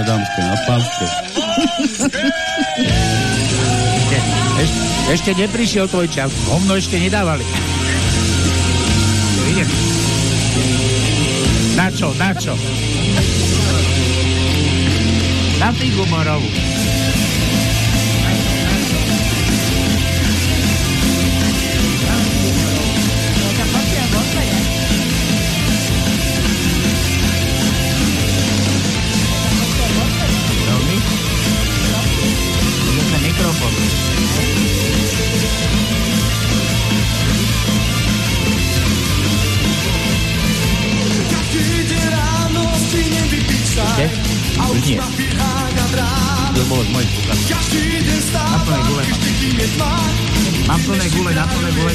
na dámske, na pánske. ešte, ešte neprišiel tvoj čas. Hovno ešte nedávali. Idem. Na čo, na čo? Na figu morovú.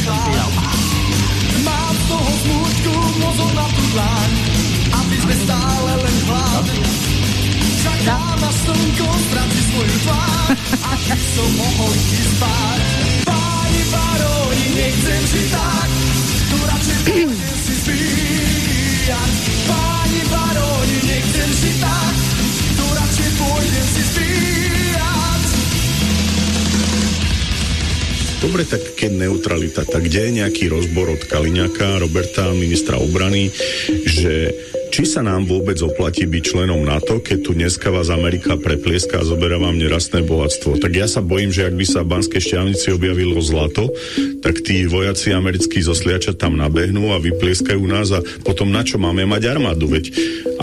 Yeah. Dobre, tak keď neutralita, tak kde je nejaký rozbor od Kaliňaka, Roberta, ministra obrany, že či sa nám vôbec oplatí byť členom NATO, keď tu dneska vás Amerika preplieska a zoberá vám nerastné bohatstvo. Tak ja sa bojím, že ak by sa v Banskej šťavnici objavilo zlato, tak tí vojaci americkí zo tam nabehnú a vyplieskajú nás a potom na čo máme mať armádu? Veď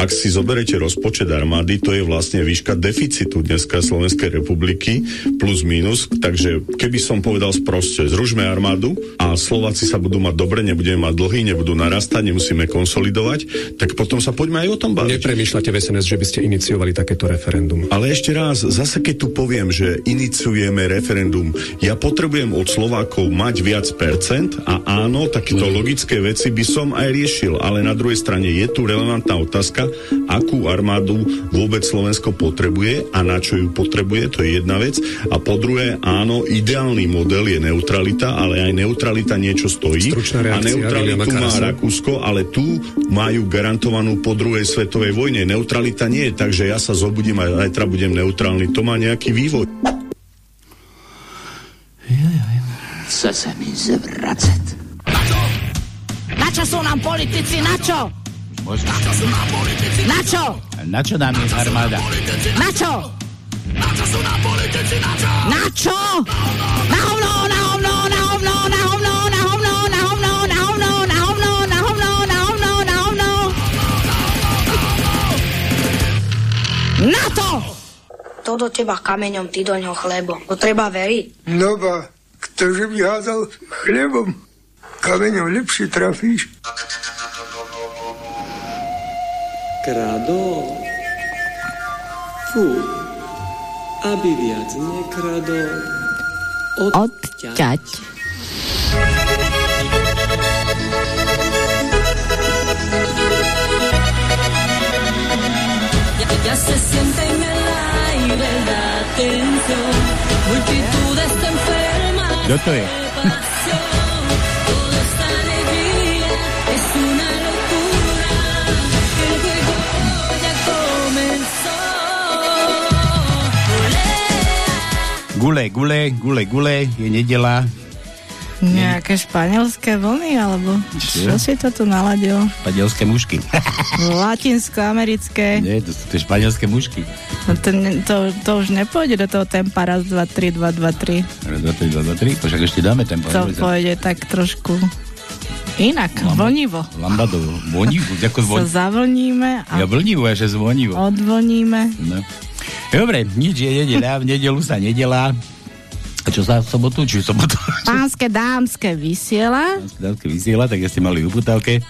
ak si zoberete rozpočet armády, to je vlastne výška deficitu dneska Slovenskej republiky plus minus, takže keby som povedal sproste, zružme armádu a Slováci sa budú mať dobre, nebudeme mať dlhy, nebudú narastať, nemusíme konsolidovať, tak potom sa poďme aj o tom baviť. Nepremýšľate v SNS, že by ste iniciovali takéto referendum? Ale ešte raz, zase keď tu poviem, že iniciujeme referendum, ja potrebujem od Slovákov mať viac percent a áno, takéto logické veci by som aj riešil, ale na druhej strane je tu relevantná otázka, akú armádu vôbec Slovensko potrebuje a na čo ju potrebuje, to je jedna vec. A po druhé, áno, ideálny model je neutralita, ale aj neutralita niečo stojí. Stručná A neutralitu má. Rakúsko, ale tu majú garantovanú po druhej svetovej vojne. Neutralita nie je tak, že ja sa zobudím a zajtra budem neutrálny. To má nejaký vývoj. Chce se mi zvracet. Na čo sú nám politici? Na čo? Možno. Na čo? Na čo nám je armáda? Na čo? Na čo? Na hovno, na hovno, na hovno, na hovno, na hovno, na hovno, na hovno, na hovno, na hovno, na hovno, na hovno. Na to! To do teba kameňom, ty do ňoho chlebom. To treba veriť. No ba, ktože by házal chlebom, kameňom lepšie trafíš. Kradol. Fú. Aby viac nekradol. Odťať. Ya, ya se siente en el aire la tensión, multitudes te enferman Gule, gule, gule, gule, je nedela. Nejaké španielské vlny, alebo čo si to tu naladil? Španielské mušky. Latinsko-americké. Nie, to sú tie španielské mušky. No to, to, to už nepôjde do toho tempa raz, dva, tri, dva, dva, tri. Raz, dva, tri, dva, dva, tri. Však ešte dáme ten To pôjde tak trošku inak, vlnivo. Lambadov, vonivo, ako Sa zvon... zavlníme a Ja vlnivo, ja že zvonivo. odvlníme. No. Dobre, nič je nedela, v nedelu sa nedelá. A čo sa v sobotu, či v sobotu? Pánske dámske vysiela Dávke vysiela, tak ja ste mali uputávke.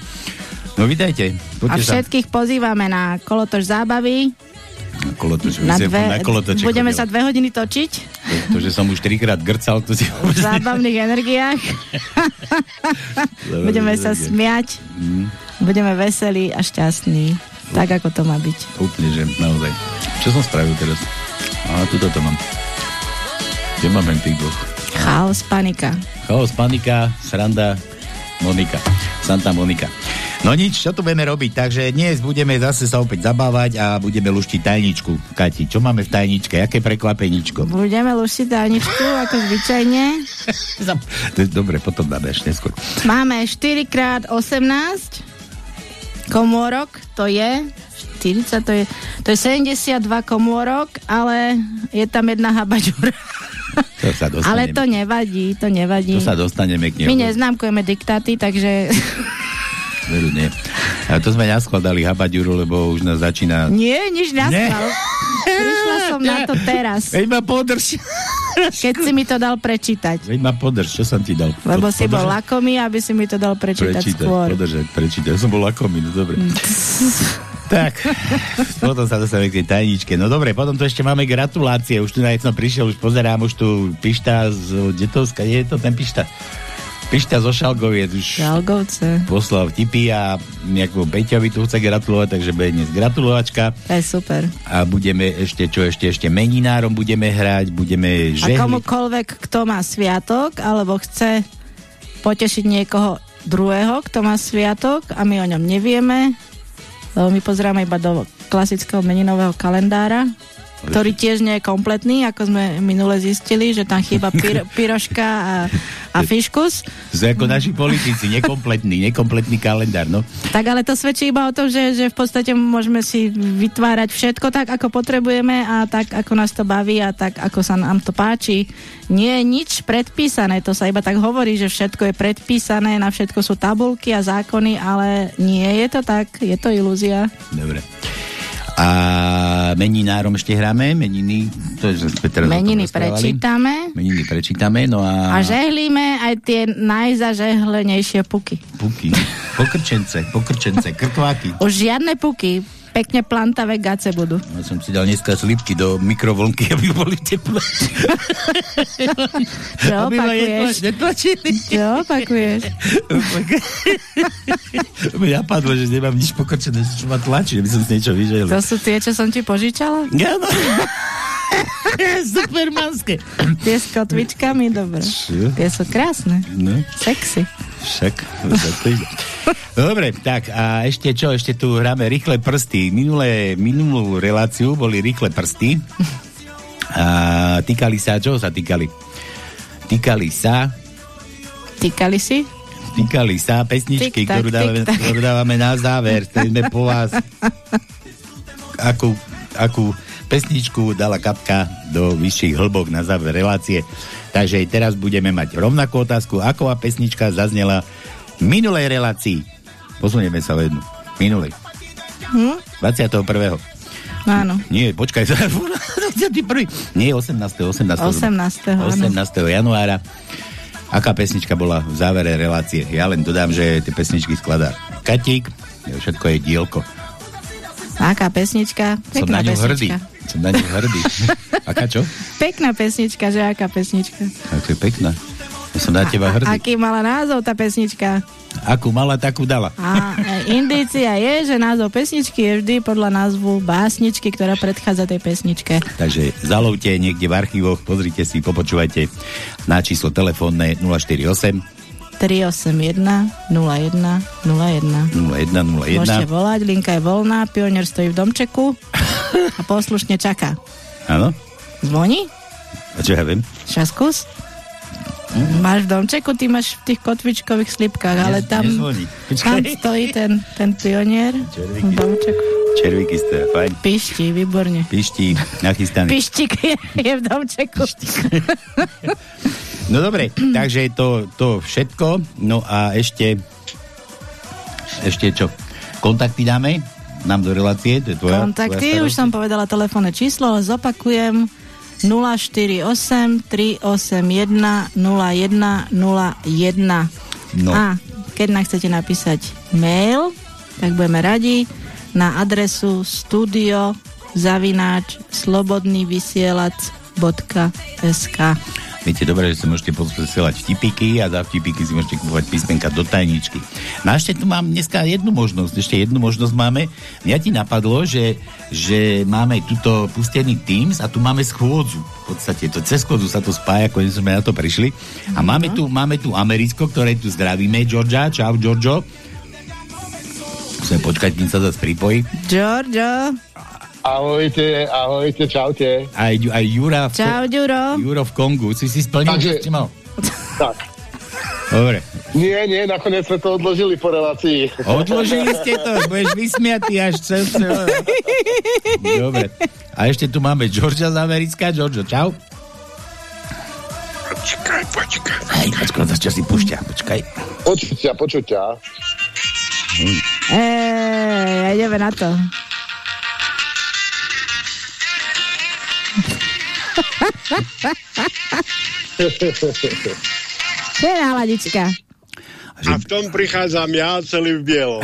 No vydajte. a Poďte sa. všetkých pozývame na kolotoč zábavy. Na kolotoč, Na dve, na kolotoče budeme chodil. sa dve hodiny točiť To, to, že som už trikrát grcal, to si... v zábavných energiách. budeme sa smiať. Mm, Budeme veselí a šťastní. Tak, ako to má byť. úplne, že naozaj. Čo som spravil teraz? A tuto to mám. Kde máme tých dvoch? Chaos, panika. Chaos, panika, sranda, Monika. Santa Monika. No nič, čo tu budeme robiť? Takže dnes budeme zase sa opäť zabávať a budeme luštiť tajničku. Kati, čo máme v tajničke? Aké prekvapeničko? Budeme luštiť tajničku, ako zvyčajne. Dobre, potom dáme ešte neskôr. Máme 4x18 komórok, to je 40, to je, to je 72 komórok, ale je tam jedna habaďura. To sa ale to nevadí, to nevadí. To sa dostaneme k nemu. My neznámkujeme diktáty, takže... Veru nie. A to sme naskladali habaďuru, lebo už nás začína... Nie, nič naskladal. Prišla som na to teraz. Veď ma podrž. Keď si mi to dal prečítať. Veď ma podrž, čo som ti dal? Lebo Pod, si podržať? bol lakomý, aby si mi to dal prečítať, prečítať skôr. Podržať, prečítať. Ja som bol lakomý, no dobre. tak, potom sa dostaneme k tej tajničke. No dobre, potom tu ešte máme gratulácie. Už tu na prišiel, už pozerám, už tu Pišta z Detovska, nie je to ten Pišta? Pišta zo Šalgoviec už Šalgovce. poslal tipy a nejakú Peťovi tu chce gratulovať, takže bude dnes gratulovačka. To je super. A budeme ešte, čo ešte, ešte meninárom budeme hrať, budeme žehliť. A komukoľvek, kto má sviatok, alebo chce potešiť niekoho druhého, kto má sviatok a my o ňom nevieme, lebo my pozeráme iba do klasického meninového kalendára, ktorý tiež nie je kompletný, ako sme minule zistili, že tam chýba pir piroška a, a fiškus. To ako naši politici, nekompletný, nekompletný kalendár, no. Tak ale to svedčí iba o tom, že, že v podstate môžeme si vytvárať všetko tak, ako potrebujeme a tak, ako nás to baví a tak, ako sa nám to páči. Nie je nič predpísané, to sa iba tak hovorí, že všetko je predpísané, na všetko sú tabulky a zákony, ale nie je to tak, je to ilúzia. Dobre. A meninárom ešte hráme, meniny, to je, teraz meniny prečítame. Meniny prečítame, no a... A žehlíme aj tie najzažehlenejšie puky. Puky, pokrčence, pokrčence, krkváky. Už žiadne puky, pekne plantavé gace budú. Ja som si dal dneska slipky do mikrovlnky, aby boli teplé. Čo opakuješ? Čo opakuješ? Mi napadlo, že nemám nič pokrčené, čo ma tlačí, aby som si niečo vyžel. To sú tie, čo som ti požičala? Ja, no. Supermanské. Tie s kotvičkami, dobre. Tie sú krásne. No. Sexy. Však. Dobre, tak a ešte čo? Ešte tu hráme rýchle prsty. Minulé, minulú reláciu boli rýchle prsty. A týkali sa, čo sa týkali? Týkali sa... Týkali si? Týkali sa pesničky, tak, ktorú, dávame, ktorú dávame na záver. Chceme po vás akú, akú pesničku dala kapka do vyšších hlbok na záver relácie. Takže teraz budeme mať rovnakú otázku, aková pesnička zaznela minulej relácii. Posunieme sa o jednu. Minulej. Hm? 21. Áno. Nie, počkaj, 21. Nie, 18. 18. 18. 18. januára. Aká pesnička bola v závere relácie? Ja len dodám, že tie pesničky skladá Katík, všetko je dielko. Aká pesnička? Pekná Som na ňu pesnička. hrdý. Som na ňu hrdý. Aká čo? Pekná pesnička, že aká pesnička? A to je pekná. Som na teba hrdý. A, aký mala názov tá pesnička? Akú mala, takú dala. A indícia je, že názov pesničky je vždy podľa názvu básničky, ktorá predchádza tej pesničke. Takže zalovte niekde v archívoch, pozrite si, popočúvajte na číslo telefónne 048 381 01 01 01 01 Môžete volať, linka je voľná, pionier stojí v domčeku a poslušne čaká. Áno. Zvoní? A čo ja viem? Šaskus? Máš v domčeku, ty máš v tých kotvičkových slipkách, ale tam, tam stojí ten, ten pionier v domčeku. Červíky stoja, fajn. Pišti, výborne. Pišti, nachystaný. Pištik je, je v domčeku. No dobre, takže to, to všetko. No a ešte ešte čo? Kontakty dáme? Nám do relácie? To je tvoja, Kontakty, tvoja už som povedala telefónne číslo, ale zopakujem 048 381 0101 no. A keď nám chcete napísať mail, tak budeme radi na adresu studio zavináč slobodnývysielac.sk Viete dobre, že si môžete posielať vtipiky a za vtipiky si môžete kúpovať písmenka do tajničky. No a ešte tu mám dneska jednu možnosť, ešte jednu možnosť máme. Mňa ti napadlo, že, že máme tuto pustený Teams a tu máme schôdzu. V podstate to cez schôdzu sa to spája, ako sme na to prišli. A máme tu, máme tu Americko, ktoré tu zdravíme, Georgia. Čau, Giorgio. Musíme počkať, kým sa zase pripojí. Giorgio. Ahojte, ahojte, čaute. Aj, aj Jura v, Čau, Ďuro. Juro v Kongu. Si si splnil, Takže- čo si mal? Tak. Dobre. Nie, nie, nakoniec sme to odložili po relácii. Odložili ste to, budeš vysmiatý až cel, cel. Dobre. A ešte tu máme Georgia z Americká. Giorgio, čau. Počkaj, počkaj. Hej, počkaj, zase čo si púšťa, počkaj. Počuťa, počuťa. Ej, ideme na to. Čo je náladička? A v tom prichádzam ja celý v bielom.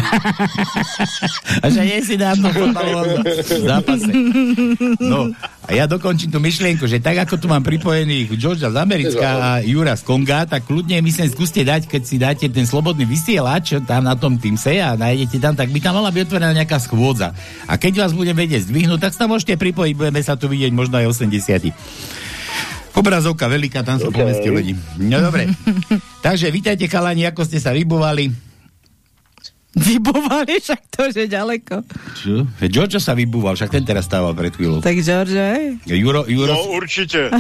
A že nie si tom fotbalovom zápase. No, a ja dokončím tú myšlienku, že tak ako tu mám pripojených Georgia z Americká a Jura z Konga, tak kľudne my sem skúste dať, keď si dáte ten slobodný vysielač tam na tom Teamse a nájdete tam, tak by tam mala byť otvorená nejaká schôdza. A keď vás budem vedieť zdvihnúť, tak sa tam môžete pripojiť, budeme sa tu vidieť možno aj 80. Obrazovka veľká, tam sú Okay. okay. ľudí. No dobre. Takže vítajte chalani, ako ste sa vybovali. Vybovali však to, že ďaleko. Čo? Giorgio sa vybúval, však ten teraz stával pred chvíľou. Tak Giorgio, hej? Juro, Juro, No určite.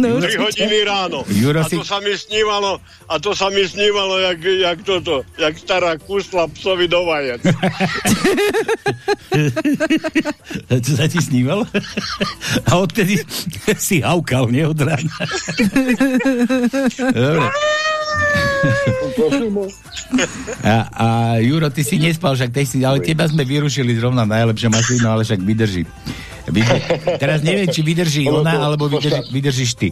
No, 3 hodiny ráno. Juro A si- to sa mi snívalo, a to sa mi snívalo, jak, jak toto, jak stará kusla psovi do vajec. Čo sa ti snívalo? A odtedy si haukal, nie od rána. Dobre. A, a Juro, ty si nespal, však ty si, ale teba sme vyrušili zrovna najlepšie masíno, ale však vydrží. Vydrží. Teraz neviem, či vydrží ona, alebo vydrží, vydržíš ty.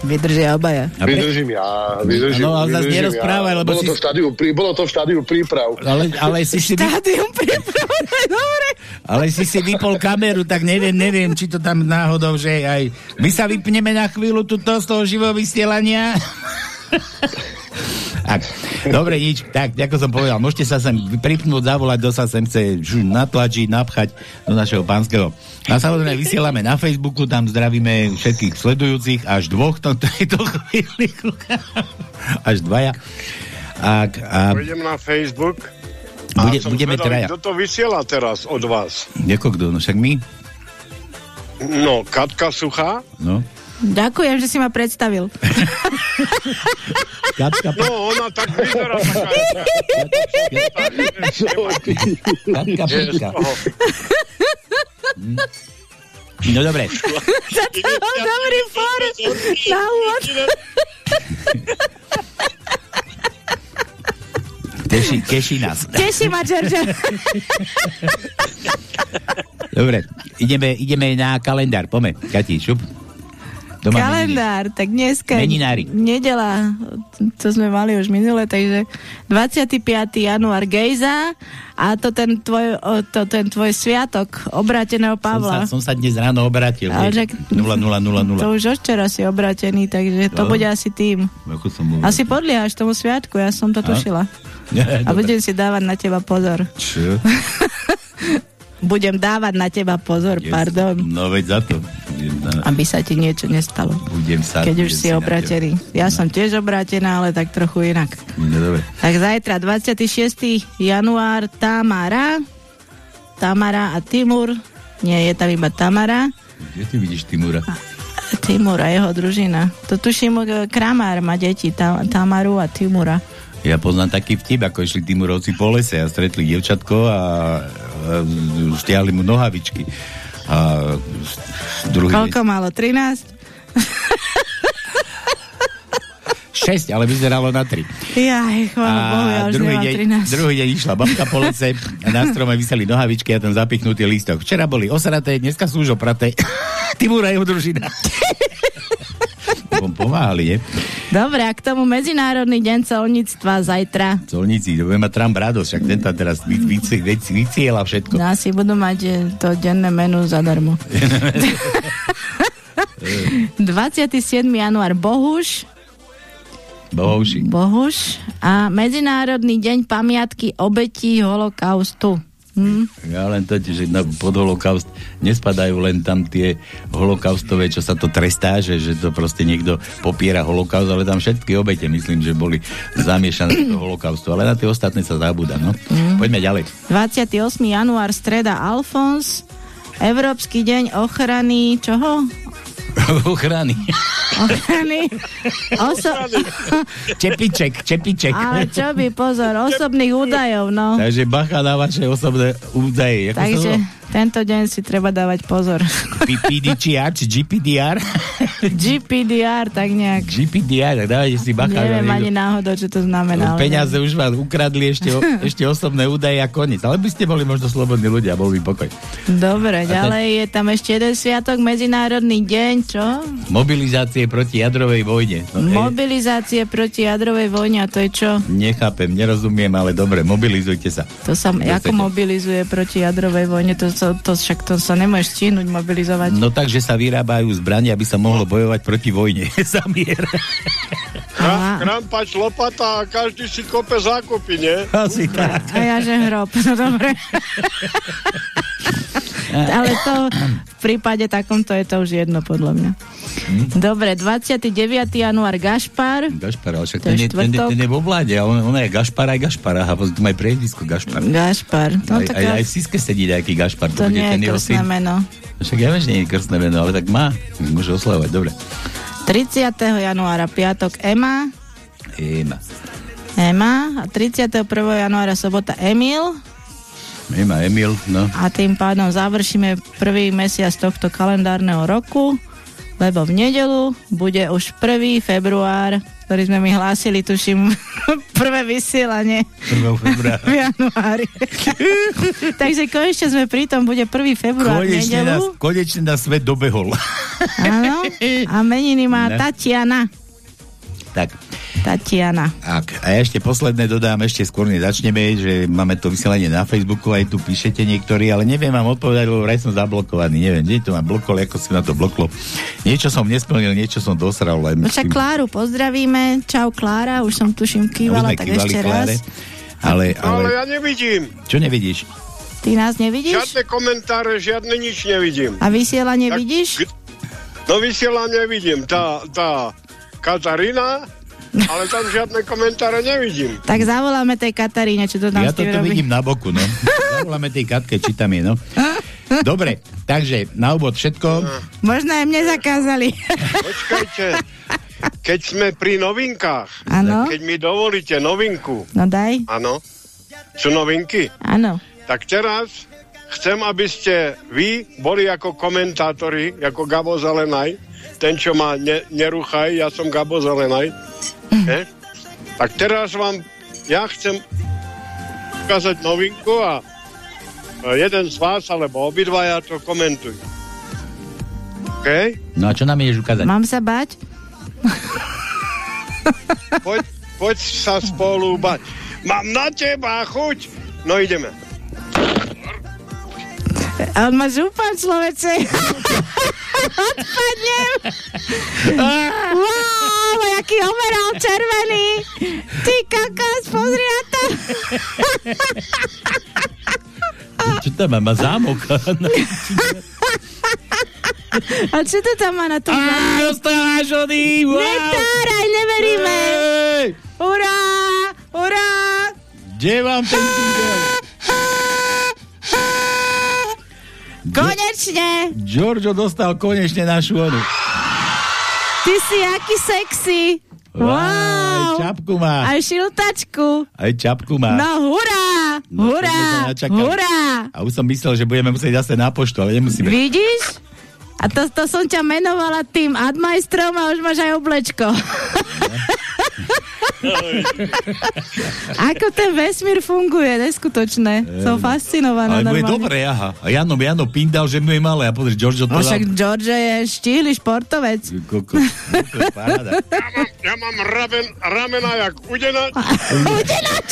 Vydržia obaja. Pre- Vydržím ja, vydržím, No, ale zas vydržím nerozprávaj, ja. lebo bolo si- To v štádiu, prí, bolo to v štádiu príprav. Ale, ale si si... Štádium pripravené, dobre. Ale si si vypol kameru, tak neviem, neviem, či to tam náhodou, že aj... My sa vypneme na chvíľu tuto z toho živého vysielania. Tak, dobre, nič. Tak, ako som povedal, môžete sa sem pripnúť, zavolať, kto sa sem chce natlačiť, napchať do našeho pánskeho. A samozrejme vysielame na Facebooku, tam zdravíme všetkých sledujúcich, až dvoch to tejto chvíli. až dvaja. A, a Pôjdem na Facebook. Bude- a som budeme zvedavý, traja. Kto to vysiela teraz od vás? Kto? No však my? No, Katka Suchá? No. Ďakujem, že si ma predstavil. Katka, No, ona tak vyzerá. Katka Peťka. toho- No dobre. Dobrý for na úvod. Teší, teší nás. Teší ma, Giorgio. Dobre, ideme, ideme na kalendár. Pome, Kati, šup. Doma Kalendár, tak dneska Meninári. nedela, to sme mali už minule, takže 25. január Gejza a to ten tvoj, to ten tvoj sviatok obráteného Som sa, Pavla. som sa dnes ráno obrátil. Ale však- 0000. To už odvčera si obrátený, takže to No. bude asi tým. Bol. Asi podliehaš tomu sviatku, ja som to A? tušila. Nie, A budem si dávať na teba pozor. Čo? Budem dávať na teba pozor, Yes. pardon. No veď za to. Aby sa ti niečo nestalo. Budem sa... Keď už si na obratený. Ja som tiež obrátená, ale tak trochu inak. No dobre. Tak zajtra 26. január Tamara Tamara a Timur nie, je tam iba Tamara Kde ty vidíš Timura? Timur a jeho družina to tuším, e, Kramár má deti Tam, Tamaru a Timura Ja poznám taký vtip, ako išli Timurovci po lese a stretli dievčatko a, a stiahli mu nohavičky. A druhý Koľko malo? 13? 6, ale vyzeralo na 3. Jaj, chvála Bohu, ja už druhý, deň, 13 druhý deň išla babka po lese na strome vyseli nohavičky a ten zapichnutý lístok. Včera boli osraté, dneska sú už opraté. Timúra jeho družina. Pom- Pomáhali, nie? Dobre, a k tomu Medzinárodný deň colníctva zajtra Colníci, to bude mať Trump radosť, však ten tam teraz vy, vy, vy, vyciela všetko. No, asi budú mať e, to denné menu zadarmo. 27. január Bohuš, Bohuši. Bohuš a Medzinárodný deň pamiatky obetí holokaustu. Hm. Ja len to, že na, pod holokaust nespadajú len tam tie holokaustové, čo sa to trestá, že, že to proste niekto popiera holokaust, ale tam všetky obete, myslím, že boli zamiešané do holokaustu, ale na tie ostatné sa zabúda, no. Hm. Poďme ďalej. 28. január, streda Alfons, Európsky deň ochrany, čoho? Ochrany. Ochrany. Oso- čepiček, čepiček. Ale čo by, pozor, osobných údajov, no. Takže bacha na vaše osobné údaje. Ako sa Takže volá? Tento deň si treba dávať pozor. P- PDCR či GPDR? GPDR, tak nejak. GPDR, tak dávajte si bacha. Neviem ani náhodou, čo to znamená. Peniaze už vám ukradli ešte, o- ešte osobné údaje a koniec. Ale by ste boli možno slobodní ľudia, bol by pokoj. Dobre, ten- ďalej je tam ešte jeden sviatok, Medzinárodný deň, čo? Mobilizácie proti jadrovej vojne. No, Mobilizácie proti jadrovej vojne, a to je čo? nechápem, nerozumiem, ale dobre, mobilizujte sa. To sa ako mobilizuje proti jadrovej vojne, to, to, to však to sa nemôžeš stihnúť mobilizovať. No takže sa vyrábajú zbrania, aby sa mohlo bojovať proti vojne. Za mier. Kra- Krampač, lopata a každý si kope zákupy, nie? Asi tak. A ja že hrob, no dobre. Ale to v prípade takomto je to už jedno podľa mňa. Hm? Dobre, 29. január Gašpar. Gašpar, ale však To je ten, ten, ten je vo vláde, on, on je Gašpar aj Gašpar, a tu má aj priezvisko Gašpar. Gašpar. No, aj, tak aj, aj v Siske sedí nejaký Gašpar. to nie je krstné meno. Však ja viem, že nie je krstné meno, ale tak má. Môže oslavovať, dobre. 30. januára piatok Ema. Ema. Ema. A 31. januára sobota Emil. Ema, Emil, no. A tým pádom završíme prvý mesiac tohto kalendárneho roku, lebo v nedelu bude už 1. február, ktorý sme mi hlásili, tuším, prvé vysielanie 1. februára. v januári. Takže konečne sme pri tom, bude 1. február v Konečne nás, nedelu. konečne nás svet dobehol. Áno. A meniny má Ne. Tatiana. tak, Tatiana. ak, a ja ešte posledné dodám, ešte skôr nezačneme, že máme to vysielanie na Facebooku, aj tu píšete niektorí, ale neviem vám odpovedať, lebo vraj som zablokovaný, neviem, kde to mám blokol, ako si na to bloklo. Niečo som nesplnil, niečo som dosral, len... No však Kláru pozdravíme. Čau Klára, už som tuším Už kývala, sme tak ešte Kláre, raz. Ale, Ale ale, ja nevidím. čo nevidíš? Ty nás nevidíš? Žiadne komentáre, žiadne nič nevidím. A vysielanie Tak- vidíš? No vysielanie vidím. Tá, tá Katarína, ale tam žiadne komentáre nevidím. Tak zavoláme tej Kataríne, čo to tam Ja robí. vidím na boku, no. Zavoláme tej Katke, či tam je, no. Dobre, takže na úvod všetko. Možno aj mne zakázali. Počkajte, keď sme pri novinkách, Áno. keď mi dovolíte novinku, No daj. áno, sú novinky, Áno. tak teraz chcem, aby ste vy boli ako komentátori, ako Gabo Zelenaj, ten, čo ma ne, neruchaj, ja som Gabo Zelenaj. Ne? Tak teraz vám, ja chcem ukázať novinku a e, jeden z vás, alebo obidvaja to komentujú. OK? No a čo nám ideš ukázať? Mám sa bať? Poď, poď sa spolu bať. Mám na teba chuť. No ideme. A on ma zúfam, človeče. Odpadnem. wow, jaký overall červený. Ty kakos, pozri na to. Čo tam má? Má zámok. A čo to tam má na tom? Á, dostávaš ody, wow. Netáraj, neveríme. Hej! Hurá, hurá. Kde vám ten single? Konečne. Giorgio dostal konečne našu onu. Ty si aký sexy. Aj Wow. čapku má. Aj šiltačku. Aj čapku má. No hurá, No, hurá, hurá. A už som myslel, že budeme musieť zase na poštu, ale nemusíme. Vidíš? A to, to som ťa menovala tým admajstrom a už máš aj oblečko. Ako ten vesmír funguje, neskutočné. Som fascinovaná Ale normálne. dobre, aha. A Jano, Jano pindal, že mu je malé. A pozri, Giorgio to No dal. však George je štíhly športovec. Koko, paráda. Ja mám, ja mám ramen, ramena jak udenač. Udenač!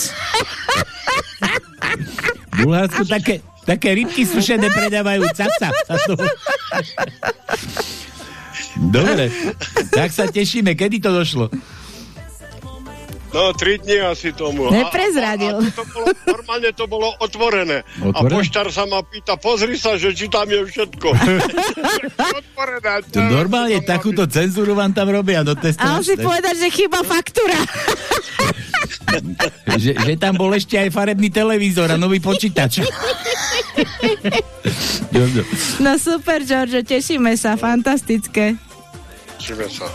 V Bulharsku také, také rybky sušené predávajú. Caca. Dobre, tak sa tešíme. Kedy to došlo? No, tri dni asi tomu. Neprezradil. A, a, a to bolo, normálne to bolo otvorené. Otvorené? A poštár sa ma pýta, pozri sa, že či tam je všetko. otvorené. To normálne takúto cenzúru vám tam robia. No A on si povedať, že chyba faktúra. že, že tam bol ešte aj farebný televízor a nový počítač. No super, George, tešíme sa, fantastické. Tešíme sa.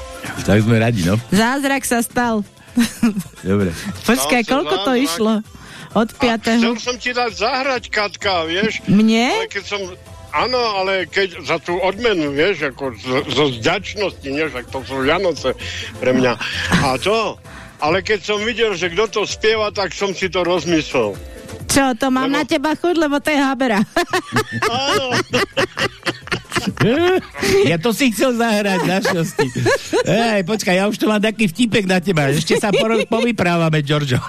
Tak sme radi, no. Zázrak sa stal. Dobre. Počkaj, koľko to išlo? Od A 5. chcel som ti dať zahrať, Katka, vieš? Mne? Ale keď som... Áno, ale keď za tú odmenu, vieš, ako zo, zďačnosti, nie, však to sú Vianoce pre mňa. A to, ale keď som videl, že kto to spieva, tak som si to rozmyslel. Čo, to mám Lebo- na teba chuť, lebo to je Habera. Áno. Ja to si chcel zahrať v našnosti. Ej, počkaj, ja už tu mám taký vtipek na teba. Ešte sa povyprávame, Giorgio.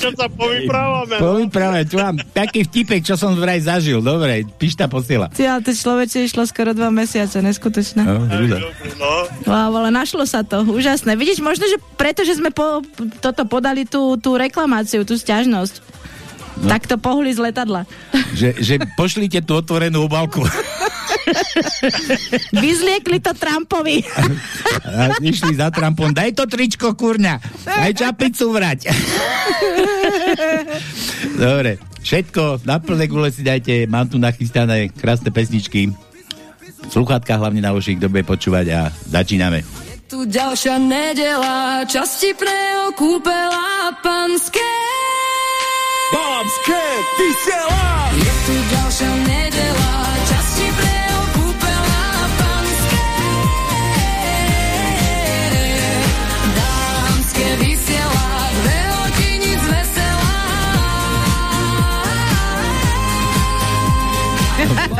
Čo sa povyprávame? no? Povyprávame, tu mám taký vtipek, čo som vraj zažil. Dobre, pišta posiela. Ty, ale to človeče išlo skoro dva mesiace, neskutočné. No. No, Wow, ale našlo sa to, úžasné. Vidíš, možno, že preto, že sme po, toto podali tú, tú reklamáciu, tú stiažnosť. No. Tak to pohli z letadla. Že, že pošlite tú otvorenú obálku. Vyzliekli to Trumpovi. A išli za Trumpom. Daj to tričko, kurňa. Daj čapicu vrať. Dobre, všetko na plné gule si dajte. Mám tu nachystané krásne pesničky. Sluchátka hlavne na uši, kto bude počúvať a začíname. Tu ďalšia nedela, časti pre kúpela panské. Panské vysiela! Je tu ďalšia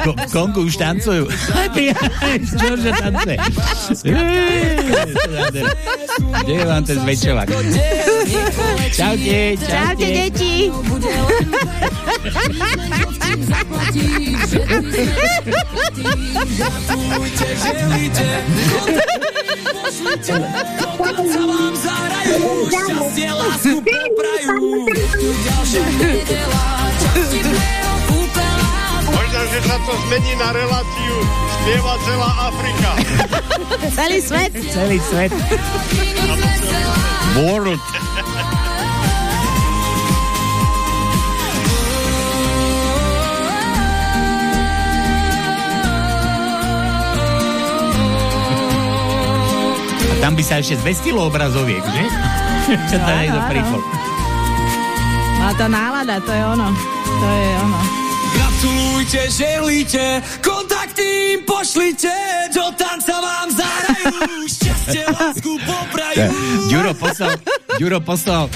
Ko Kongu už tancujú. Čože tancuje? Kde je vám ten zväčšovák? Čaute, Čaute, deti. Dokonca vám zahrajú, šťastie, lásku poprajú. Tu ďalšia nedela, časti Možno, že sa to zmení na reláciu Spieva celá Afrika. Celý svet. Celý svet. World. A tam by sa ešte zvestilo obrazoviek, že? Čo to niekto áno. pripol. Má to nálada, to je ono. To je ono. Gratulujte, želite, kontakty im pošlite, do tanca vám zahrajú, šťastie, lásku poprajú. Ďuro poslal, Ďuro poslal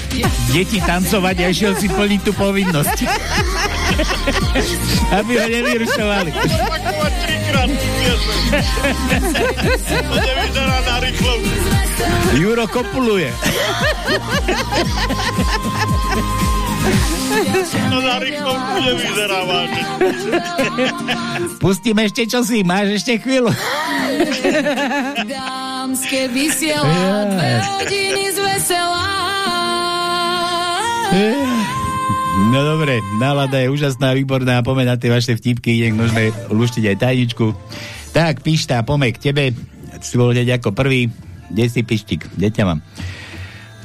deti tancovať a išiel si plniť tú povinnosť. Aby ho nevyrušovali. Opakovať trikrát piesň. To nevyzerá na rýchlovku. Juro kopuluje. To na rýchlovku nevyzerá vážne. Pustím ešte čosi, máš ešte chvíľu. Dámske vysiela, dve hodiny z vesela. No dobre, nálada je úžasná, výborná, poďme na tie vaše vtipky, nech môžeme luštiť aj tajničku. Tak, pišta, poďme k tebe, si bol hneď ako prvý, kde si pištik, kde ťa mám?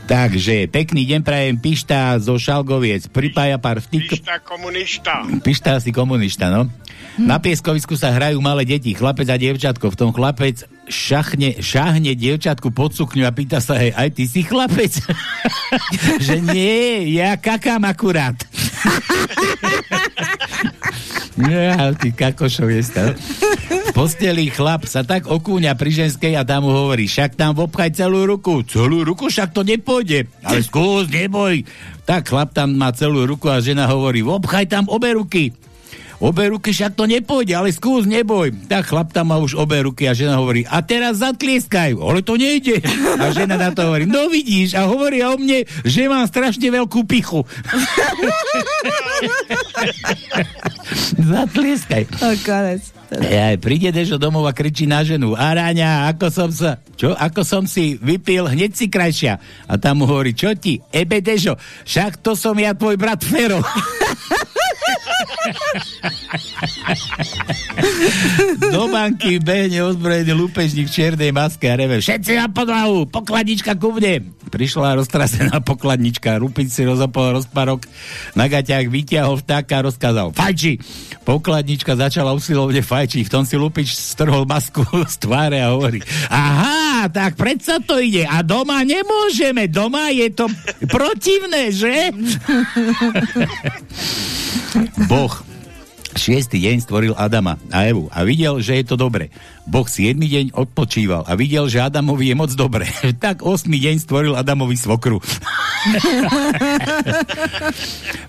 Takže, pekný deň prajem, Pišta zo Šalgoviec, pripája pár vtip... Pišta komunista. Pišta asi komunista, no. Na pieskovisku sa hrajú malé deti, chlapec a dievčatko. V tom chlapec šachne, šahne dievčatku pod sukňu a pýta sa hej, aj ty si chlapec? že nie, ja kakám akurát. Ja, ty kakošov je stav. V posteli chlap sa tak okúňa pri ženskej a tam hovorí, však tam obchaj celú ruku. Celú ruku, však to nepôjde. Ale skús, neboj. Tak chlap tam má celú ruku a žena hovorí, obchaj tam obe ruky. Obe ruky však to nepôjde, ale skús, neboj. Tak chlap tam má už obe ruky a žena hovorí, a teraz zatlieskajú, ale to nejde. A žena na to hovorí, no vidíš, a hovorí o mne, že mám strašne veľkú pichu. Zatlieskaj. O, konec. Ja, príde Dežo domov a kričí na ženu. Aráňa, ako som sa, čo, ako som si vypil, hneď si krajšia. A tam mu hovorí, čo ti, ebe Dežo, však to som ja tvoj brat Fero. Do banky behne ozbrojený lúpežník v čiernej maske a reve. Všetci na podlahu, pokladnička ku mne. Prišla roztrasená pokladnička, rupiť si rozopol rozparok, na gaťách vytiahol vtáka a rozkázal fajči. Pokladnička začala usilovne fajčiť, v tom si lupič strhol masku z tváre a hovorí aha, tak predsa to ide a doma nemôžeme, doma je to protivné, že? Boh šiestý deň stvoril Adama a Evu a videl, že je to dobre. Boh siedmy deň odpočíval a videl, že Adamovi je moc dobre. tak osmý deň stvoril Adamovi svokru.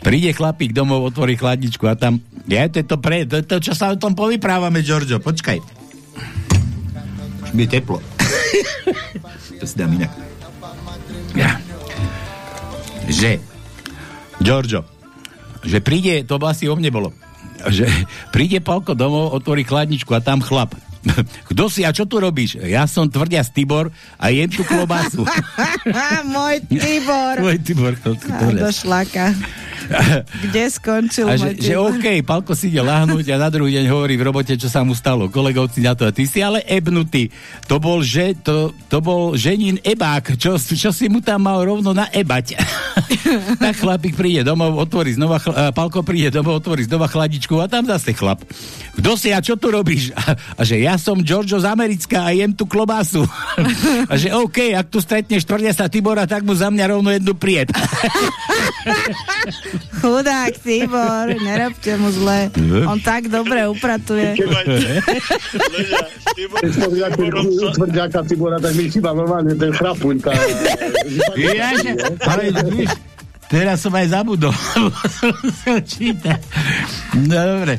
Príde chlapík domov, otvorí chladničku a tam... Ja, to je to pre... To, to čo sa o tom povyprávame, Giorgio. Počkaj. Už mi je teplo. to si dám inak. Ja. Že... Giorgio, že príde, to asi o mne bolo, že príde Palko domov, otvorí chladničku a tam chlap. Kto si a čo tu robíš? Ja som tvrdia z Tibor a jem tu klobásu. Môj Tibor. Môj Tibor. To, to. Kde skončil a že, že? OK, Palko si ide lahnúť a na druhý deň hovorí v robote, čo sa mu stalo. Kolegovci na to, a ty si ale ebnutý. To bol, že, to, to bol ženín ebák, čo, čo si mu tam mal rovno na ebať. tak chlapík príde domov, otvorí znova, chl- a Palko príde domov, otvorí znova chladičku a tam zase chlap. Kto si a čo tu robíš? A, a že ja som Giorgio z Americka a jem tu klobásu. a že OK, ak tu stretneš tvrdia sa Tibora, tak mu za mňa rovno jednu pried. Chudák Tibor, nerobte mu zle. On tak dobre upratuje. Tvrďáka Tibora, tak mi chýba normálne ten chrapuň. Tá, Jaže, ale víš, teraz som aj zabudol. No dobre.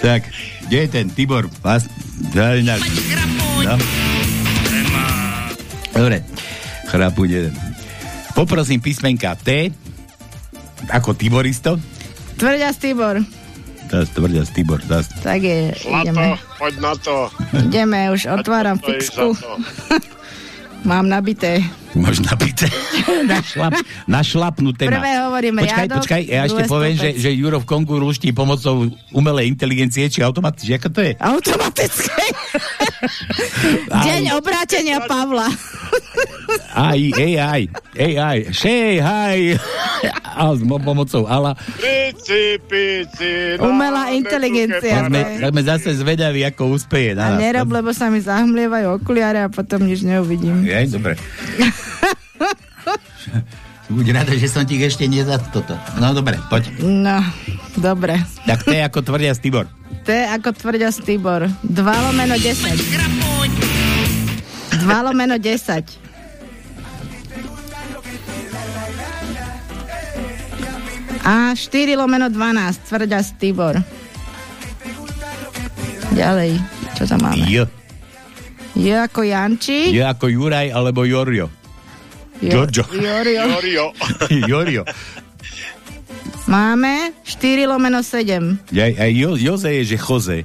Tak, kde je ten Tibor? Vás? No. Dobre, chrapuň jeden. Poprosím písmenka T, ako Tiboristo. Tvrdia Tibor. Teraz tvrdia z Tibor. Teraz. Tak je, ideme. Zlato, poď na to. Ideme, už otváram fixku. Mám nabité. Máš nabité. Našlap, našlapnuté. Prvé hovorím Počkaj, riadok, počkaj, ja ešte poviem, že, že Juro v Kongu ruští pomocou umelej inteligencie, či automaticky, ako to je? Automatické. Deň obrátenia Pavla. Aj, AI, AI, šej, haj, a s mo- pomocou Ala. Pici, pici. Umelá inteligencia. Tak sme, sme zase zvedaví, ako úspeje A na nás. nerob, lebo sa mi zahmlievajú okuliare a potom nič neuvidím. Je, dobre. Buď rada, že som ti ešte nezad toto. No dobre, poď. No, dobre. Tak to je ako tvrdia Stibor. To je ako tvrdia Stibor. 2 lomeno 10. 2 lomeno 10. A 4 lomeno 12. Tvrdia Stibor. Ďalej. Čo tam máme? J. Je ako Janči. Je ako Juraj alebo Jorio. Jo- Giorgio. Jorio. Jorio. Jorio. Máme 4 lomeno 7. Aj, aj jo, Joze je, že Jose.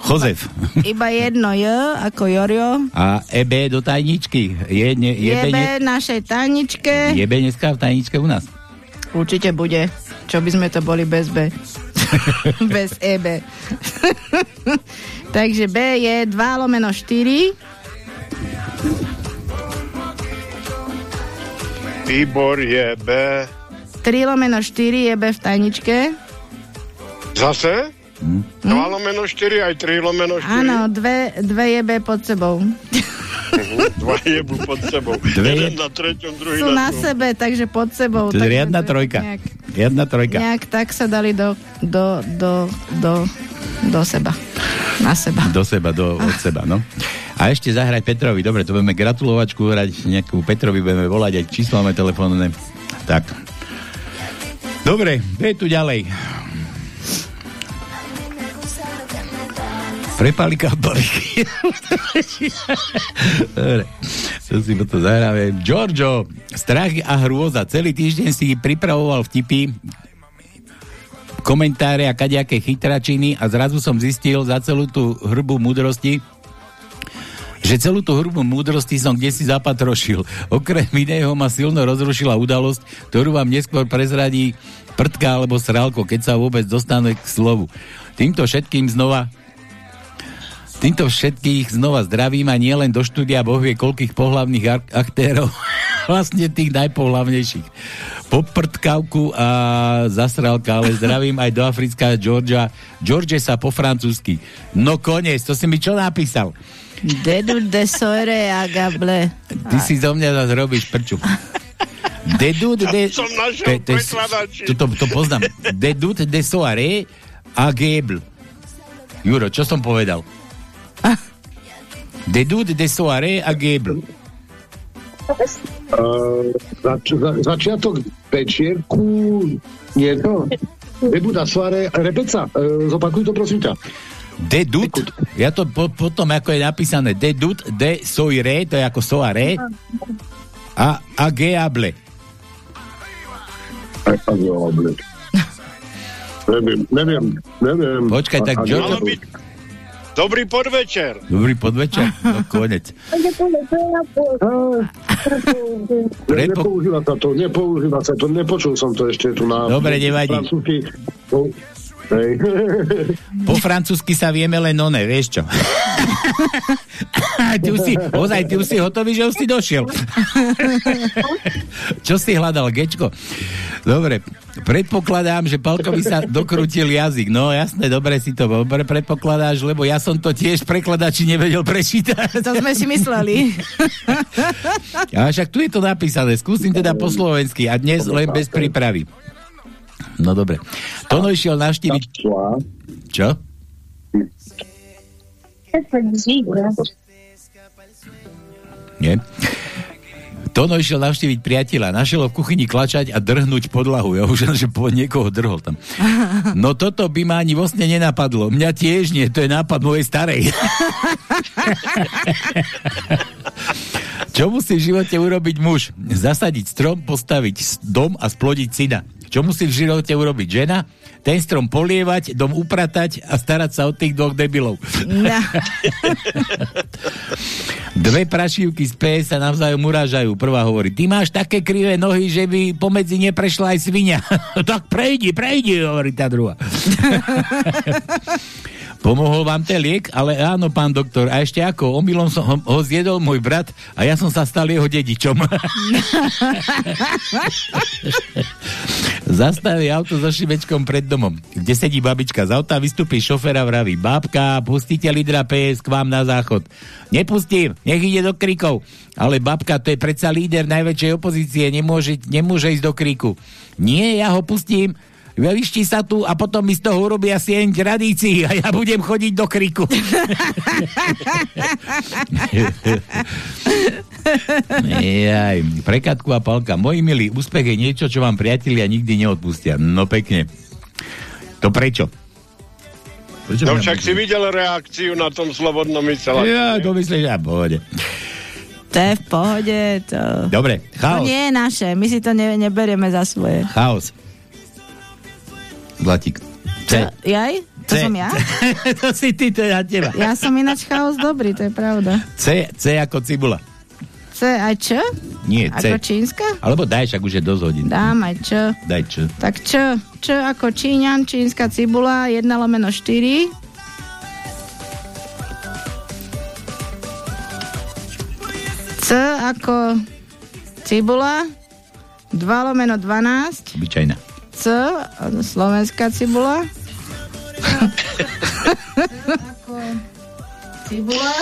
Jozef. Iba jedno J ako Jorio. A EB do tajničky. Je, ne, jebe, Jebe ne, našej tajničke. jebe dneska v tajničke u nás. Určite bude. Čo by sme to boli bez B. bez EB. Takže B je 2 lomeno 4. Tibor je B. 3 lomeno 4 je B v tajničke. Zase? Hm? 2 lomeno 4, aj 3 lomeno 4. Áno, dve, dve je B pod sebou. Dva jebu pod sebou. Dve Jeden je- na treťom, druhý Sú na na sebe, takže pod sebou. To je riadna trojka. Nejak, Riadna trojka. nejak tak sa dali do, do, do, do, do seba. Na seba. Do seba, do, od seba, no. A ešte zahrať Petrovi. Dobre, to budeme gratulovačku hrať nejakú Petrovi, budeme volať aj číslo máme telefónne. Tak. Dobre, je tu ďalej. Prepali kabaliky. Dobre, si potom zahráme. Giorgio, strach a hrôza. Celý týždeň si pripravoval vtipy komentáre a kadejaké chytračiny a zrazu som zistil za celú tú hrbu múdrosti, že celú tú hrbu múdrosti som kde si zapatrošil. Okrem iného ma silno rozrušila udalosť, ktorú vám neskôr prezradí prdka alebo sralko, keď sa vôbec dostanú k slovu. Týmto všetkým znova Týmto všetkých znova zdravím a nie len do štúdia Boh vie koľkých pohlavných ak- aktérov, vlastne tých najpohlavnejších. Poprdkavku a zasralka, ale zdravím aj do Africká Georgia. George sa po francúzsky. No koniec, to si mi čo napísal? Dedu de soire a gable. Ty si zo mňa zase robíš prču. Dedut de... Som našiel to, to, poznám. Dedut de soirée a gable. Juro, čo som povedal? Dedut de soirée a gable. Uh, zač, za, začiatok večierku, nie to? Nebuda svare, repeca, uh, zopakuj to prosím ťa. Dedut, ja to po, potom, ako je napísané, dedut de soirée, to je ako soirée, a agéable. Agéable. Neviem, neviem, neviem. Počkaj, tak A- dobrý podvečer. Dobrý podvečer, no konec. Ne, nepoužíva sa to, nepoužíva sa to, nepočul som to ešte tu na... Dobre, nevadí. Francúzsky. No, hej. Po francúzsky sa vieme len one, vieš čo? ty už si, ozaj, ty už si hotový, že už si došiel. čo si hľadal, Gečko? Dobre, predpokladám, že Palkovi sa dokrútil jazyk. No jasné, dobre si to dobre predpokladáš, lebo ja som to tiež prekladači nevedel prečítať. To sme si mysleli. A však tu je to napísané. Skúsim teda po slovensky a dnes len bez prípravy. No dobre. Tono išiel navštíviť... Čo? Nie? Tono išiel navštíviť priateľa, našiel ho v kuchyni klačať a drhnúť podlahu. Ja už že po niekoho drhol tam. No toto by ma ani vlastne nenapadlo. Mňa tiež nie, to je nápad mojej starej. Čo musí v živote urobiť muž? Zasadiť strom, postaviť dom a splodiť syna. Čo musí v živote urobiť žena? Ten strom polievať, dom upratať a starať sa o tých dvoch debilov. No. Dve prašivky z PS sa navzájom urážajú. Prvá hovorí, ty máš také krivé nohy, že by pomedzi neprešla aj svinia. tak prejdi, prejdi, hovorí tá druhá. Pomohol vám ten liek? Ale áno, pán doktor. A ešte ako? Omylom som ho, ho zjedol môj brat a ja som sa stal jeho dedičom. Zastaví auto so šibečkom pred domom, kde sedí babička. Z auta vystupí šofér a vraví, babka, pustíte lídra PS k vám na záchod. Nepustím, nech ide do krikov. Ale babka, to je predsa líder najväčšej opozície, nemôže, nemôže ísť do kriku. Nie, ja ho pustím, vyšti sa tu a potom mi z toho urobia sieň radícií a ja budem chodiť do kriku. Jaj, pre Katku a Palka. Moji milí, úspech je niečo, čo vám priatelia nikdy neodpustia. No pekne. To prečo? prečo No však si videl reakciu na tom slobodnom vysielači. Ja, to myslíš, ja, pohode. To je v pohode. To, Dobre, to chaos. nie je naše. My si to ne, neberieme za svoje. Chaos. Zlatík. C. Jaj? To C. som ja? to si ty, to je na teba. Ja som ináč chaos dobrý, to je pravda. C, C ako cibula. C aj Č? Nie, C. Ako čínska? Alebo daj, však už je dosť hodín. Dám aj Č. Daj Č. Tak Č. Č ako Číňan, čínska cibula, 1 lomeno 4. C ako cibula, 2 lomeno 12. Obyčajná. C, slovenská cibula. ako cibula.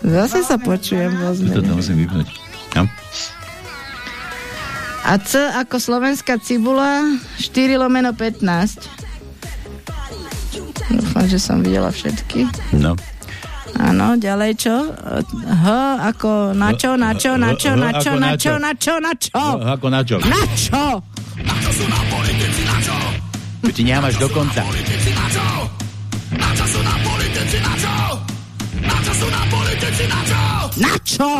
Zase sa počujem To musím vypnúť. No. A C ako slovenská cibula 4 lomeno 15. Dúfam, že som videla všetky. No. Áno, ďalej čo? H ako na čo, na čo, na čo, na čo, na čo, na čo, na čo? No, ako na čo? Na čo? Na čo sú nám politici, na čo? To ti nemáš do konca. Politici, na čo? Na čo sú nám politici, na čo? Na čo sú nám politici, na čo? Na čo?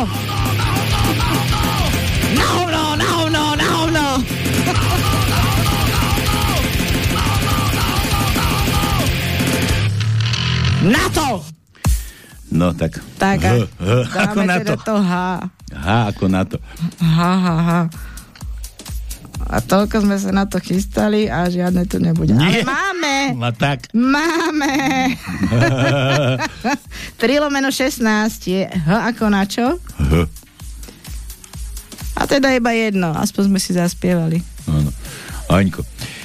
Na hovno, na hovno, na hovno! Na to! No tak. Tak, h, h, ako na teda to. to H. H ako na to. H, h, h. A toľko sme sa na to chystali a žiadne tu nebude. Nie. Ale máme! A tak. Máme! 3 lomeno 16 je H ako na čo? H. A teda iba jedno, aspoň sme si zaspievali. Áno. Aňko.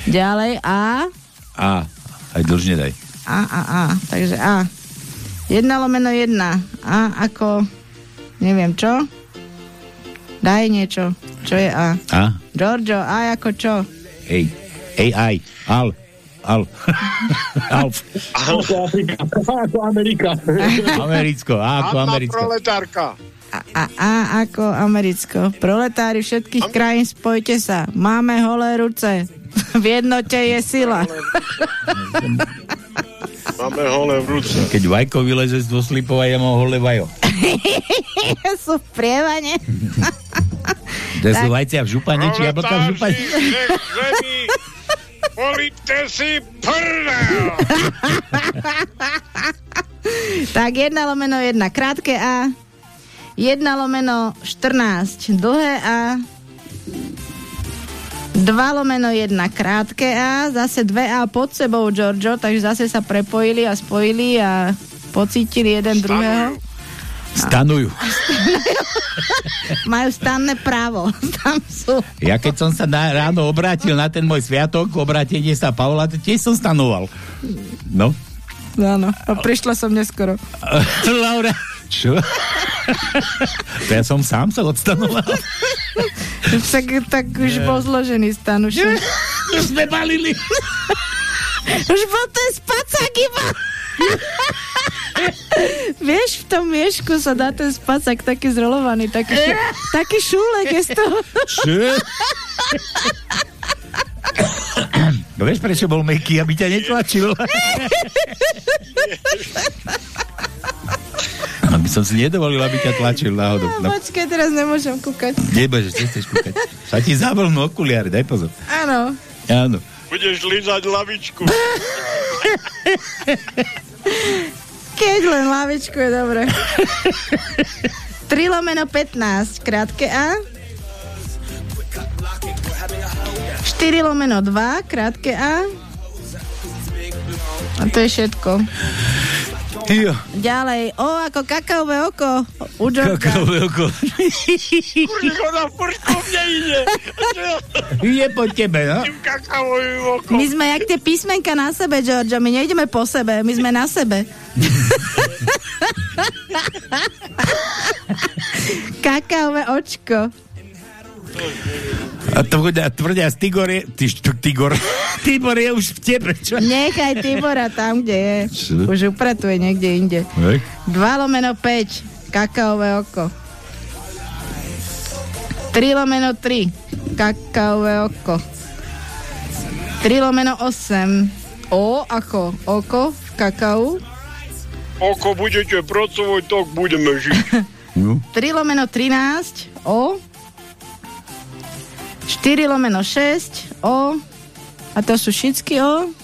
Ďalej A, A. Aj dlžne daj. A, A, A. Takže A. 1 lomeno 1. A ako, neviem čo? Daj niečo. Čo je A? A. Giorgio, A ako čo? Ej. AI. Al. Al. Alf. Ako Afrika. Ako Amerika. Americko. A ako Anna Americko. proletárka. A, a, a ako Americko. Proletári všetkých krajín, spojte sa. Máme holé ruce. V jednote je sila. Máme holé v ruce. Keď Vajko vyleze z dvoslipova, ja mám holé vajo. Sú v prievane. To sú vajcia v župane, či jablka v župane? Polite si prdel. tak 1 lomeno 1, krátke A. 1 lomeno 14, dlhé A. 2 lomeno 1, krátke A. Zase 2 A pod sebou, Giorgio, takže zase sa prepojili a spojili a pocítili jeden druhého. Stanujú. Majú stanné právo. Tam sú. Ja keď som sa na, ráno obrátil na ten môj sviatok, obrátenie sa Pavla, to tiež som stanoval. No. Áno, a prišla som neskoro. Laura, čo? to ja som sám sa odstanoval. tak, tak už bol zložený stan. Už, už sme balili. už bol ten spacák iba. Vieš, v tom miešku sa dá ten spacák taký zrolovaný, taký, šu, taký šúlek je z toho. Čo? No vieš, prečo bol meký, aby ťa netlačil? aby som si nedovolil, aby ťa tlačil náhodou. No. Počkaj, teraz nemôžem kúkať. Nebože, čo chceš kúkať? Sa ti zavrnú okuliare, daj pozor. Áno. Áno. Budeš lízať lavičku. Keď len lavičku je dobre. 3 lomeno 15, krátke A. 4 lomeno 2, krátke A. A to je všetko. Jo. Ďalej, O ako kakaové oko. U Georgia. Kakaové oko. Kurko na furtku mne ide. Je po tebe, no? My sme jak tie písmenka na sebe, Georgia. My nejdeme po sebe, my sme na sebe. Kakaové očko. A tvrdia, tvrdia Tigor je... Ty, Tigor. Tibor je už v tebe, čo? Nechaj Tibora tam, kde je. Čo? Už upratuje niekde inde. Hej. 2 lomeno 5, kakaové oko. 3 lomeno 3, kakaové oko. 3 lomeno 8, O ako oko v kakao. Oko budete pracovať, tak budeme žiť. 3 lomeno 13, O. 4 lomeno 6, O. A to sú všetky O.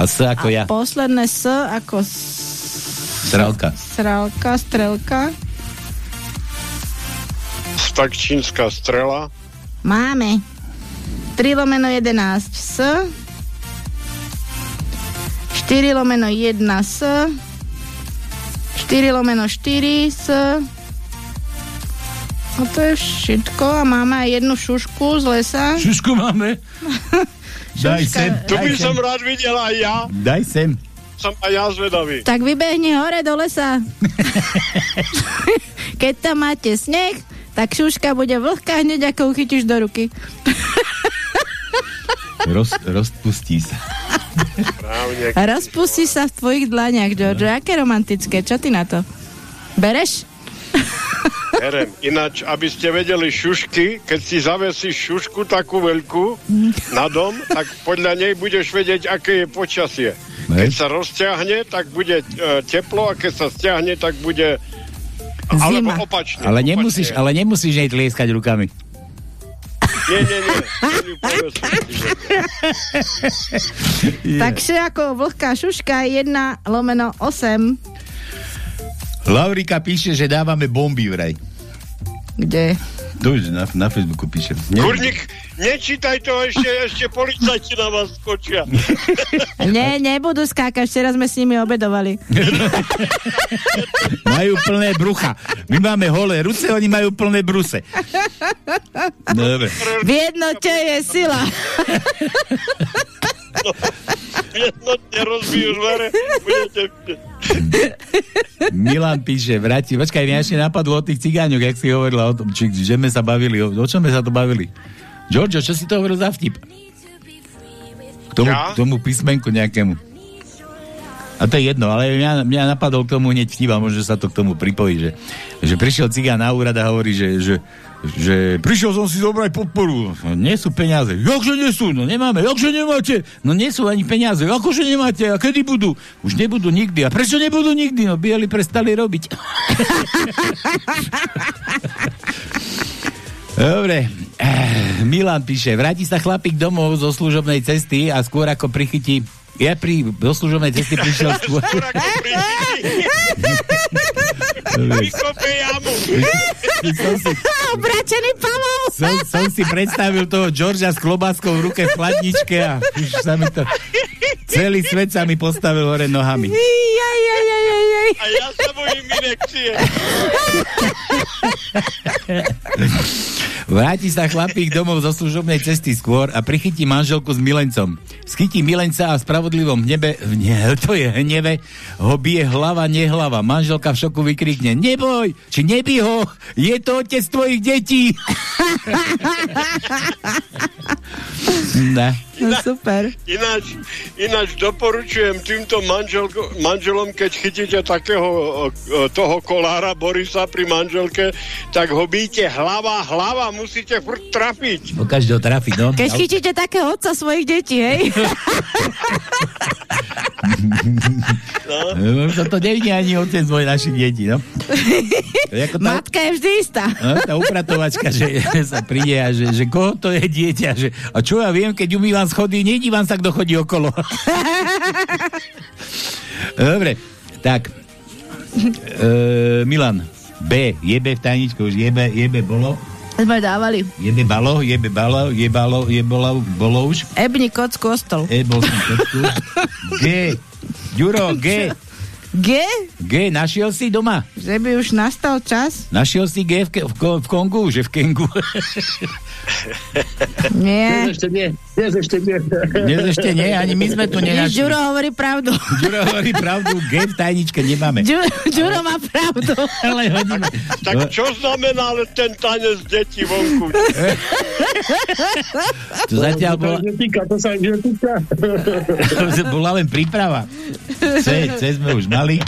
A S ako ja. Posledné S ako Strelka. sralka, strelka. Stakčínska strela. Máme. 3 lomeno 11 S. 4 lomeno 1 S. 4 lomeno 4 S. A to je všetko. A máme aj jednu šušku z lesa. Šušku máme. Daj sem. Tu by som rád videl aj ja. Daj sem. Som aj ja zvedavý. Tak vybehni hore do lesa. Keď tam máte sneh, tak šuška bude vlhká hneď ako uchytíš do ruky. Roz, rozpustí sa. Rozpustí sa v tvojich dlaniach, George. Aké romantické. Čo ty na to? Bereš? Berem. Ináč, aby ste vedeli šušky, keď si zavesíš šušku takú veľkú na dom, tak podľa nej budeš vedieť, aké je počasie. Keď sa rozťahne, tak bude e, teplo a keď sa stiahne, tak bude alebo opačne. Ale opačne. nemusíš, ale nemusíš nej tlieskať rukami. Nie, nie, nie. Takže ako vlhká šuška 1 lomeno 8. Laurika píše, že dávame bomby vraj. Kde? To už na, na Facebooku píše. Ne- Kurník, nečítaj to ešte, ešte policajti na vás skočia. Nie, nebudú skákať, včera sme s nimi obedovali. Majú plné brucha. My máme holé ruce, oni majú plné bruse. Dobre. V jednote je sila. Jednotne rozbijú dvere, budete... Milan píše, vráti, počkaj, mňa ešte napadlo o tých cigáňoch, jak si hovorila o tom, či, že sme sa bavili, o, o čom sme sa to bavili? Giorgio, čo si to hovoril za vtip? K tomu, Ja? k tomu písmenku nejakému. A to je jedno, ale mňa, mňa napadol k tomu hneď vtip a možno sa to k tomu pripojí, že, že prišiel cigán na úrad a hovorí, že, že, že prišiel som si zobrať podporu. No, nie sú peniaze. Jakže nie sú? No nemáme. Jakže nemáte? No nie sú ani peniaze. Akože nemáte? A kedy budú? Už nebudú nikdy. A prečo nebudú nikdy? No bieli prestali robiť. Dobre. Eh, Milan píše, vráti sa chlapík domov zo služobnej cesty a skôr ako prichytí ja pri do služobnej cesty prišiel skôr. Vykope jamu. Pavol. som, som si predstavil toho Georgia s klobáskou v ruke v chladničke a už sa mi to... Celý svet sa mi postavil hore nohami. Jaj, jaj, jaj, jaj, jaj. A ja sa bojím inekcie. Vráti sa chlapík domov zo služobnej cesty skôr a prichytí manželku s milencom. Schytí milenca a v spravodlivom hnebe, v ne, to je hneve, ho bije hlava, nehlava. Manželka v šoku vykrikne, neboj, či nebij ho, je to otec tvojich detí. ne. No, super. Ináč, ináč doporučujem týmto manželko, manželom, keď chytíte takého toho kolára Borisa pri manželke, tak ho bíte hlava, hlava, musíte furt trafiť. Po každého trafiť, no. Keď chytíte takého otca svojich detí, hej? No, toto nevidí ani otec svoj našich detí, no. To je ako tá, Matka je vždy istá. no, tá upratovačka, že sa príde a že, že koho to je dieťa, že a čo ja viem, keď umývam schody, nedívam sa, kto chodí okolo. Dobre, tak. E, Milan, B, jebe v tajničku, už jebe, jebe bolo, Sme dávali. jebe balo, jebe balo, jebalo, jebolo, bolo už. Ebni kocku o stol. E, bol som kocku. G, Ďuro, G, G? G, našiel si doma? Že by už nastal čas? Našiel si G v, v, v Kongu, že v Kengu. Nie. Dnes ešte nie. Dnes ešte nie. Dnes ešte nie, ani my sme tu nenašli. Ďuro hovorí pravdu. Ďuro hovorí pravdu, G v tajničke nemáme. Ďuro, má pravdu. Ale hodíme. Tak čo znamená ale ten tanec detí vonku? To zatiaľ To bola, sa netýka, to sa bola len príprava. C, C sme už mali.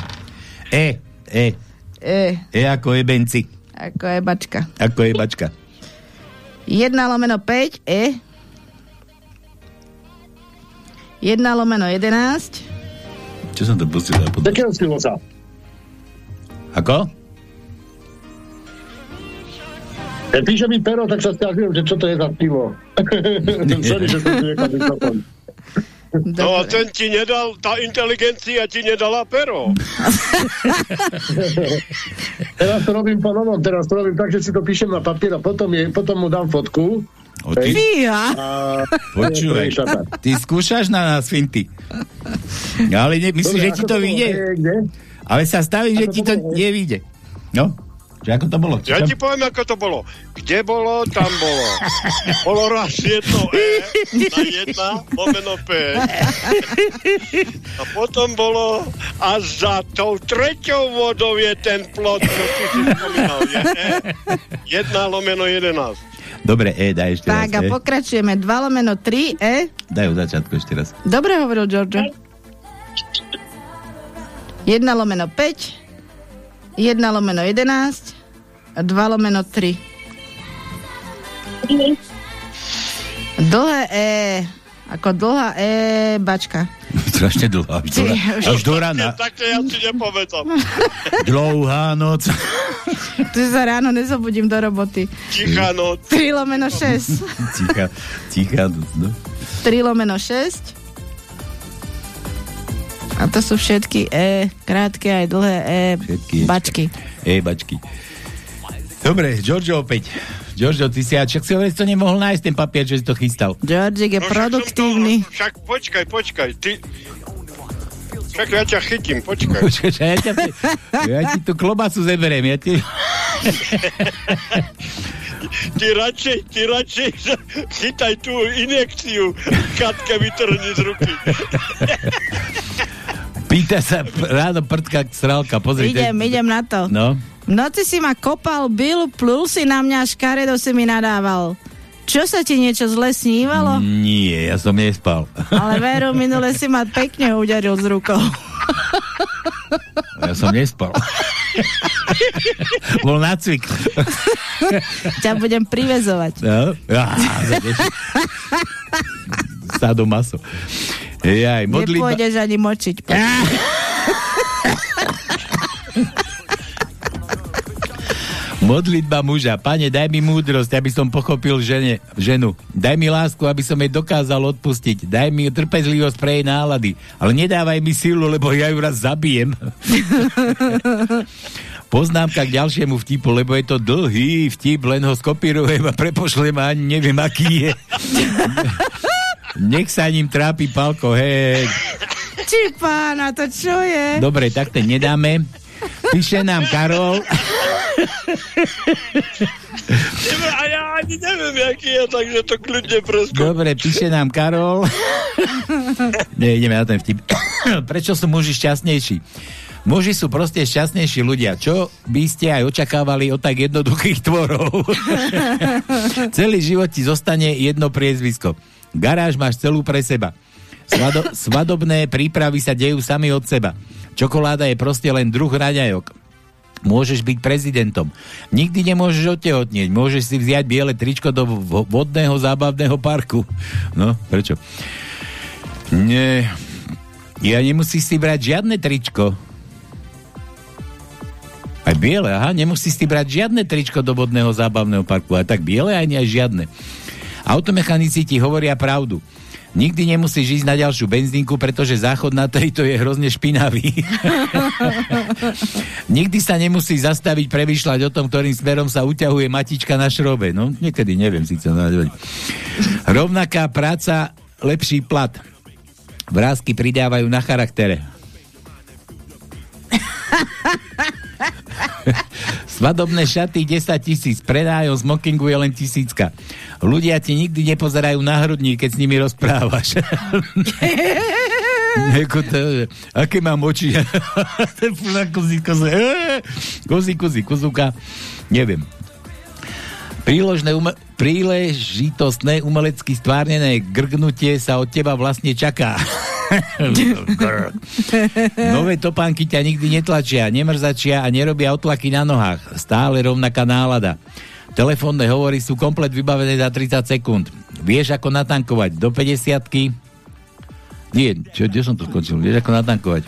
E, E. E, E ako je benci. ako je bačka. Ako je bačka. 1 lomeno 5, E. 1 lomeno 11. Čo som to pustil? Takého silosa. Ako? Keď píše mi pero, tak sa stiažujem, že čo to je za pivo. Sorry, že som tu nechal No a ten ti nedal, tá inteligencia ti nedala pero. Teraz to robím po novom, teraz to robím tak, že si to píšem na papier a potom, je, potom mu dám fotku. O, ty, Fíha. A... počúvaj, ty skúšaš na nás finty. Ale ne, myslíš, že ti to vyjde? Ale sa staví, že ti to nevyjde. No? Čo, ako to bolo? Čo Ja tam- ti poviem, ako to bolo. Kde bolo, tam bolo. Bolo raz jedno E na jedna lomeno P. A potom bolo a za tou treťou vodou je ten plot, čo ty si spomínal. Je E. Jedna lomeno 11. Dobre, E, daj ešte Tak a raz. E. pokračujeme. 2 lomeno 3, E. Daj od začiatku ešte raz. Dobre hovoril Giorgio. 1 lomeno 5, 1 lomeno 11 a 2 lomeno 3. Dlhé E, ako dlhá E bačka. Strašne dlhá. Až do, až do rána. Také ja si nepamätám. Dlouhá noc. Tu sa ráno nezobudím do roboty. Tichá noc. 3 lomeno 6. Tichá, tichá noc, no. 3 lomeno 6. A to sú všetky E, krátke aj dlhé E, Všetky bačky. Ej, bačky. Dobre, Giorgio opäť. Giorgio, ty si, a však si hovoril, to nemohol nájsť ten papier, že si to chystal. Georgik je No však produktívny. To, však počkaj, počkaj, ty... Však ja ťa chytím, počkaj. Počkaj, ja, ťa, ja ti tú klobasu zeberiem. Ja ti... Ty radšej, ty radšej chytaj tú injekciu, Katka vytrhni z ruky. Pýta sa ráno prdka sralka, pozrite. Idem, idem na to. No, V noci si ma kopal, bil, plul si na mňa, škaredo si mi nadával. Čo sa ti niečo zle snívalo? nie, ja som nespal. Ale veru, minule si ma pekne udaril z rukou. Ja som nespal. Bol nácvik. Ťa budem privezovať. No, ja, Sado maso. Jaj, modlitba... Nepôjdeš ani močiť. Modlitba muža. Pane, daj mi múdrosť, aby som pochopil žene, ženu. Daj mi lásku, aby som jej dokázal odpustiť. Daj mi trpezlivosť pre jej nálady. Ale nedávaj mi silu, lebo ja ju raz zabijem. Poznámka k ďalšiemu vtipu, lebo je to dlhý vtip, len ho skopírujem a prepošlem a ani neviem, aký je. Nech sa ním trápi palko, hej. Či pána, to čo je? Dobre, tak ten nedáme. Píše nám Karol. A ja ani neviem, aký je, takže to kľudne presko. Dobre, píše nám Karol. Nie, ideme na ten vtip. Prečo sú muži šťastnejší? Muži sú proste šťastnejší ľudia. Čo by ste aj očakávali od tak jednoduchých tvorov? Celý život ti zostane jedno priezvisko. Garáž máš celú pre seba. Svado- svadobné prípravy sa dejú sami od seba. Čokoláda je proste len druh raňajok. Môžeš byť prezidentom. Nikdy nemôžeš odtehotnieť. Môžeš si vziať biele tričko do vo- vodného zábavného parku. No, prečo? Nie. Ja nemusíš si brať žiadne tričko. Aj biele, aha, nemusíš si brať žiadne tričko do vodného zábavného parku. A tak biele ani aj žiadne. Automechanici ti hovoria pravdu. Nikdy nemusíš ísť na ďalšiu benzínku, pretože záchod na tejto je hrozne špinavý. Nikdy sa nemusí zastaviť premýšľať o tom, ktorým smerom sa uťahuje matička na šrobe. No, niekedy neviem síce. No, neviem. Rovnaká práca, lepší plat. Vrázky pridávajú na charaktere. Svadobné šaty 10 tisíc, predájom smokingu je len tisícka. Ľudia ti nikdy nepozerajú na hrudník, keď s nimi rozprávaš. Ako to, aké mám oči? kozy, kozy, kozy, kozy, kozúka. Neviem. Príložné ume- príležitostné umelecky stvárnené grgnutie sa od teba vlastne čaká. Nové topánky ťa nikdy netlačia, nemrzačia a nerobia otlaky na nohách. Stále rovnaká nálada. Telefónne hovory sú komplet vybavené za 30 sekúnd. Vieš, ako natankovať. Do 50 Nie, čo, kde som to skončil? Vieš, ako natankovať.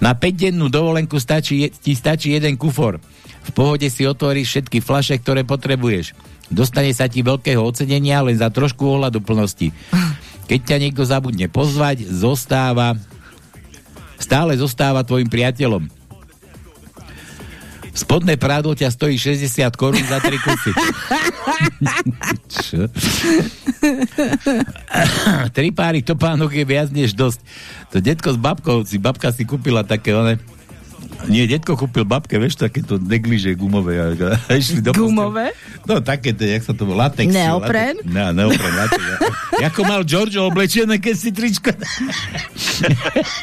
Na 5-dennú dovolenku stačí, ti stačí jeden kufor. V pohode si otvoríš všetky flaše, ktoré potrebuješ. Dostane sa ti veľkého ocenenia len za trošku ohľadu plnosti. Keď ťa niekto zabudne pozvať, zostáva stále zostáva tvojim priateľom. Spodné prádlo ťa stojí 60 korún za tri kusy. Čo? Tri páry topánok je viac než dosť. To detko s babkou, si babka si kúpila také one nie, detko kúpil babke, vieš, takéto negliže gumové. A, a išli do Gumové? No, takéto, jak sa to volá, latex. Neopren? Latex, no, neopren, latex. Ako mal Giorgio oblečené, keď si tričko...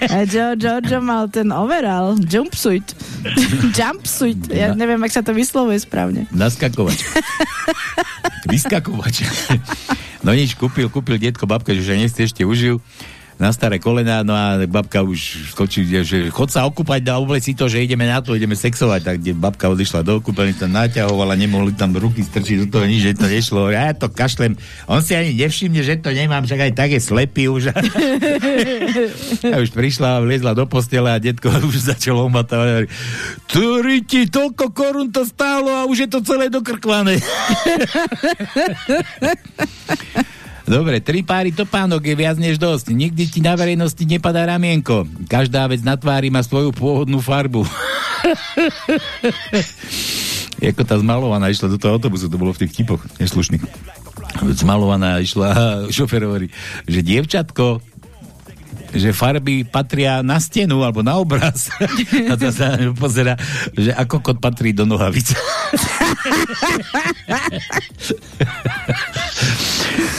A Giorgio mal ten overall, jumpsuit. jumpsuit, ja Na- neviem, ak sa to vyslovuje správne. Naskakovač. Vyskakovač. no nič, kúpil, kúpil detko babke, že nechce ešte užijú. Na staré kolená, no a babka už skočí, že chod sa okúpať a oblec si to, že ideme na to, ideme sexovať, tak kde babka odišla do kúpeľny, tam naťahovala, nemohli tam ruky strčiť do toho nič, že to nešlo. Ja to kašlem. On si ani nevšimne, že to nemám, však aj tak je slepý už. a už prišla, vliezla do postele a detko už začalo omatávať. Turi ti, toľko korún to stálo a už je to celé dokrkvané. Dobre, tri páry topánok je viac než dosť. Nikdy ti na verejnosti nepadá ramienko. Každá vec na tvári má svoju pôvodnú farbu. Jako tá zmalovaná išla do toho autobusu, to bolo v tých typoch neslušných. Zmalovaná išla šofer hovorí, že dievčatko, že farby patria na stenu alebo na obraz. A to sa pozera, že ako kot patrí do nohavic.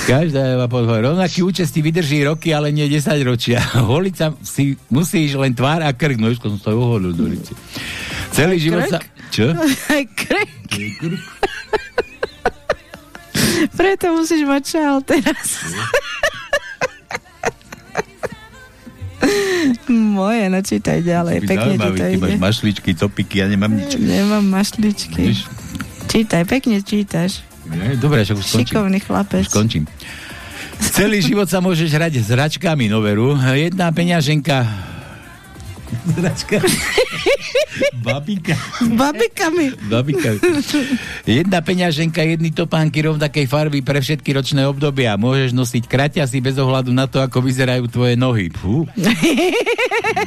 Každá má podhoj. Rovnaký účest ti vydrží roky, ale nie 10 ročia. Holiť sa si musíš len tvár a krk. No, som sa uholil do lice. Celý Aj život krk? sa... Čo? Aj krk. Preto musíš mať šál teraz. Moje, no čítaj ďalej. Pekne ti to ty máš ide. mašličky, topiky, ja nemám nič. Nemám mašličky. Vidíš? Čítaj, pekne čítaš. Dobre, však už skončím. Šikovný chlapec. Už končím. Celý život sa môžeš hrať s hračkami, no veru. Jedna peňaženka... Hračka. Babika. Babikami. Babika. Jedna peňaženka, jedny topánky rovnakej farby pre všetky ročné obdobia. Môžeš nosiť kraťasy bez ohľadu na to, ako vyzerajú tvoje nohy. Fú.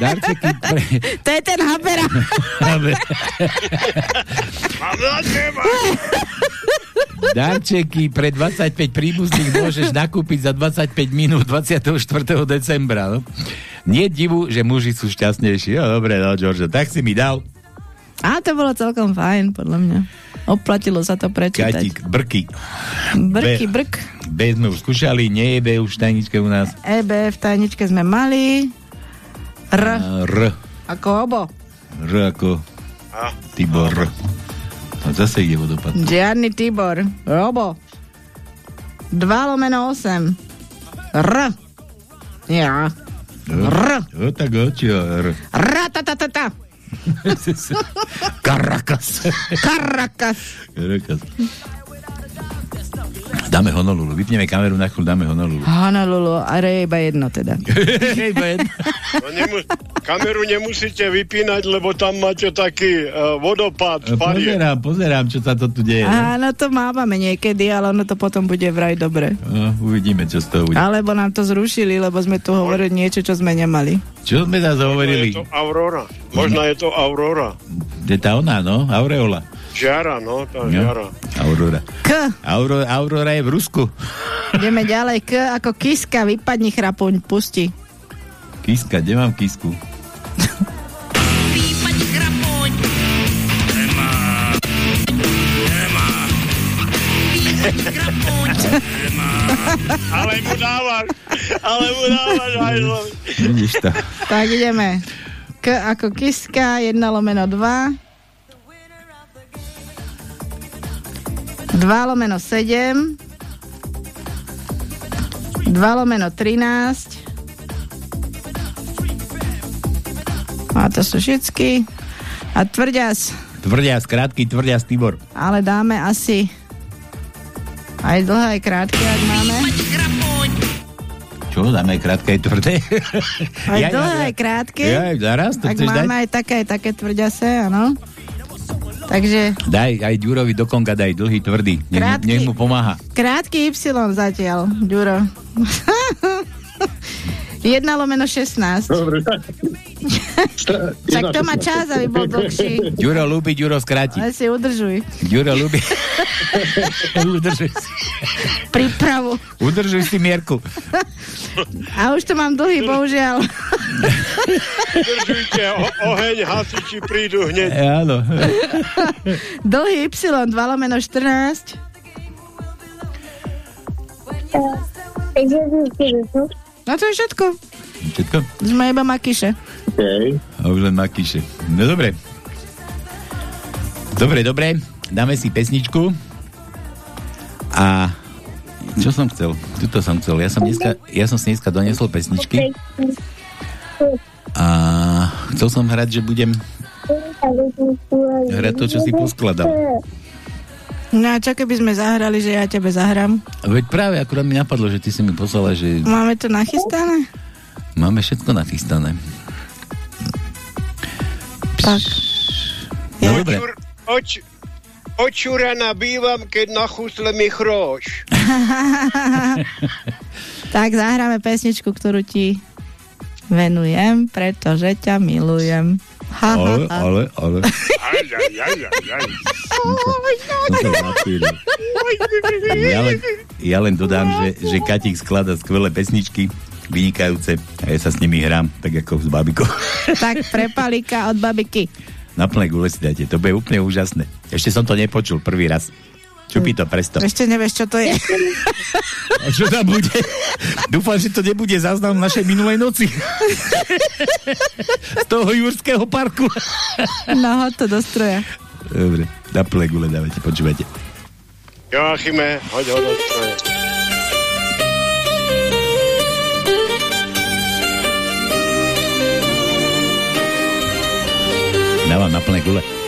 Darčeky pre... To je ten habera. Darčeky pre 25 príbuzných môžeš nakúpiť za 25 minút 24. decembra. No. Nie divu, že muži sú šťastnejší. No dobre, no George, tak si mi dal. A to bolo celkom fajn, podľa mňa. Oplatilo sa to prečítať. Katík, brky. Brky, B. brk. B sme už skúšali, nie je B už v tajničke u nás. EB v tajničke sme mali. R. A R. Ako obo. R ako Tibor. A zase ide vodopad. Žiadny Tibor. Robo. 2 lomeno 8. R. Ja. R. O, tak oči, R. R. Ta, ta, ta, ta. Karakas. Karakas. Karakas. Dáme Honolulu, vypneme kameru na chvíľu, dáme Honolulu. Honolulu, ale je iba jedno teda. Iba jedno. No nemu- kameru nemusíte vypínať, lebo tam máte taký uh, vodopád parie. Pozerám, pozerám, čo sa to tu deje. no. Áno, to mávame niekedy, ale ono to potom bude vraj dobre. No, uvidíme, čo z toho bude. Alebo nám to zrušili, lebo sme tu hovorili niečo, čo sme nemali. Čo sme zase Možno je hovorili? to Aurora. Možno je to Aurora. Je tá ona, no? Aureola. Žiara, no, tá No. žiara. Aurora. K. Auro, Aurora je v Rusku. Ideme ďalej. K ako kiska, vypadni chrapuň, pusti. Kiska, kde mám kisku? ale mu dávaš, ale mu dávaš hajzlovi. Vidíš to. Tak ideme. K ako kiska, 1 lomeno 2. 2 lomeno 7. 2 lomeno 13. A to sú všetky. A tvrďas. Tvrdia, krátky, tvrdia Tibor. Ale dáme asi aj dlhé, aj krátke, ak máme. Čo, dáme krátke, aj tvrdé? Aj dlhé, aj krátke. Ja, zaraz, to Ak chceš dať? máme aj také, aj také tvrďase, áno. Takže Daj, aj Ďurovi do konga daj dlhý, tvrdý. Nech, mu- Krátky. nech mu pomáha. krátky Y zatiaľ, Ďuro. 1 lomeno 16. Dobre. Tak to má čas, aby bol dlhší. Ďuro ľúbi, Ďuro skráti. Ale si udržuj Ďuro ľúbi. Udržuj si. prípravu. Udržuj si mierku. A už to mám dlhý, bohužiaľ. Držujte o- oheň, hasiči prídu hneď. E, áno. Dlhý Y, 2 lomeno 14. No to je všetko. Všetko? Sme iba makyše. Okay. A už len makíše. No dobre. Dobre, dobre. Dáme si pesničku. A Čo som chcel? Tuto som chcel. Ja som, dneska, ja som si dneska donesol pesničky a chcel som hrať, že budem hrať to, čo si poskladal. No a čo keby sme zahrali, že ja tebe zahrám? Veď práve akurát mi napadlo, že ty si mi poslala, že Máme to nachystané? máme všetko nachystané. Tak. No dobre. Oč, očuraná bývam, keď na chusle mi chroš. tak zahráme pesničku, ktorú ti venujem, pretože ťa milujem. Ha, Ale, ha. ale, ale. Aj, aj, aj, aj, aj. Som sa zapílil. Ja len, ja len dodám, že, že Katík sklada skvelé pesničky, vynikajúce a ja sa s nimi hrám, tak ako s babikou. tak pre od babiky. Na plné gule si dáte, to bude úplne úžasné. Ešte som to nepočul prvý raz. Čupí to, presto. Ešte nevieš, čo to je. A čo tam bude? Dúfam, že to nebude záznam našej minulej noci. Z toho Jurského parku. no, to do stroja. Dobre, na plné gule dávajte, počúvajte. Joachime, hoď ho do stroje. Dávam na plné gule.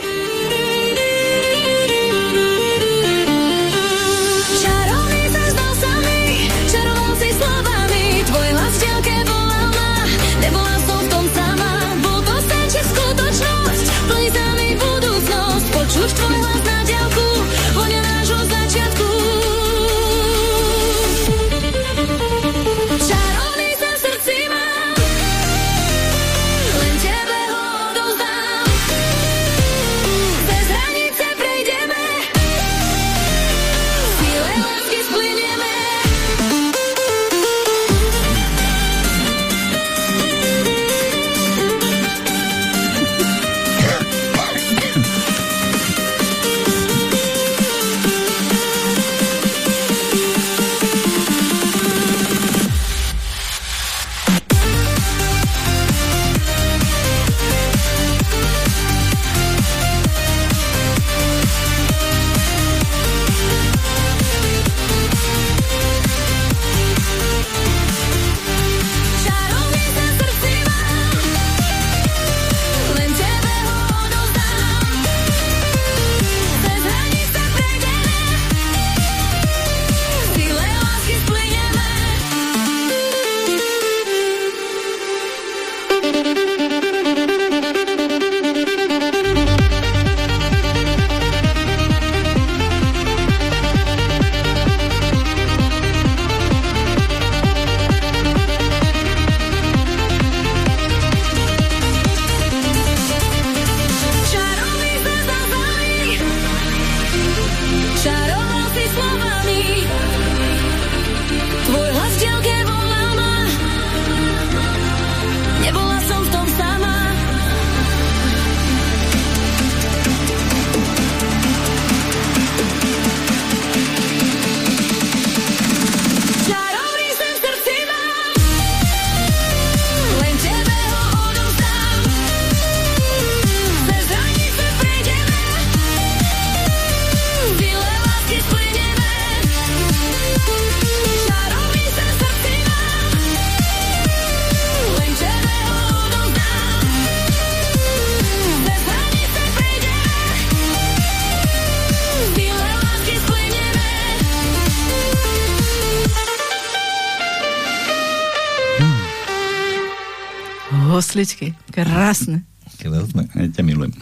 Hosličky, krásne. Krásne, ja ťa milujem.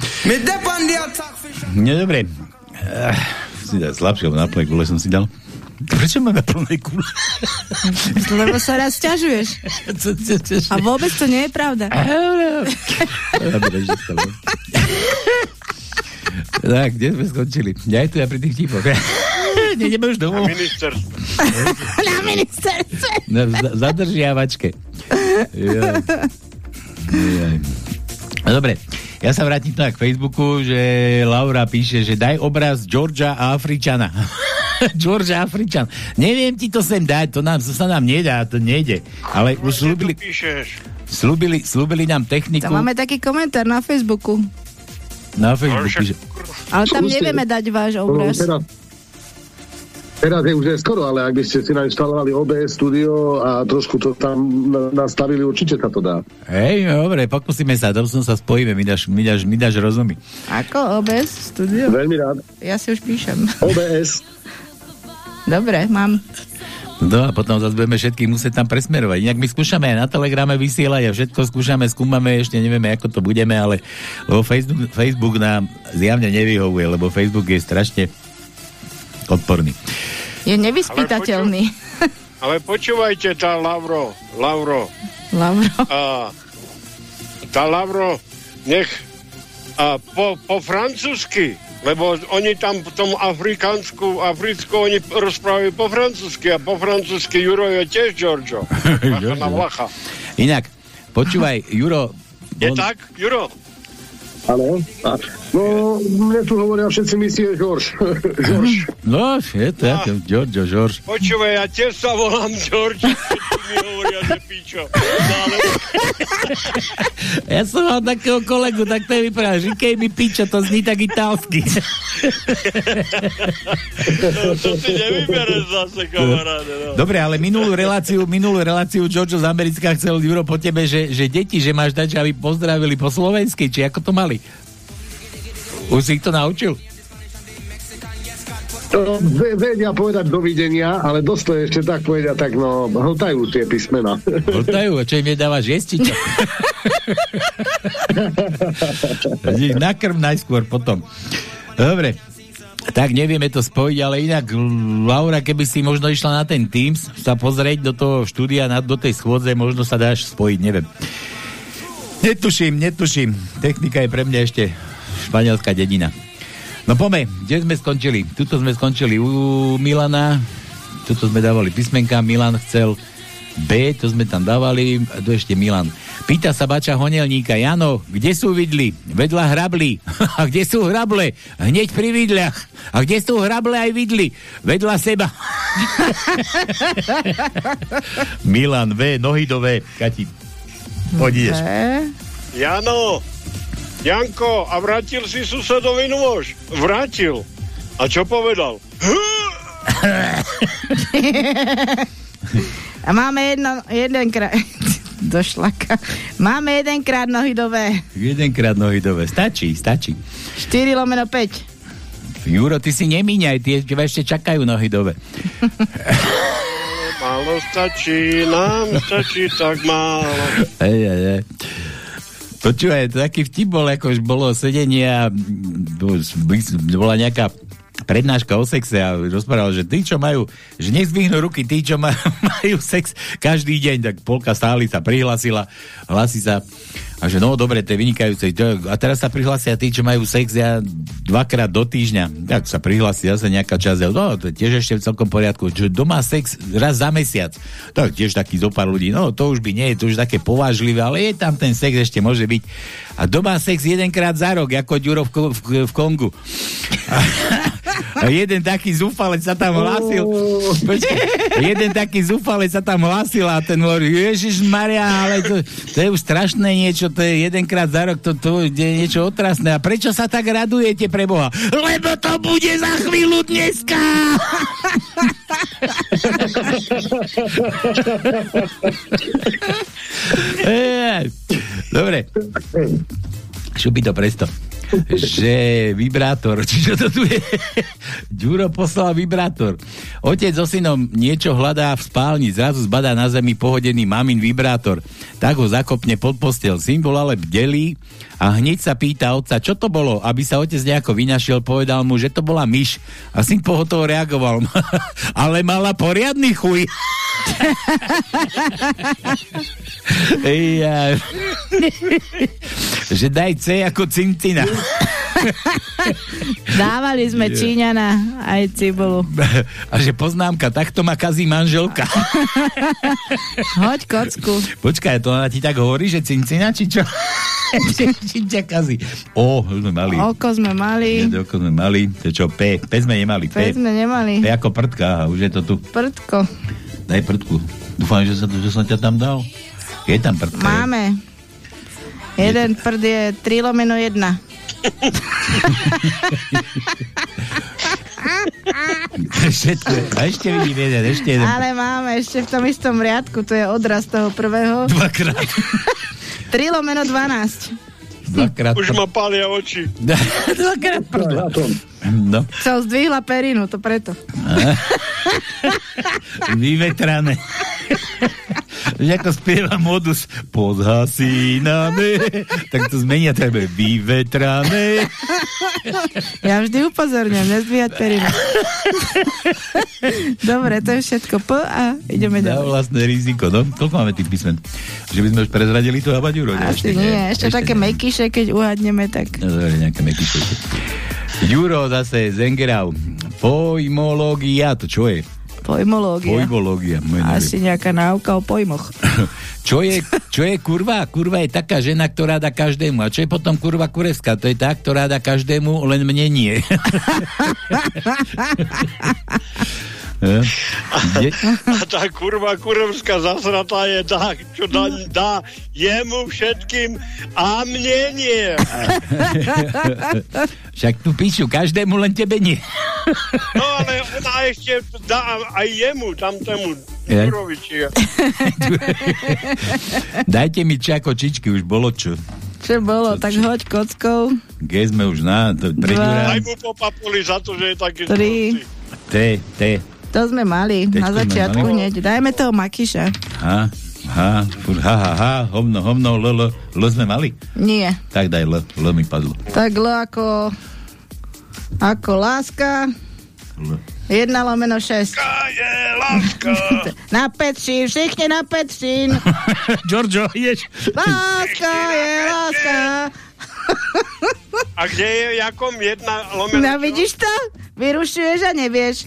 No dobre. Uh, si dá slabšie, lebo na plné gule som si dal. Prečo máme plné gule? Lebo sa raz ťažuješ. A vôbec to nie je pravda. Dobre, že stalo. tak, kde sme skončili? Ja tu ja pri tých tipoch. Nejdeme už domov. Na ministerstve. Na za- zadržiavačke. Jaj. No dobre, ja sa vrátim tak k Facebooku, že Laura píše, že daj obraz Georgia a Afričana. Georgia Afričan. Neviem ti to sem dať, to, nám, to sa nám nedá, to nejde. Ale už slúbili, slúbili, slúbili nám techniku Tam máme taký komentár na Facebooku. na Facebooku. Ale tam nevieme dať váš obraz. Teraz je už je skoro, ale ak by ste si nainštalovali OBS studio a trošku to tam na- nastavili, určite sa to dá. Hej, no dobre, pokúsime sa, do sa spojíme, mi dáš, mi dáš, mi dáš rozumy. Ako OBS studio? Veľmi rád. Ja si už píšem. OBS. Dobre, mám. No a potom zase budeme všetkých musieť tam presmerovať. Inak my skúšame aj na Telegrame vysielať a všetko skúšame, skúmame, ešte nevieme, ako to budeme, ale lebo Facebook, Facebook nám zjavne nevyhovuje, lebo Facebook je strašne odporný. Je nevyspytateľný. Ale počúvajte, tá Lavro, Lavro, Lavro. a, tá Lavro, nech a, po, po francúzsky, lebo oni tam v tom afrikánsku, africku, oni rozprávajú po francúzsky a po francúzsky Juro je tiež Giorgio. Na Vlacha. Inak, počúvaj, Juro... Je tak, Juro? Áno. No, mne tu hovoria všetci myslie Žorž. Žorž. No, je to, ja to, Giorgio, Žorž. Počúvaj, ja tiež sa volám George, mi hovoria, že pičo. No, ale... Ja som mal takého kolegu, tak to je vyprával, že keď mi pičo, to zní tak italsky. No, to si nevybereš zase, kamaráde. No. Dobre, ale minulú reláciu, minulú reláciu Jojo z Americka chcel Juro po tebe, že, že deti, že máš dať, že aby pozdravili po slovensky, či ako to mali? Už si ich to naučil? To ve- vedia povedať dovidenia, ale dosť to ešte tak povedia, tak no, hltajú tie písmena. Hltajú, čo im čo? Ich Nakrm najskôr potom. Dobre, tak nevieme to spojiť, ale inak Laura, keby si možno išla na ten Teams sa pozrieť do toho štúdia, na, do tej schôdze, možno sa dáš spojiť, neviem. Netuším, netuším. Technika je pre mňa ešte španielská dedina. No pome, kde sme skončili? Tuto sme skončili u Milana, tuto sme dávali písmenka, Milan chcel B, to sme tam dávali, a tu ešte Milan. Pýta sa bača honelníka, Jano, kde sú vidly? Vedľa hrabli. A kde sú hrable? Hneď pri vidľach. A kde sú hrable aj vidly? Vedľa seba. Milan V, nohy do V, Kati. Poď ideš. Jano, Janko, a vrátil si susedovi nôž? Vrátil. A čo povedal? A máme jedno, jedenkrát... Do šlaka. Máme jedenkrát nohy do V. Jedenkrát nohy do V. Stačí, stačí. 4 lomeno 5. Juro, ty si nemíňaj, tie ešte čakajú nohy do V. Málo stačí, nám stačí tak málo. Ej, ej, ej. Počúvaj, to taký vtip bol, ako už bolo sedenie a mm, bola nejaká prednáška o sexe a rozprával, že tí, čo majú, že nezvihnú ruky, tí, čo ma, majú sex každý deň, tak polka stáli sa prihlasila, hlasí sa a že no dobre, to je vynikajúce. A teraz sa prihlásia tí, čo majú sex ja dvakrát do týždňa. Tak sa prihlási zase nejaká časť. No, to je tiež ešte v celkom poriadku. Že doma sex raz za mesiac. Tak tiež taký zo pár ľudí. No, to už by nie je, to už také povážlivé, ale je tam ten sex ešte môže byť. A doma sex jedenkrát za rok, ako Ďuro v, v, v Kongu. jeden taký zúfalec sa tam hlásil. Počkej, jeden taký zúfalec sa tam hlásil a ten hovorí, Ježiš Maria, ale to, to je už strašné niečo, to je jedenkrát za rok, to, to je niečo otrasné. A prečo sa tak radujete pre Boha? Lebo to bude za chvíľu dneska! Dobre. Šupi to presto. Že vibrátor, čiže to tu je? Ďuro poslal vibrátor. Otec so synom niečo hľadá v spálni, zrazu zbadá na zemi pohodený mamin vibrátor. Tak ho zakopne pod postel. Syn bol ale bdelý a hneď sa pýta otca, čo to bolo? Aby sa otec nejako vynašiel, povedal mu, že to bola myš. A syn pohotovo reagoval. ale mala poriadny chuj. že daj C ako cincina. Dávali sme Je. Číňana aj cibulu. A že poznámka, takto ma kazí manželka. Hoď kocku. Počkaj, to ona ti tak hovorí, že cincina, či čo? či, ťa kazí. O, sme mali. Oko sme mali. Jedno oko sme mali. To je čo, P. P sme nemali. P sme nemali. P ako prdka, už je to tu. Prdko. Daj prdku. Dúfam, že, sa, že som ťa tam dal. Je tam prdka. Máme. Jeden prd je 3 lomeno 1. Všetko. A ešte vidím jeden, ešte jeden. Ale máme ešte v tom istom riadku, to je odraz toho prvého. Dvakrát. 3 lomeno 12. Dvakrát. Už ma pália oči. Dvakrát prdla. No. Som zdvihla perinu, to preto. Vyvetrané. Že ako spieva modus pod hasíname, tak to zmenia tebe vyvetrané. Ja vždy upozorňujem, nezdvíhať perinu. Dobre, to je všetko P a ideme Na ďalej. vlastné riziko, no. Koľko máme tých písmen? Že by sme už prezradili to Abaďuro? Asi nie, ešte, také mekyše, keď uhadneme, tak... No, dobre, nejaké mekyše. Juro zase Zengerau. Pojmológia, to čo je? Pojmológia. Pojmológia. Asi nejaká náuka o pojmoch. Čo je, čo je kurva? Kurva je taká žena, ktorá dá každému. A čo je potom kurva kurevská? To je tá, ktorá dá každému, len mne nie. Kde? A tá kurva kurevská zasratá je tá, čo dá, dá jemu všetkým a mne nie. Však tu píšu každému, len tebe nie. No ale ona ešte dá aj jemu, tamtému? Duroviči. Dajte mi čakočičky, už bolo čo. Čo bolo, tak hoď kockou. Kde sme už na... To, pre Aj Ďura- mu popapuli za to, že je taký Tri. T, T. To sme mali Tečko na začiatku mali. hneď. Dajme toho Makiša. Ha, ha, fur, ha, ha, ha, hovno, hovno, l, l, l sme mali? Nie. Tak daj l, l mi padlo. Tak L ako... Ako láska. L. 1 lomeno 6. je láska. Na Petšín, všichni na Petšín. Giorgio, ideš? Láska je láska. A kde je jakom jedna lomeno? No vidíš to? Vyrušuješ a nevieš.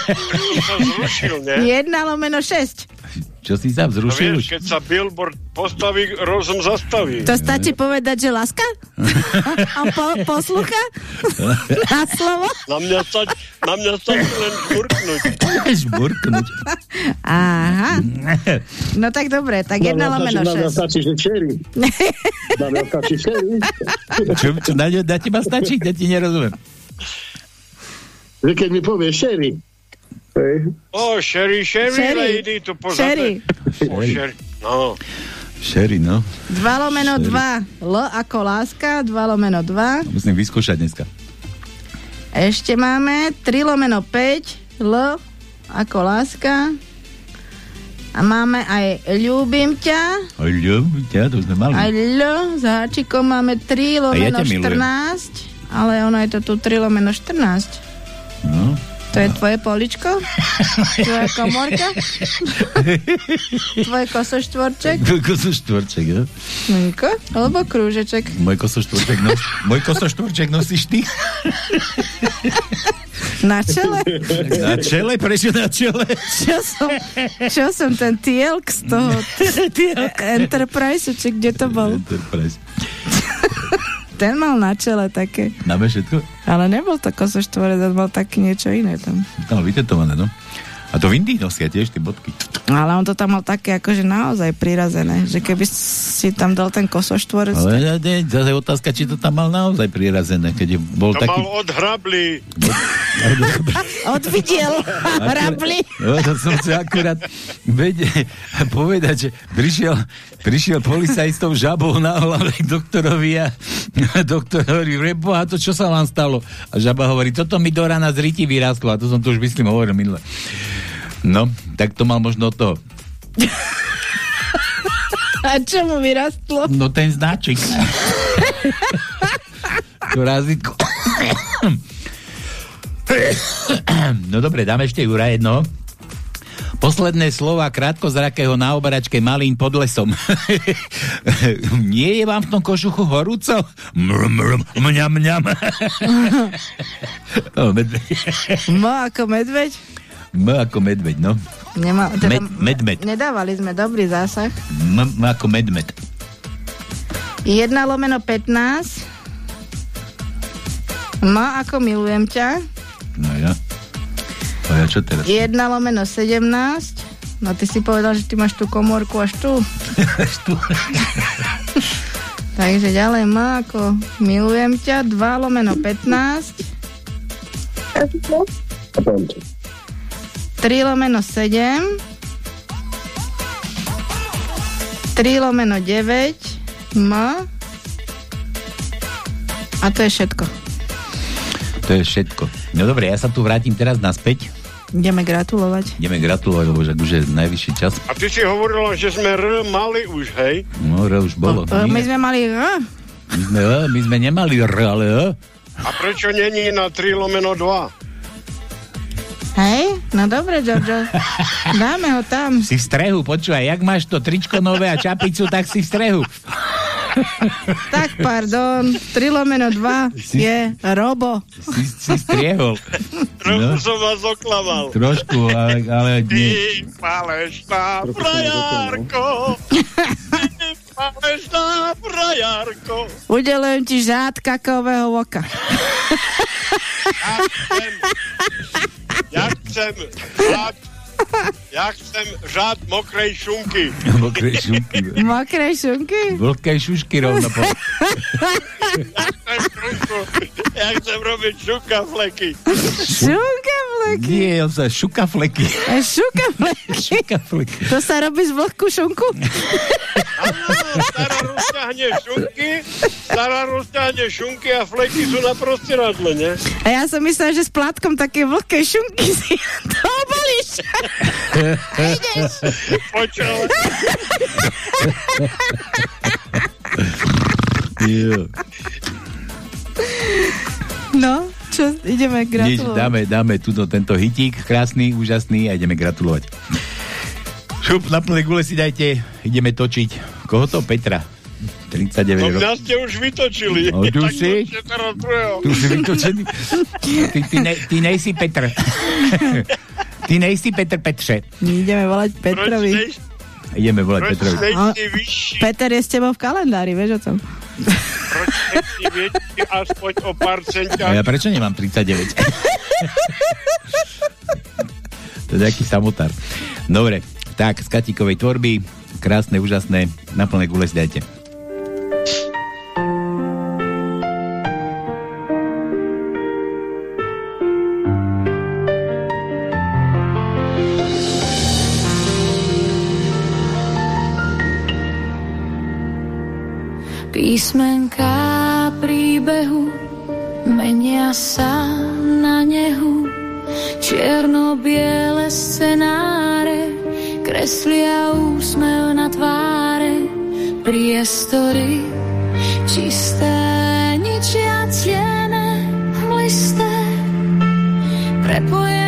sa zrušil, ne? 1 lomeno 6. Čo si sa No vzrušil vieš, už? keď sa billboard postaví, rozum zastaví. To stačí povedať, že láska? A po, poslucha? Na slovo? Na mňa, stač, na mňa stačí len žmurknúť. Žmurknúť. Aha. No tak dobre, tak 1 lomeno Na mňa 6. stačí, že cherry. Na mňa stačí cherry. Čo, čo na, na teba stačí? Ja ti nerozumiem. Že keď mi povie cherry. Hej. O, Sherry, Sherry, Sherry. lady, tu Sherry. pozadne. O, Sherry. No, Sherry, no. 2 lomeno 2. L ako láska, 2 lomeno 2. Musím vyskúšať dneska. Ešte máme 3 lomeno 5. L ako láska. A máme aj ľúbim ťa. Oj, ľubím ťa, to sme mali. Aj L. Za háčikom máme 3 A ja lomeno ťa milujem. 14. Ale ono je to tu 3 lomeno 14. No. To je tvoje poličko? Tvoja komorka? Tvoj kosoštvorček? Kosoštvorček, jo? Minko? Alebo krúžeček? Môj kosoštvorček, nos, môj kosoštvorček nosíš ty? Na čele? Na čele? Prečo na čele? Čo som, čo som ten tielk z toho Enterprise, či kde to bol? Enterprise. Ten mal na čele také. Dáme všetko? Ale nebol to kosoštvorec, ale mal také niečo iné tam. Tam mal vytetované, no. A to v Indii nosia tiež tie bodky. Ale on to tam mal také akože naozaj prirazené, že keby si tam dal ten kosoštvorec, Ale ne, zase je otázka, či to tam mal naozaj prirazené, keď bol to taký... mal od hrabli. odvidiel hrabli. No, to som si akurát vede, povedať, že prišiel, prišiel policajt s tou žabou na hlave k doktorovi a doktor hovorí, reboha, to čo sa vám stalo? A žaba hovorí, toto mi do rána z ryti vyrastlo a to som tu už myslím hovoril minule. No, tak to mal možno to. A čo mu vyrastlo? No ten značik. to razítko. no dobre, dáme ešte Jura jedno. Posledné slova krátkozrakého na obaračke malým pod lesom. Nie je vám v tom košuchu horúco? Mr, mr, mňam, mňam. no. Mo ako medveď? M ako medveď, no. Nema, teda, Med, medmed. Nedávali sme dobrý zásah. M, m ako medmed. 1 lomeno 15. Ma ako milujem ťa. No ja. A ja čo teraz? 1 lomeno 17. No ty si povedal, že ty máš tú komórku až tu. Takže ďalej ma ako milujem ťa. 2 lomeno 15. A poď. 3 lomeno 7 3 lomeno 9 M a to je všetko. To je všetko. No dobre, ja sa tu vrátim teraz naspäť. Ideme gratulovať. Ideme gratulovať, lebo že už je najvyšší čas. A ty si hovorila, že sme R mali už, hej? No, R už bolo. O, my Nie. sme mali R. My sme, E, my sme nemali R, ale E. A prečo není na 3 lomeno 2? Hej, no dobre, Giorgio. Dáme ho tam. Si v strehu, počúvaj, jak máš to tričko nové a čapicu, tak si v strehu. Tak, pardon. 3 lomeno 2 je Robo. Si, si striehol. Trochu som vás oklamal. Trošku, ale, ale Ty falešná frajárko. Ty falešná frajárko. Udelujem ti žád kakového voka. Ja chcem žád, ja chcem žád mokrej šunky. Mokrej šunky. Mokrej šunky? Vlhkej šušky rovno po... Ja chcem šunku. Ja chcem robiť šunka fleky. Šunka fleky. Nie, on sa šuka fleky. A šuka fleky. Šuka fleky. To sa robí z vlhkú šunku? Stará rozťahne šunky, stará rozťahne šunky a fleky sú na prostieradle, ne? A ja som myslela, že s plátkom také vlhkej šunky si to obalíš. Ideš. Počul. No, čo, ideme Nič, gratulovať. dáme, dáme tuto, tento hitík krásny, úžasný a ideme gratulovať. Šup, na plné gule si dajte, ideme točiť. Koho to? Petra. 39 No rokov. ste už vytočili. No, tu Tak si. Tu si vytočený. Ty, ty, ne, ty nejsi Petr. Ty nejsi Petr Petře. My ideme volať Petrovi. Proč Ideme volať Proč Petrovi. Peter je s tebou v kalendári, vieš o tom? Proč väčší aspoň o pár A centiach? ja prečo nemám 39? to je nejaký samotár. Dobre, tak z Katíkovej tvorby, krásne, úžasné, na plné gule si dajte. Písmenká príbehu menia sa na nehu. Čierno-biele scenáre kreslia úsmev na tváre. Priestory čisté, ničia tiene, hlisté. Prepojené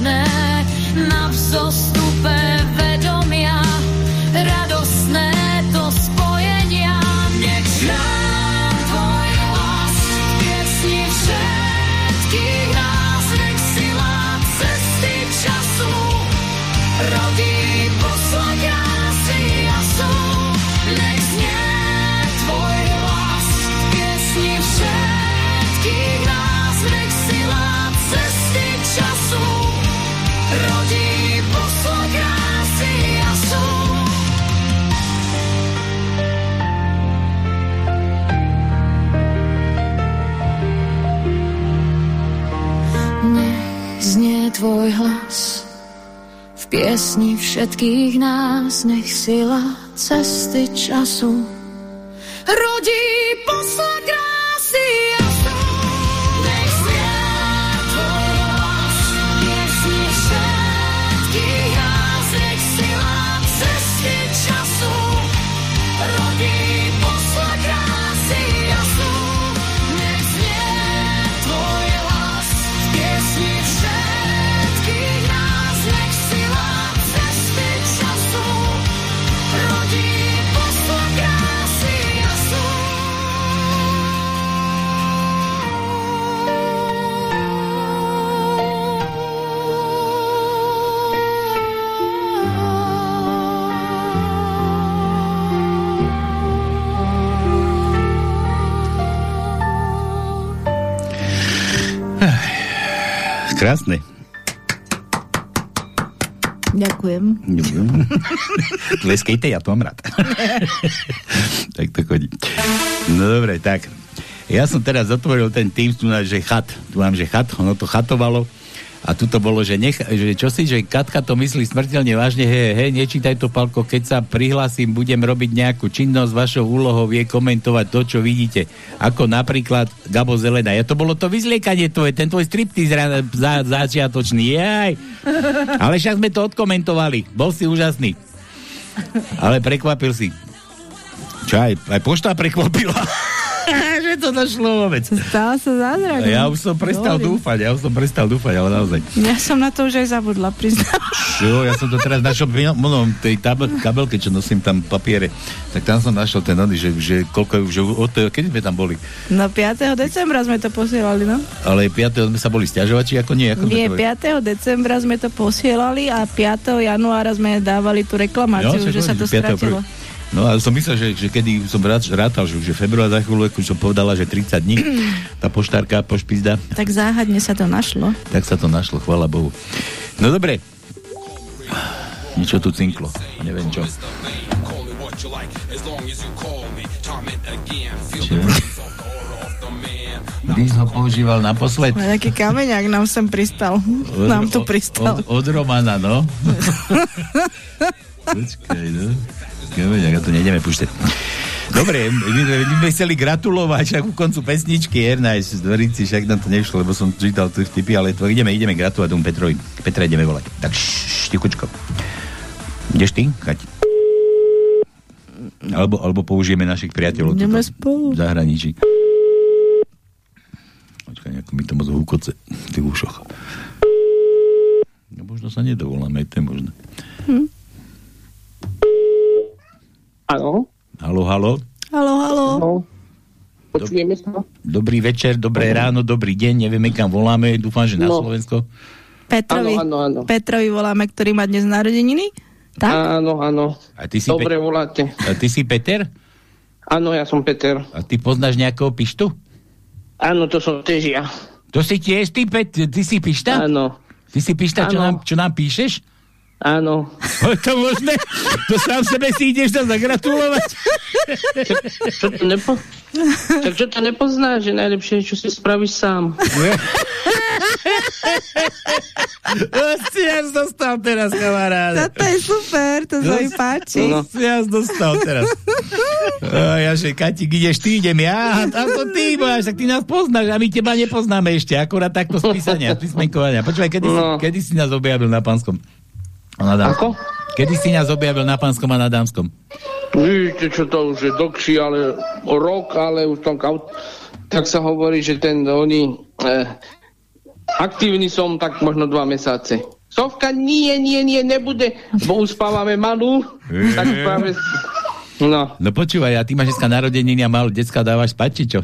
Now. V piesni všetkých nás, nech sila cesty času rodí Krásne. Ďakujem. Tleskejte, ja to mám rád. tak to chodí. No dobre, tak. Ja som teraz otvoril ten tým, že chat. Tu mám, že chat, ono to chatovalo. A tu to bolo, že, nech, že čo si, že Katka to myslí smrteľne vážne, hej, hej, nečítaj to, Palko, keď sa prihlasím, budem robiť nejakú činnosť, vašou úlohou je komentovať to, čo vidíte. Ako napríklad Gabo Zelena. Ja to bolo to vyzliekanie tvoje, ten tvoj striptease za, začiatočný, jaj. Ale však sme to odkomentovali, bol si úžasný. Ale prekvapil si. Čo aj, aj pošta prekvapila. že to došlo vôbec. Stala sa zázrak. Ja už som prestal Dobre. dúfať, ja už som prestal dúfať, ale naozaj. Ja som na to už aj zabudla, priznám. Čo, ja som to teraz našiel v no, tej tabel, kabelke, čo nosím tam papiere, tak tam som našiel ten ody, že, že koľko, že od toho, kedy sme tam boli? No 5. decembra sme to posielali, no. Ale 5. sme sa boli stiažovať, či ako nie? Ako nie, 5. decembra sme to posielali a 5. januára sme dávali tú reklamáciu, jo, že sa to stratilo. Prvý. No a som myslel, že, že kedy som rátal, že, že február za chvíľu, som povedala, že 30 dní, tá poštárka, pošpizda. Tak záhadne sa to našlo. Tak sa to našlo, chvála Bohu. No dobre. Niečo tu cinklo. Neviem čo. Čo? Kdy ho používal naposled? A taký kameňák nám sem pristal. Od, nám tu pristal. Od, od Romana, no. Počkaj, no. Ja to nejdeme púšťať. Dobre, my, my sme chceli gratulovať však ku koncu pesničky Ernajs z Dvorici, však nám to nešlo, lebo som čítal tu vtipy, ale to ideme, ideme gratulovať tomu Petrovi. Petra ideme volať. Tak šš, tichučko. Ideš ty, Kati? Alebo, alebo použijeme našich priateľov. Ideme spolu. V zahraničí. Počkaj, nejako mi to moc húkoce v tých ušoch. No možno sa nedovoláme, to je možné. Hm. Áno. Halo, halo. Halo, halo. Počujeme sa? Dobrý večer, dobré no. ráno, dobrý deň, nevieme kam voláme, dúfam, že na no. Slovensko. Petrovi, áno, áno, áno. Petrovi voláme, ktorý má dnes narodeniny? Tak? Áno, áno. A ty si Dobre Pe- voláte. A ty si Peter? Áno, ja som Peter. A ty poznáš nejakého pištu? Áno, to som tiež ja. To si tiež ty, Pet, ty si pišta? Áno. Ty si pišta, čo nám, čo nám píšeš? Áno. Je to možné? To sám sebe si ideš tam zagratulovať? Čo to nepo... Tak čo to nepoznáš, že najlepšie čo si spravíš sám. No, si až dostal teraz, kamaráde. To je super, to sa mi páči. No. Si až dostal teraz. O, ja, že Katik, ideš ty, idem ja, a to ty máš, tak ty nás poznáš a my teba nepoznáme ešte, akorát takto z písania, písmenkovania. Počúvaj, kedy, no. si, kedy si nás objavil na pánskom? Na Dámskom. Ako? Kedy si nás objavil na Pánskom a na Dámskom? Víte, čo to už je dlhší, ale rok, ale už tom tak sa hovorí, že ten oni eh, aktívny som tak možno dva mesiace. Sovka, nie, nie, nie, nebude, bo uspávame malú, tak práve No. No počúvaj, a ty máš dneska narodeniny a malú decka dávaš spať, či čo?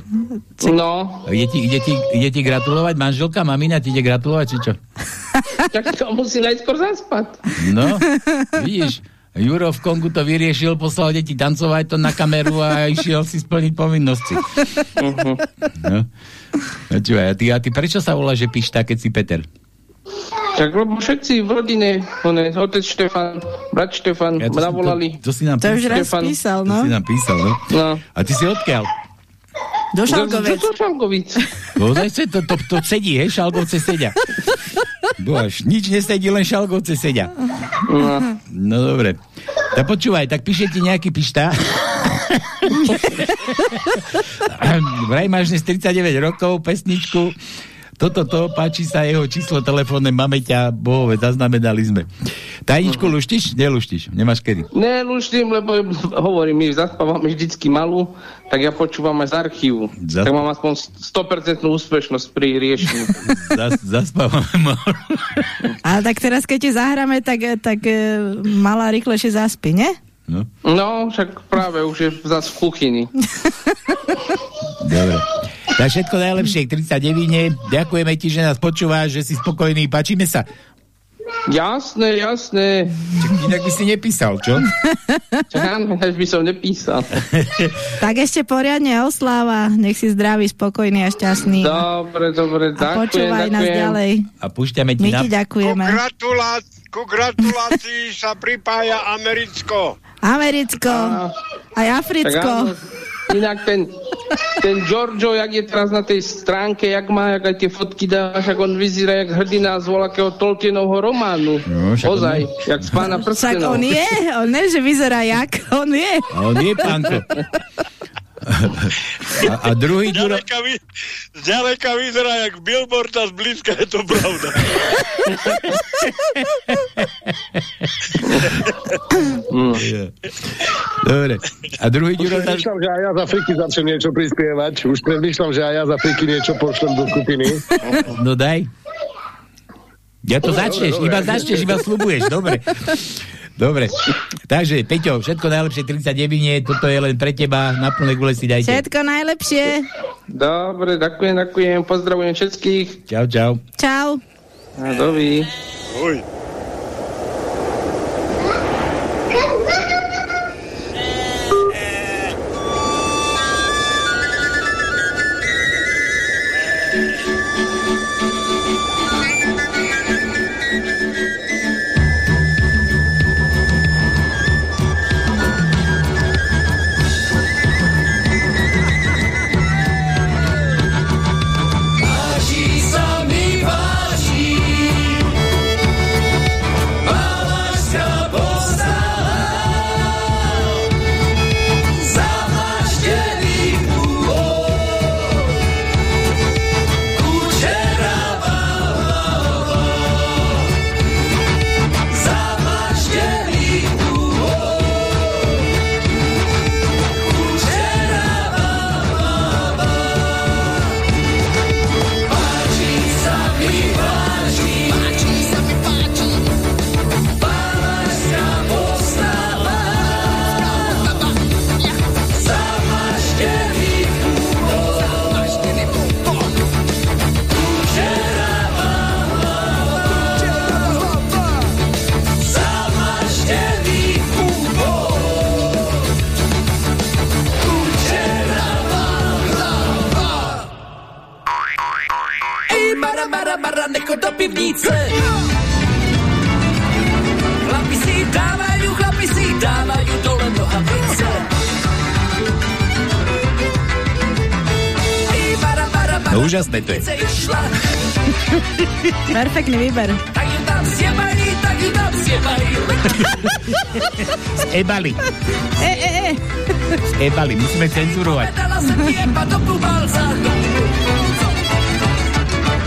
No. Ide ti, ide, ti, ide ti gratulovať manželka, mamina ti ide gratulovať, či čo? tak to musí najskôr zaspať. No, vidíš, Juro v Kongu to vyriešil, poslal deti tancovať to na kameru a išiel si splniť povinnosti. Uh-huh. No. Počúvaj, a ty, a ty prečo sa volá, že píš tak, keď si Peter? Tak lebo všetci v rodine, one, otec Štefan, brat Štefan, ja to, navolali. To, to, to, si nám to už raz Štefan. písal, no? To si nám písal, no? no. A ty si odkiaľ? Do Šalgovic. Do, do Šalgovic. to, to, to sedí, hej, Šalgovce sedia. Bož, nič nesedí, len Šalgovce sedia. No. no dobre. Tak počúvaj, tak píše ti nejaký pištá. Vraj máš dnes 39 rokov, pesničku toto to, páči sa jeho číslo telefónne, máme ťa, bohove, zaznamenali sme. Tajničku uh-huh. luštiš? Neluštiš, nemáš kedy? Neluštím, lebo hovorím, my zaspávame vždycky malú, tak ja počúvam aj z archívu. Zas... Tak mám aspoň 100% úspešnosť pri riešení. Zas, zaspávame malú. Ale tak teraz, keď ti zahráme, tak, tak e, malá rýchlejšie zaspí, ne? No. no, však práve už je zase v kuchyni. Dobre. Tak všetko najlepšie k 39. Ďakujeme ti, že nás počúvaš, že si spokojný. Páčime sa. Jasné, jasné. Inak by si nepísal, čo? Áno, až by som nepísal. Tak ešte poriadne osláva. Nech si zdravý, spokojný a šťastný. Dobre, dobre, a ďakujem, počúvaj nás ďakujem. ďalej. A púšťame ti My na... ti ďakujeme. Gratulá- ku gratulácii sa pripája Americko. Americko. Aj Tak Africko. áno, inak ten, ten Giorgio, jak je teraz na tej stránke, jak má, jak aj tie fotky dáva, však on vyzerá jak hrdina z voľakého Tolkienovho románu. No, však on Ozaj, jak z pána Však prstenov. on je, on ne, že vyzerá jak, on je. A on je pánko. A, a druhý Ďuro... Zďaleka, vy, zďaleka vyzerá jak billboard a zblízka je to pravda. Dobre. A druhý Už Ďuro... tam- predmýšľam, že aj ja z Afriky začnem niečo prispievať. Už predmýšľam, že aj ja z Afriky niečo pošlem do skupiny. No daj. Ja to Dobre, začneš, dobre, iba dobre. začneš, iba slubuješ, dobre. Dobre. Takže, Peťo, všetko najlepšie 30 devinie, toto je len pre teba, na plné gule si dajte. Všetko najlepšie. Dobre, ďakujem, ďakujem, pozdravujem všetkých. Čau, čau. Čau. A dovi. Uj. Úžasné to je. Perfektný výber. Tak ju tam zjebali, tak ju tam zjebali. Z Ebali. E, e, e. Z Ebali, musíme cenzurovať. Dala sa tiempa do pubalca.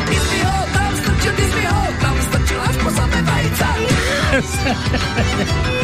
Ty si ho tam strčil, ty si ho tam strčil až po samé vajca.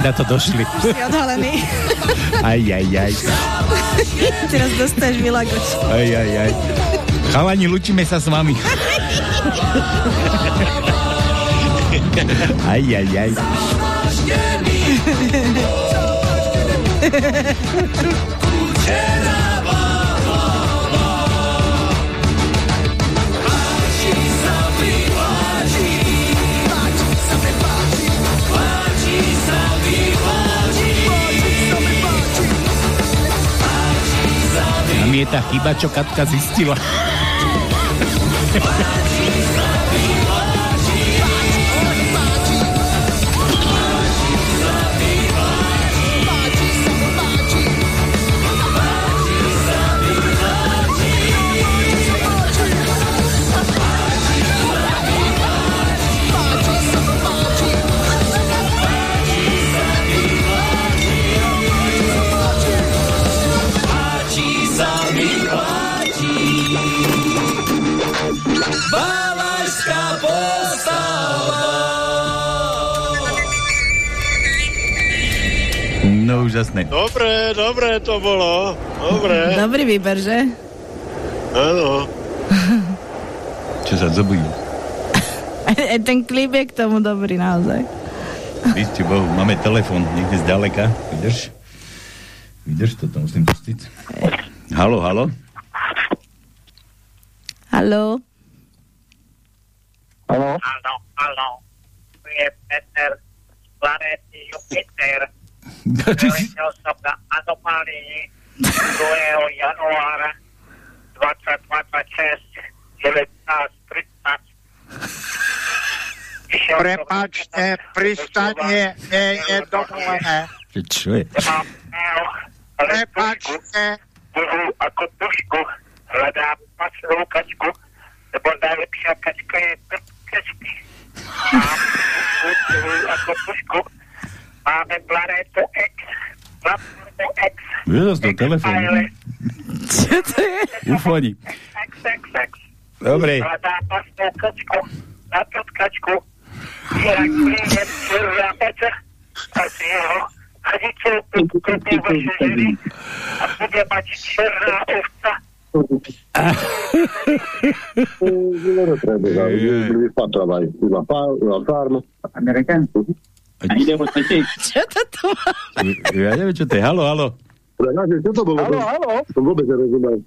Už na to došli. Si odhalený. Aj, aj, aj. Teraz dostaneš vylagoč. Aj, aj, aj. Chalani, lučíme sa s vami. aj, aj, aj. Je tá chyba, čo Katka zistila. úžasné. Dobre, dobre to bolo. Dobre. Dobrý výber, že? Áno. Čo sa zobujú? Aj ten klip je k tomu dobrý naozaj. Víte, Bohu, máme telefon niekde zďaleka. Vydrž. Vydrž, toto musím pustiť. Halo, halo. Haló? Haló? Áno, áno. Tu je Peter z planéty Jupiter. Som na anomálii 2. januára 2026 19.30. Prepačte, pristanie nie je dovolené. Čo je? Prepačte. Ako dušku hľadám pasnú kačku, lebo najlepšia kačka je kačky. Mám ako dušku. Máme planétu X. Planétu X. Vyzos do telefónu. Čo to je? Ufoni. XXX. Dobre. Hľadám pasnú kačku. Na tú kačku. Inak príjem černá peťa a z jeho hadicu kúpi vaše ženy a bude mať černá ovca. Čo to tu má? Ja neviem, čo to je. Halo, halo. Čo to bolo? Haló, haló. Som vôbec nerozumel.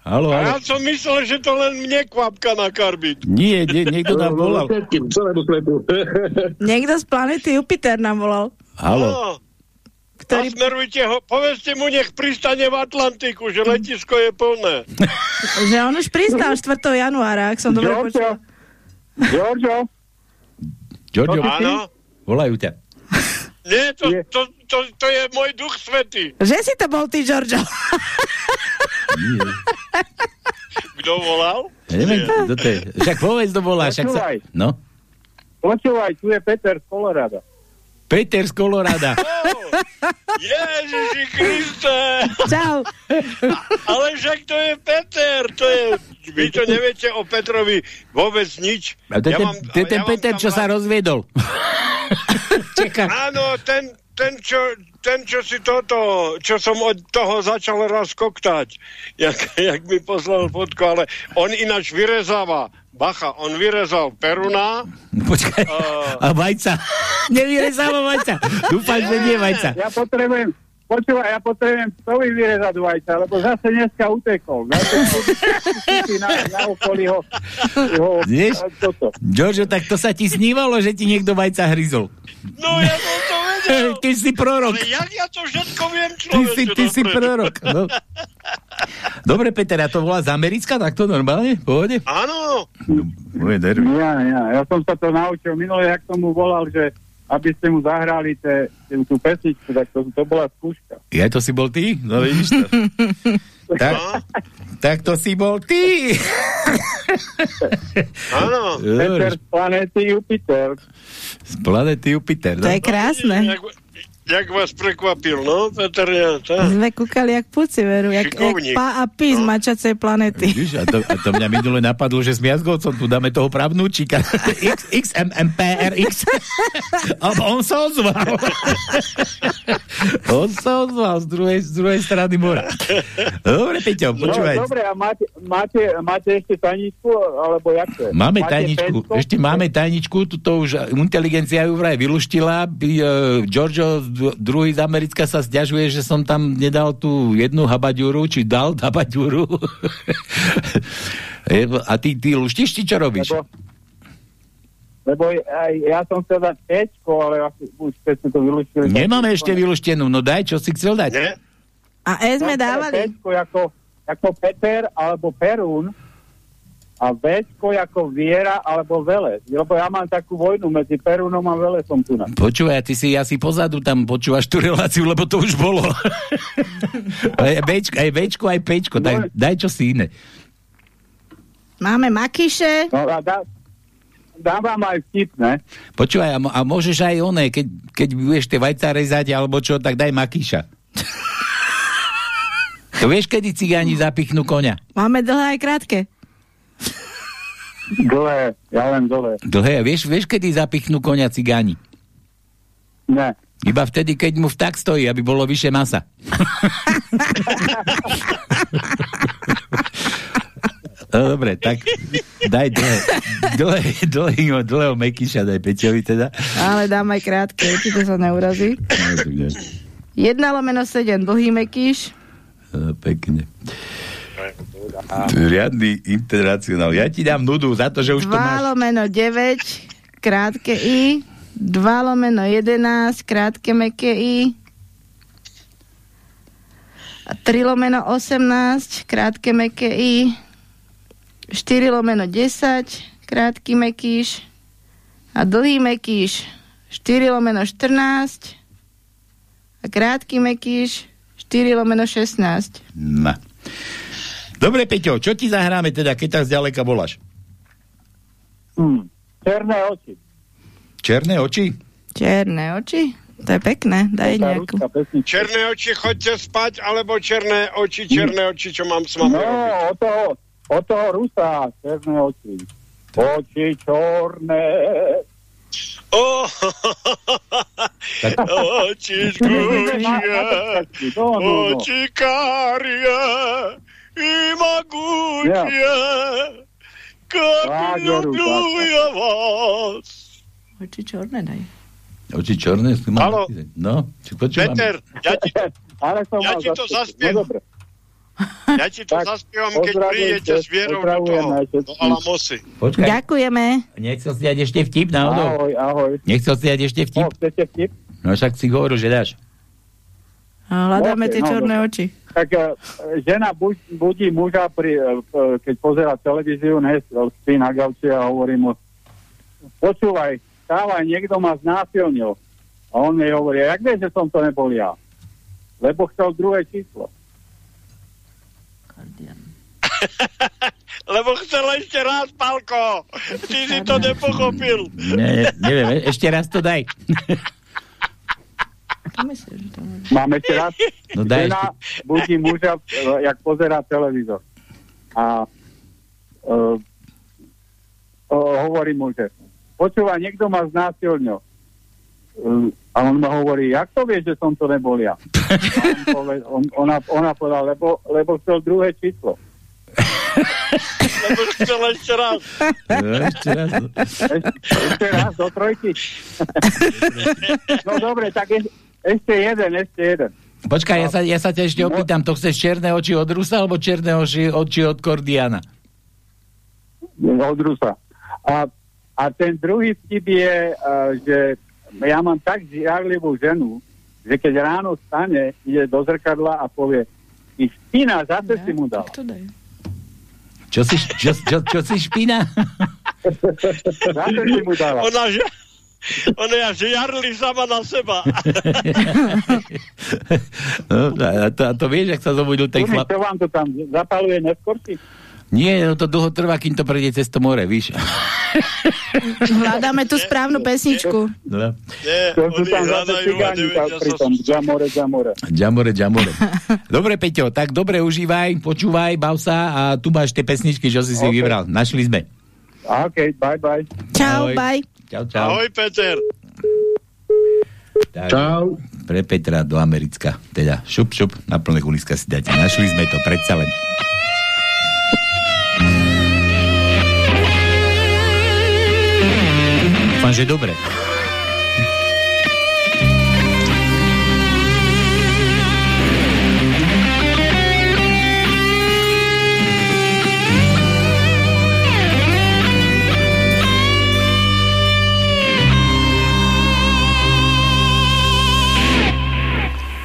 Halo, A ja halo. som myslel, že to len mne kvapka na karbit. Nie, nie, niekto nám volal. Niekto z planety Jupiter nám volal. Halo. Ktorý... Nasmerujte ho, povedzte mu, nech pristane v Atlantiku, že letisko je plné. Že on už pristal 4. januára, ak som dobre Giorgio. počula. Giorgio? Giorgio, Áno. Volajú ťa. Nie, to, to, to, to je môj duch svetý. Že si to bol ty, Giorgio. Kto volal? Ja neviem, kto to je. Však povedz, kto volá. Však sa... No. Počúvaj, tu je Peter z Colorado. Peter z Kolorada. Ježiši Kriste! Čau. Ale však to je Peter, to je... Vy to neviete o Petrovi vôbec nič. A to je Ja ten, mám- to je ten ja Peter, čo sa rozviedol. Áno, ten, ten, čo, ten, čo si toto, čo som od toho začal raz koktať, jak, jak mi poslal fotku, ale on ináč vyrezáva, bacha, on vyrezal peruna, Počkaj. A vajca. Nevyrezáva vajca. Dúfam, že nie vajca. Ja potrebujem, počúvaj, ja potrebujem stovi vyrezať vajca, lebo zase dneska utekol. Zase na, na okolí ho, ho. Giorgio, tak to sa ti snívalo, že ti niekto vajca hryzol. No ja som to vedel. Ty si prorok. Ale jak ja to všetko viem, Ty človeče, si, ty si prorok. No. Dobre, Peter, a to volá z Americka, tak to normálne? V Pohode? Áno. Moje nervy. Ja, ja, ja som sa to naučil minule, jak tomu volal, že aby ste mu zahrali te, te, tú pesničku, tak to, to bola skúška. Ja to si bol ty? No vidíš to. tak, tak to si bol ty. Áno. Peter z planéty Jupiter. Z planety Jupiter. To je krásne. Jak, jak vás prekvapil, no, Peter Jan, tá? Sme kúkali jak puci, veru, jak, jak pá a pí z mačacej planety. Vidíš, a, to, a to mňa minule napadlo, že s Miazgovcom tu dáme toho pravnúčika. X, XMMPRX. A on sa ozval. on sa ozval z druhej, z druhej strany mora. Dobre, Peťo, počúvaj. No, dobre, a máte, máte, máte ešte tajničku, alebo jak to je? Máme máte tajničku, pensko? ešte máme tajničku, tu to už inteligencia ju vraj vyluštila. By, uh, Giorgio d- druhý z Americka sa stiažuje, že som tam nedal tú jednu habaďuru, či dal habaďuru. A ty, ty luštíš, či čo robíš? Lebo, lebo aj, ja som chcel dať pečko, ale asi už ste to vylúčili... tak- Nemáme ešte vyluštenú, no daj, čo si chcel dať? Nie? A E sme dávali. Pečko ako, ako Peter alebo Perún a Večko ako Viera alebo Velez. Lebo ja mám takú vojnu medzi Perúnom a Velesom tu na. Počúvaj, ty si asi pozadu tam počúvaš tú reláciu, lebo to už bolo. aj Bčko, aj Bčko, aj Pčko, tak daj čo si iné. Máme makyše. No a dá, dávam aj vtip, ne? Počúvaj, a, a môžeš aj oné, keď, keď budeš tie vajca rezať, alebo čo, tak daj makíša. to vieš, kedy cigáni zapichnú konia? Máme dlhé aj krátke. Dlhé, ja len dlhé. Dlhé, vieš, vieš, kedy zapichnú konia cigáni? Ne. Iba vtedy, keď mu vták stojí, aby bolo vyššie masa. No dobre, tak daj dlhé, dlhé, dlhé, dlhého Mekyša, daj Peťovi teda. Ale dám aj krátke, určite sa neurazí. 1 lomeno 7, dlhý mekíš. No, pekne. Riadny internacionál. Ja ti dám nudu za to, že už 2 to máš. lomeno 9, krátke I. 2 lomeno 11, krátke meké I. A 3 lomeno 18, krátke meké I. 4 lomeno 10, krátky mekíš. A dlhý mekíš 4 lomeno 14. A krátky mekíš 4 lomeno 16. No. Dobre, Peťo, čo ti zahráme teda, keď tak zďaleka voláš? Hm. Černé oči. Černé oči? Černé oči? To je pekné, daj nejakú. Černé oči, choďte spať, alebo černé oči, černé oči, čo mám s vami No, robiť? od toho, od toho Rusa, černé oči. Oči čorné. Oh, oči žgučie, oči karie i могучие, как Tak, люблю Jeru, я вас. Oči čorné daj. Oči čorné? si mal Haló? napísať. No, či počúvam. Peter, ja ti, Ale som ja mal ti to zaskočiť. zaspievam. No dobre. ja ti to Tak, zaspievam, keď pozdravujem prídete ťa, s Vierou do pozdravujem toho, aj do všetkých. Alamosy. Počkaj, Ďakujeme. nechcel si dať ešte vtip náhodou? Ahoj, ahoj. Nechcel si dať ešte vtip? No, chcete vtip? No však si hovoril, že dáš. A hľadáme Ok, tie no, čorné dobre. oči. Tak e, žena budí muža, pri, e, e, keď pozera televíziu, ne, spí na gauči a hovorí mu, počúvaj, stávaj, niekto ma znásilnil. A on jej hovorí, jak vieš, že som to nebol ja? Lebo chcel druhé číslo. Lebo chcel ešte raz, Palko. Ty si to nepochopil. Ne, neviem, ešte raz to daj. Mám ešte raz. No daj Žena budí muža, jak pozerá televízor. A e, e, hovorí mu, že počúva, niekto ma znásilnil. E, a on ma hovorí, jak to vieš, že som to nebol ja? A on poved, on, ona, ona povedala, lebo, lebo chcel druhé číslo. Lebo chcel ešte raz. No, ešte raz. Ešte, ešte raz do trojky. no dobre, tak e, ešte jeden, ešte jeden. Počkaj, ja sa, ja sa ťa ešte opýtam, to chceš čierne oči od Rusa, alebo čierne oči, oči od Kordiana? od Rusa. A, a ten druhý vtip je, uh, že ja mám tak žiarlivú ženu, že keď ráno stane, ide do zrkadla a povie, ty špina, zase si mu dal. Čo si, čo, čo, čo si špina? Zase si mu dala. Ona, že, ona je žiarli sama na seba. No, a, to, a to vieš, ak sa zobudil ten chlap? čo vám to tam zapaluje neskôr si? Nie, no to dlho trvá, kým to prejde cez to more, víš. Hľadáme tú správnu pesničku. No. Nie, To oni hľadajú a nevedia sa... Jamore, jamore. Jamore, jamore. Dobre, Peťo, tak dobre užívaj, počúvaj, bav sa a tu máš tie pesničky, čo si si OK. vybral. Našli sme. OK, bye, bye. Čau, Ahoj. bye. Čau, čau. Ahoj, Peter. Tak, Čau. Pre Petra do Americka. Teda šup, šup, na plné kuliska si dať. Našli sme to, predsa len. Dúfam, že dobre.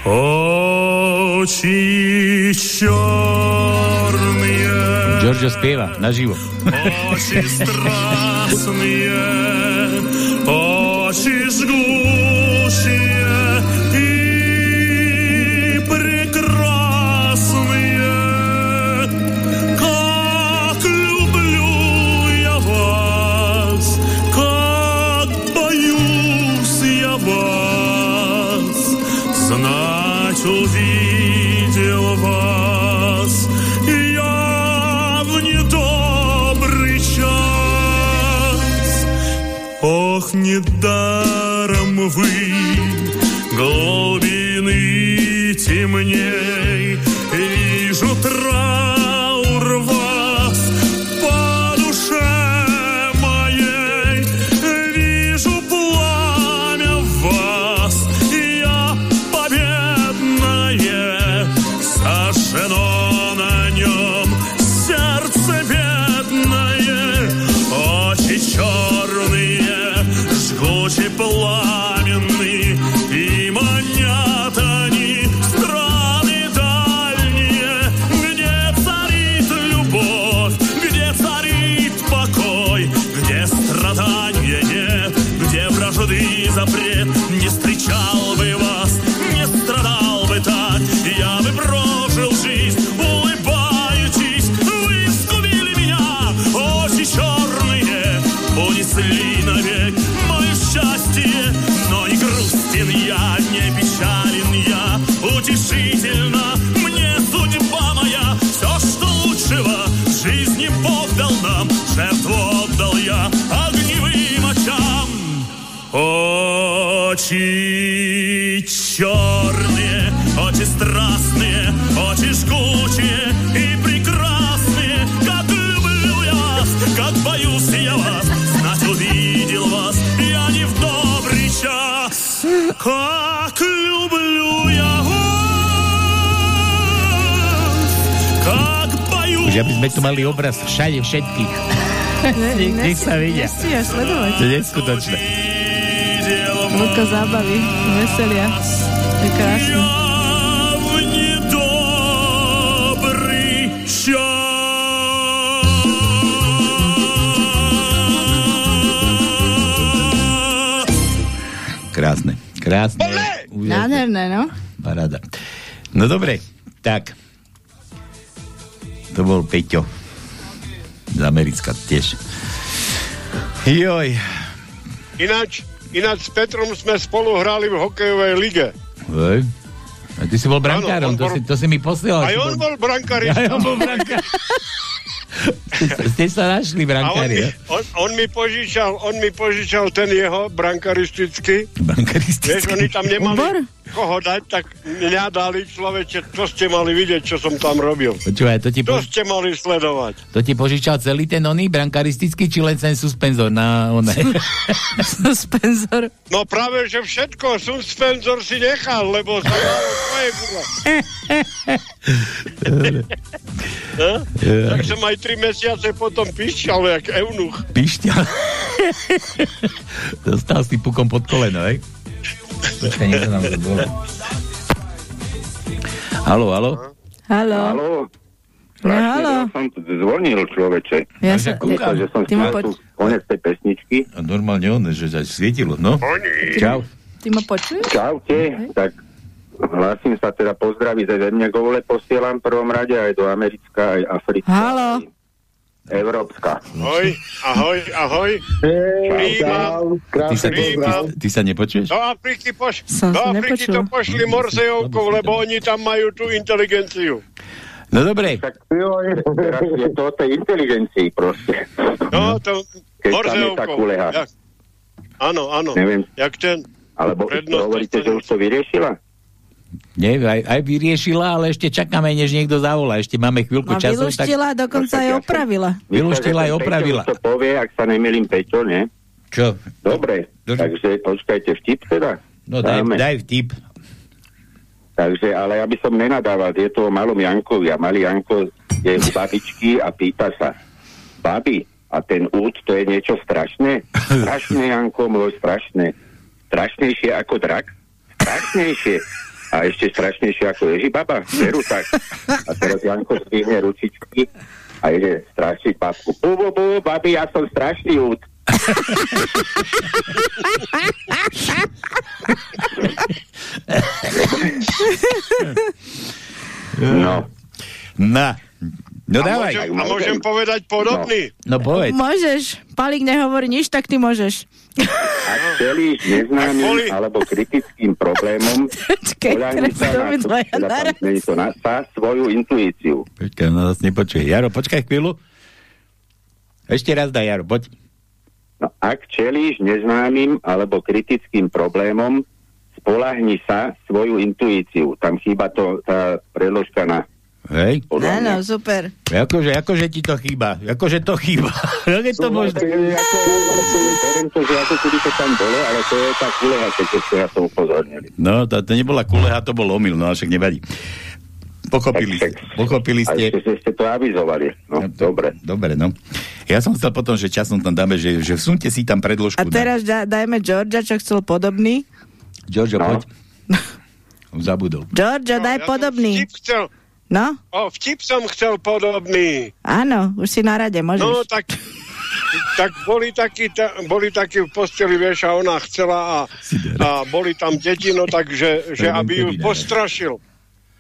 Oči čornie. Giorgio spieva naživo. Oči strasnie, oči zgúšanie. Недаром вы. Глубины темней, precisa aprender. že aby sme tu mali obraz všade všetkých. Ne, nech sa vidia. To je neskutočné. Vlka zábavy, veselia. Je krásne. Krásne, krásne. Nádherné, no. Paráda. No dobre, tak to bol Peťo. Z Americka tiež. Joj. Ináč, ináč s Petrom sme spolu hrali v hokejovej lige. Hej. A ty si bol brankárom, on to, bol- si, to si mi posielal. Aj on bol brankarista. Aj on bol brankár. Ste sa našli on brankári, mi, jo? on, on, mi požičal, on mi požičal ten jeho brankaristický. Brankaristický. Vieš, oni tam nemali Obor? Koho dať, tak mňa dali človeče, to ste mali vidieť, čo som tam robil. Počúvaj, to ti, To po, ste mali sledovať. to ti požičal celý ten oný brankaristický, či len ten suspenzor na oné? Suspenzor. No práve, že všetko suspenzor si nechal, lebo sa tvoje. No? Tak som aj tri mesiace potom pišťal, jak eunuch. Pišťal. Dostal si pukom pod koleno, hej? Počkaj, niekto nám to bolo. Halo, halo? Halo. Haló? No, halo. Ja som tu zvonil, človeče. Ja sa, Dúfam, že som ty ma, poč- tu konec tej pesničky. A normálne on, že sa svietilo, no. Čau. ty ma počuješ? Čaute, tak hlásim sa teda pozdraviť ze zemne gole, posielam prvom rade aj do Americka, aj Afrika. Halo. Európska. Ahoj, ahoj, ahoj. Príjmam. Ty sa, ty, ty, ty sa nepočuješ? Do Afriky, poš- do Afriky to pošli Morsejovkou, lebo oni tam majú tú inteligenciu. No dobre. Tak teraz je to o tej inteligencii proste. No, to Keď Áno, áno. Neviem. Jak ten... Alebo hovoríte, že už to vyriešila? Nie, aj, aj vyriešila, ale ešte čakáme, než niekto zavolá. Ešte máme chvíľku No času. vylúštila, dokonca aj opravila. Vylúštila aj Peťo opravila. už to povie, ak sa nemýlim, Peťo, nie? Čo? Dobre, takže počkajte vtip teda. No daj, Dáme. daj vtip. Takže, ale aby som nenadával, je to o malom Jankovi a malý Janko je u babičky a pýta sa, babi, a ten út, to je niečo strašné? Strašné, Janko, môj, strašné. Strašnejšie ako drak? Strašnejšie. A ešte strašnejšie ako Ježi baba. Veru tak. A teraz Janko zdvihne ručičky a ide strašiť babku. Bu, bu, bu, babi, ja som strašný út. No. Na. No a dávaj. Môžem, a môžem povedať podobný? No povedz. Môžeš. Palík nehovorí nič, tak ty môžeš. Ak čelíš neznámym alebo kritickým problémom, teraz sa na, teda, to na sa, svoju intuíciu. Počkaj, no nás nepočuje. Jaro, počkaj chvíľu. Ešte raz daj, Jaro, poď. No, ak čelíš neznámym alebo kritickým problémom, spolahni sa svoju intuíciu. Tam chýba to, tá preložka na Hej? Áno, super. Akože, akože ti to chýba. Akože to chýba. Jak je to možné? Ako, to, že ako keby to tam bolo, ale to je tá kuleha, keď ste na to upozornili. No, to, to nebola kuleha, to bol omyl, no ale však nevadí. Pochopili ste. Pochopili ste. ešte ste to avizovali. No, dobre. Dobre, no. Ja som chcel potom, že časom tam dáme, že, že vsunte si tam predložku. A teraz da, dajme Georgia, čo chcel podobný. Na... Giorgio, No. poď. Zabudol. Georgia, daj ja podobný. Som chcel, No, o, vtip som chcel podobný. áno, už si na rade, môžeš. No, tak, tak boli takí, ta, boli takí v posteli, vieš, a ona chcela a, a boli tam deti, no takže, že aby ju postrašil.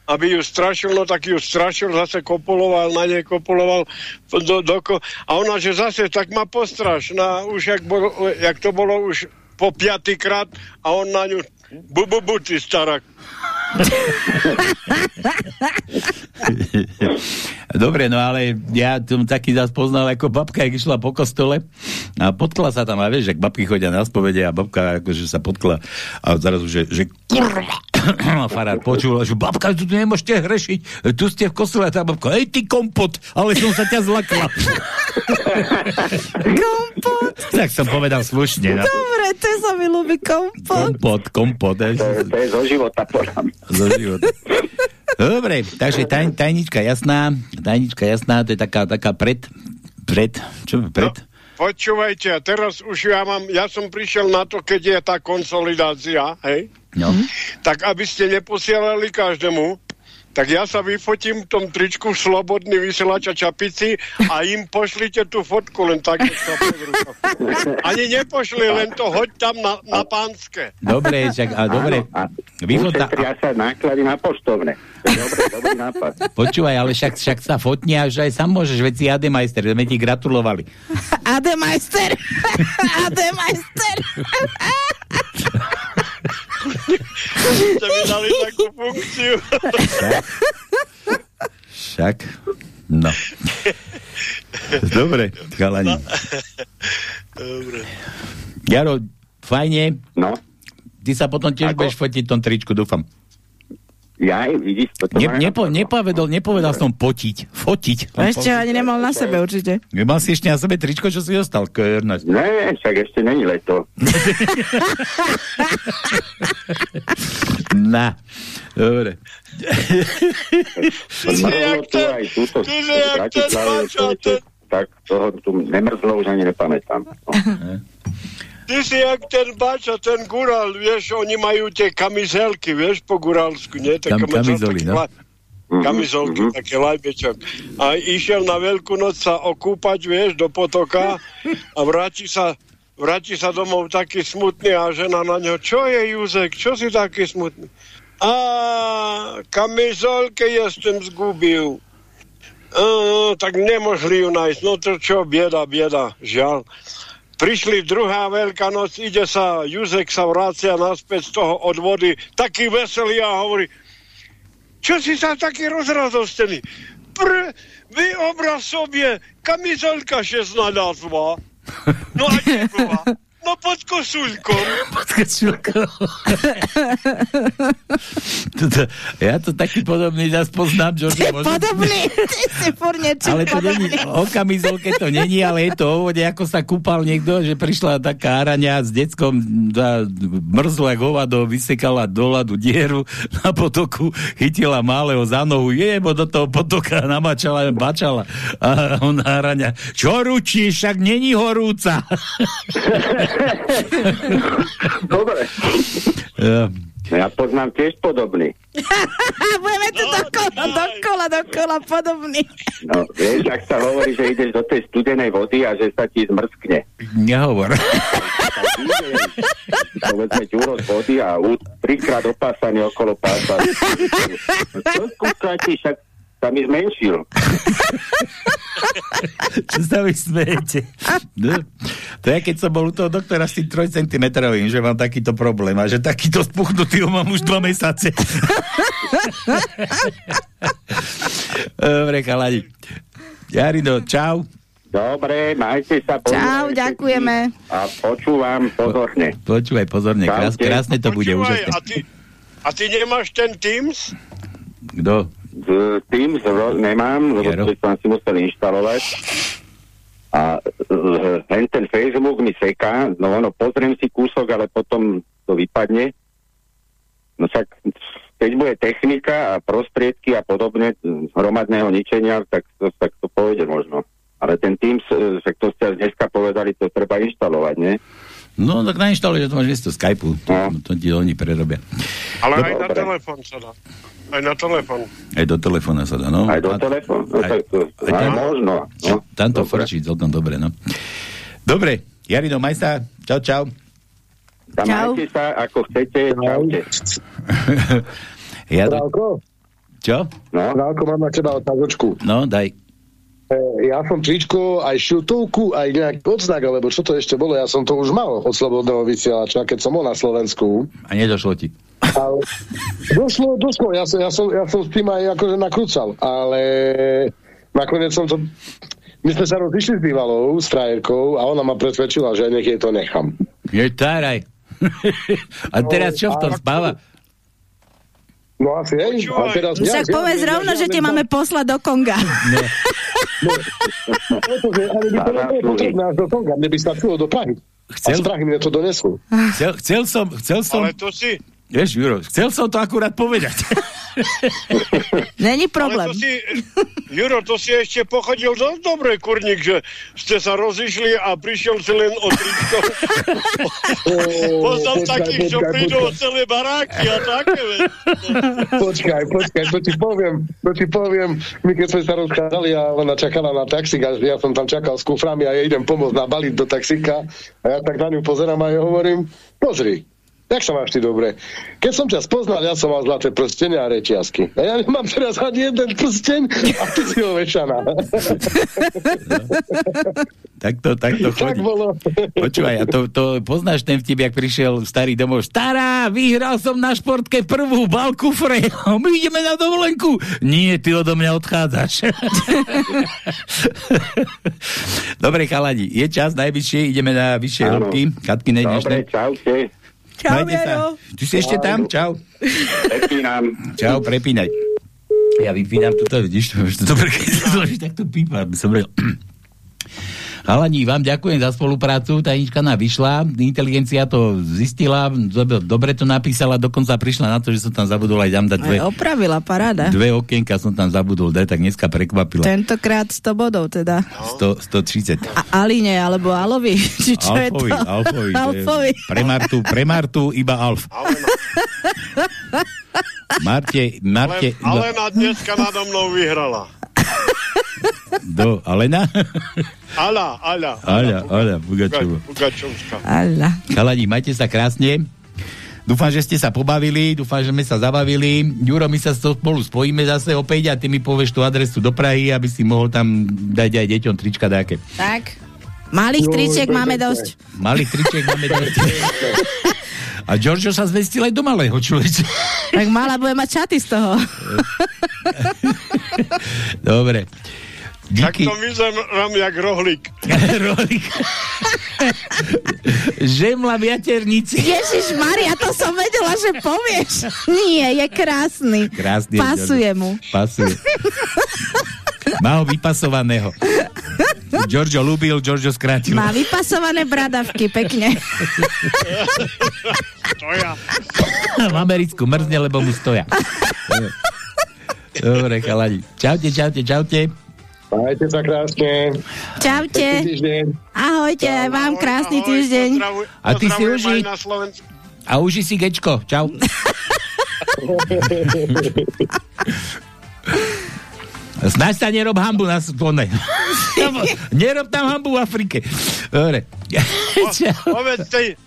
Aby ju strašil, no tak ju strašil, zase kopuloval, na nej kopuloval do, do, ko- a ona, že zase, tak ma postraš. No, a už jak, bolo, jak to bolo už po piatýkrát a on na ňu bu, bu, bu, ty starak. Dobre, no ale ja som taký zás poznal ako babka, jak išla po kostole a potkla sa tam, a vieš, ak babky chodia na spovede a babka akože sa potkla a zrazu, že, že kurva, farár počul, že babka, tu nemôžete hrešiť, tu ste v kostole a tá babka, hej ty kompot, ale som sa ťa zlakla. kompot. tak som povedal slušne. No. Dobre, to sa mi ľúbi kompot. Kompot, kompot. To, je- to je zo života, podľa mňa. Zo života. Dobre, takže taj, tajnička jasná, tajnička jasná, to je taká, taká pred, pred, čo pred? Počúvajte, a teraz už ja mám, ja som prišiel na to, keď je tá konsolidácia, hej, No. tak aby ste neposielali každému, tak ja sa vyfotím v tom tričku slobodný vysielač a čapici a im pošlite tú fotku len tak. Ani nepošli, len to hoď tam na, na pánske. Dobre, však, a dobre, výhoda, Ušetria sa náklady na poštovné. To je dobrý, nápad. počúvaj, ale však, však sa fotni a že aj sám môžeš, veď si Ademajster, sme ti gratulovali. Ademeister. Ademeister. Ste mi dali takú funkciu. Však, no. Dobre, chalani. Dobre. Jaro, fajne. No. Ty sa potom tiež budeš fotiť v tom tričku, dúfam. Ja, vidíš, toto Ne, nepo, nepovedal, nepovedal som potiť, fotiť. Ešte ani nemal na sebe určite. Nemal si ešte na sebe tričko, čo si dostal, Ernest? Ne, však ešte není leto. Na, dobre. Mrzlo tu aj túto tak toho tu nemrzlo, už ani nepamätám. No. Ty si jak ten bača, ten gural, vieš, oni majú tie kamizelky, vieš, po gurálsku, nie? Tak Kam- kamizoly, no. Kamizolky, také lajbečok. A išiel na Veľkú noc sa okúpať, vieš, do potoka a vráti sa, vráti sa domov taký smutný a žena na ňo, čo je Juzek, čo si taký smutný? A kamizolke jestem zgubil. A, no tak nemohli ju nájsť. No to čo, bieda, bieda, žiaľ. Prišli druhá veľká noc, ide sa, Juzek sa vrácia naspäť z toho od vody, taký veselý a hovorí, čo si sa taký rozradostený? Pr, vyobraz sobie, kamizelka się znalazła. No a? No pod koszulką. Pod košulkou. Toto, ja to taký podobný zase poznám, že Ty podobný, ty si furt ale to není, o kamizolke to není, ale je to o vode, ako sa kúpal niekto, že prišla taká araňa s deckom, da, mrzla hovado, vysekala do ľadu dieru na potoku, chytila malého za nohu, jebo do toho potoka namačala, bačala. A ona araňa, čo ručíš, však není horúca. Dobre. Ja. Ja poznám tiež podobný. Budeme tu dokola, dokola, dokola podobný. No, vieš, ak sa hovorí, že ideš do tej studenej vody a že sa ti zmrskne. Nehovor. Povedzme z vody a trikrát opásaný okolo pása. No, čo skúšate, však sa mi zmenšil. Čo sa vy smejete? No, to je, keď som bol u toho doktora s tým 3 cm, že mám takýto problém a že takýto spuchnutý ho mám už dva mesiace. Dobre, chalani. Jarino, čau. Dobre, majte sa. Čau, ďakujeme. A počúvam pozorne. Počúvaj pozorne, krás, krásne to bude, Počúvaj, úžasné. a ty, a ty nemáš ten Teams? Kto? Z tým zro- nemám, lebo to som si musel inštalovať. A hen ten Facebook mi seká, no ono, pozriem si kúsok, ale potom to vypadne. No však, keď bude technika a prostriedky a podobne hromadného ničenia, tak to, tak to pôjde možno. Ale ten Teams, eh, však to ste dneska povedali, to treba inštalovať, nie? No, tak nainštaluješ, že to máš miesto Skypeu. To, No. to ti oni prerobia. Ale Dobre. aj na telefón sa dá. Aj na telefón. Aj do telefóna sa dá, no. Aj do telefónu? No, tak to, aj aj tam- možno. No. Tam to frčí celkom dobre, no. Dobre, Jarino, maj sa. Čau, čau. Tam majte sa, ako chcete. Čaute. ja. Rálko? Čo? No? Rálko, mám na teba otázočku. No, daj. E, ja som tričko, aj šiltovku, aj nejaký odznak, alebo čo to ešte bolo, ja som to už mal od Slobodného vysielača, keď som bol na Slovensku. A nedošlo ti. Ale došlo, došlo, ja som, ja, som, ja som s tým aj akože nakrúcal, ale nakoniec som to... My sme sa rozišli s bývalou, s frajerkou a ona ma presvedčila, že nech jej to nechám. Je táraj. A teraz čo v tom spáva? No asi hej. A teraz, Však povedz rovno, že te máme poslať do Konga. Pretože ani by to nebolo potrebné až do Konga, mne by stačilo do Prahy. A Chcel- z Prahy mne to donesú. Chcel, chcel som, chcel som... Ale to si... Vieš, Juro, chcel som to akurát povedať. Není problém. Ale to si, Juro, to si ešte pochodil dosť dobre, kurník, že ste sa rozišli a prišiel si len o tričko. Poznám takých, čo prídu o celé baráky a také. veď. Počkaj, počkaj, to ti poviem, to ti poviem. My keď sme sa rozkázali a ona čakala na taxík a ja som tam čakal s kuframi a ja idem pomôcť nabaliť do taxíka a ja tak na ňu pozerám a ja hovorím, pozri, Jak sa máš ty dobre? Keď som ťa spoznal, ja som mal zlaté prstenia a reťazky. A ja nemám teraz ani jeden prsteň a ty si ho vešaná. Takto, takto tak chodí. bolo. Počúvaj, a to, to poznáš ten vtip, jak prišiel starý domov. Stará, vyhral som na športke prvú balku. My ideme na dovolenku. Nie, ty odo mňa odchádzaš. Dobre, chalani, je čas najvyššie, ideme na vyššie hĺbky. Katky Dobre, nednešné. čaute. Čau, Majte sa. Ty si ešte tam? Čau. Prepínam. Čau, prepínaj. Ja vypínam toto, vidíš, to to keď to zloží, tak to pípa. By som vedel. Halani, vám ďakujem za spoluprácu, tajnička nám vyšla, inteligencia to zistila, dobre, to napísala, dokonca prišla na to, že som tam zabudol aj tam dať dve, Aj opravila, paráda. dve okienka som tam zabudol dať, tak dneska prekvapila. Tentokrát 100 bodov teda. 100, 130. A Aline alebo Alovi? Či čo je Alfovi, to? Alfovi, to je- Alfovi. Pre Martu, pre Martu iba Alf. Marte, Marte, Ale, Alena dneska nado mnou vyhrala. Do Alena? Ala, Ala. Aľa, Aľa, Pugačová. Pugačovská. Ala. Chalani, majte sa krásne. Dúfam, že ste sa pobavili, dúfam, že sme sa zabavili. Juro, my sa spolu spojíme zase opäť a ty mi povieš tú adresu do Prahy, aby si mohol tam dať aj deťom trička dáke. Tak. Malých tričiek máme dosť. Malých tričiek máme dosť. A Giorgio sa zvestil aj do malého človeče. Tak mala bude mať čaty z toho. Dobre. Tak to vyzerám jak rohlík. rohlík. Žemla v jaternici. Ježiš Maria, to som vedela, že povieš. Nie, je krásny. Krásny. Pasuje mu. Pasuje. Má ho vypasovaného. Giorgio ľúbil, Giorgio skrátil. Má vypasované bradavky, pekne. Stoja. v Americku mrzne, lebo mu stoja. Dobre, chalani. Čaute, čaute, čaute. Majte sa krásne. Čaute. Ahojte, aj vám krásny týždeň. A ty si uži. A uži si gečko. Čau. Snaď sa nerob hambu na spone. nerob tam hambu v Afrike. Dobre. Po, povedz tej,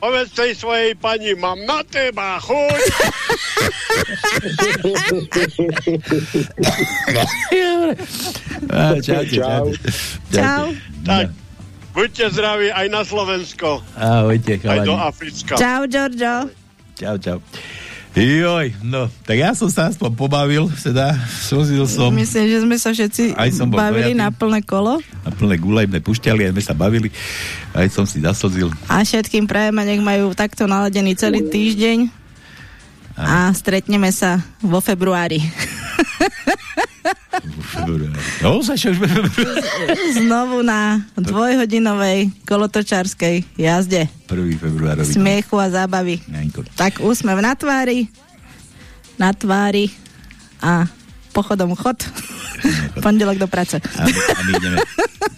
povedz tej svojej pani, mám na teba chuť. Á, čaute, čaute. Čau. Tak, buďte zdraví aj na Slovensko. Ahojte, Aj do chalani. Africka. Čau, Giorgio. Čau, čau. Joj, no, tak ja som sa aspoň pobavil, teda slzil som Myslím, že sme sa všetci Aj som bavili dojatý. na plné kolo. na plné sme pušťali, aj sme sa bavili, aj som si zaslzil. A všetkým prajeme, nech majú takto naladený celý týždeň. A stretneme sa vo februári. No, čo už Znovu na dvojhodinovej kolotočárskej jazde. 1. februárový. Smiechu a zábavy. Janko. Tak úsmev na tvári, na tvári a pochodom chod. Pondelok do práce. A, a my ideme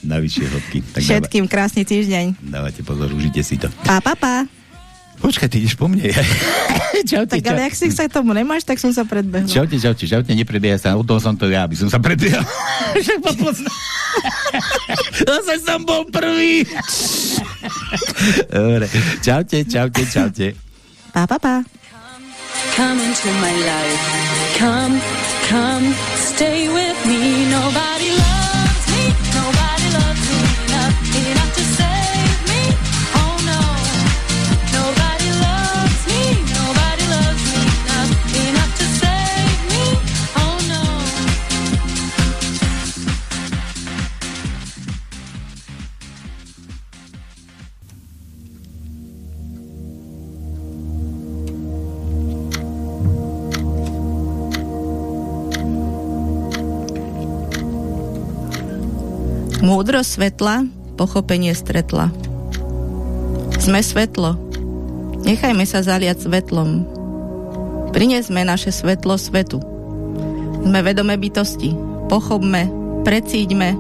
na vyššie hodky. Tak Všetkým krásny týždeň. dáva, dávajte pozor, užite si to. Pa, pa, pa. Počkaj, ty ideš po mne. čaute, Tak ale ak si sa k tomu nemáš, tak som sa predbehla. Čaute, čaute, čaute, nepredbieha sa, o tom som to ja, aby som sa predbiehal. Však ma pozná. Zase som bol prvý. Dobre, čaute, čaute, čaute. Pa, pa, pa. Come into my life. Come, come, stay with me. Nobody loves Múdrosť svetla, pochopenie stretla. Sme svetlo. Nechajme sa zaliať svetlom. Prinesme naše svetlo svetu. Sme vedomé bytosti. Pochopme, precíďme,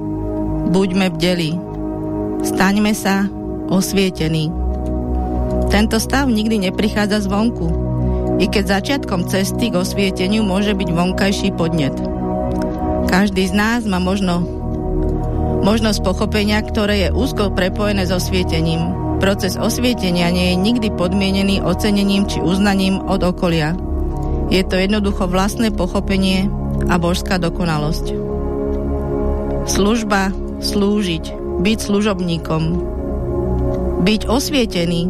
buďme bdelí. Staňme sa osvietení. Tento stav nikdy neprichádza zvonku, i keď začiatkom cesty k osvieteniu môže byť vonkajší podnet. Každý z nás má možno možnosť pochopenia, ktoré je úzko prepojené so svietením. Proces osvietenia nie je nikdy podmienený ocenením či uznaním od okolia. Je to jednoducho vlastné pochopenie a božská dokonalosť. Služba, slúžiť, byť služobníkom, byť osvietený.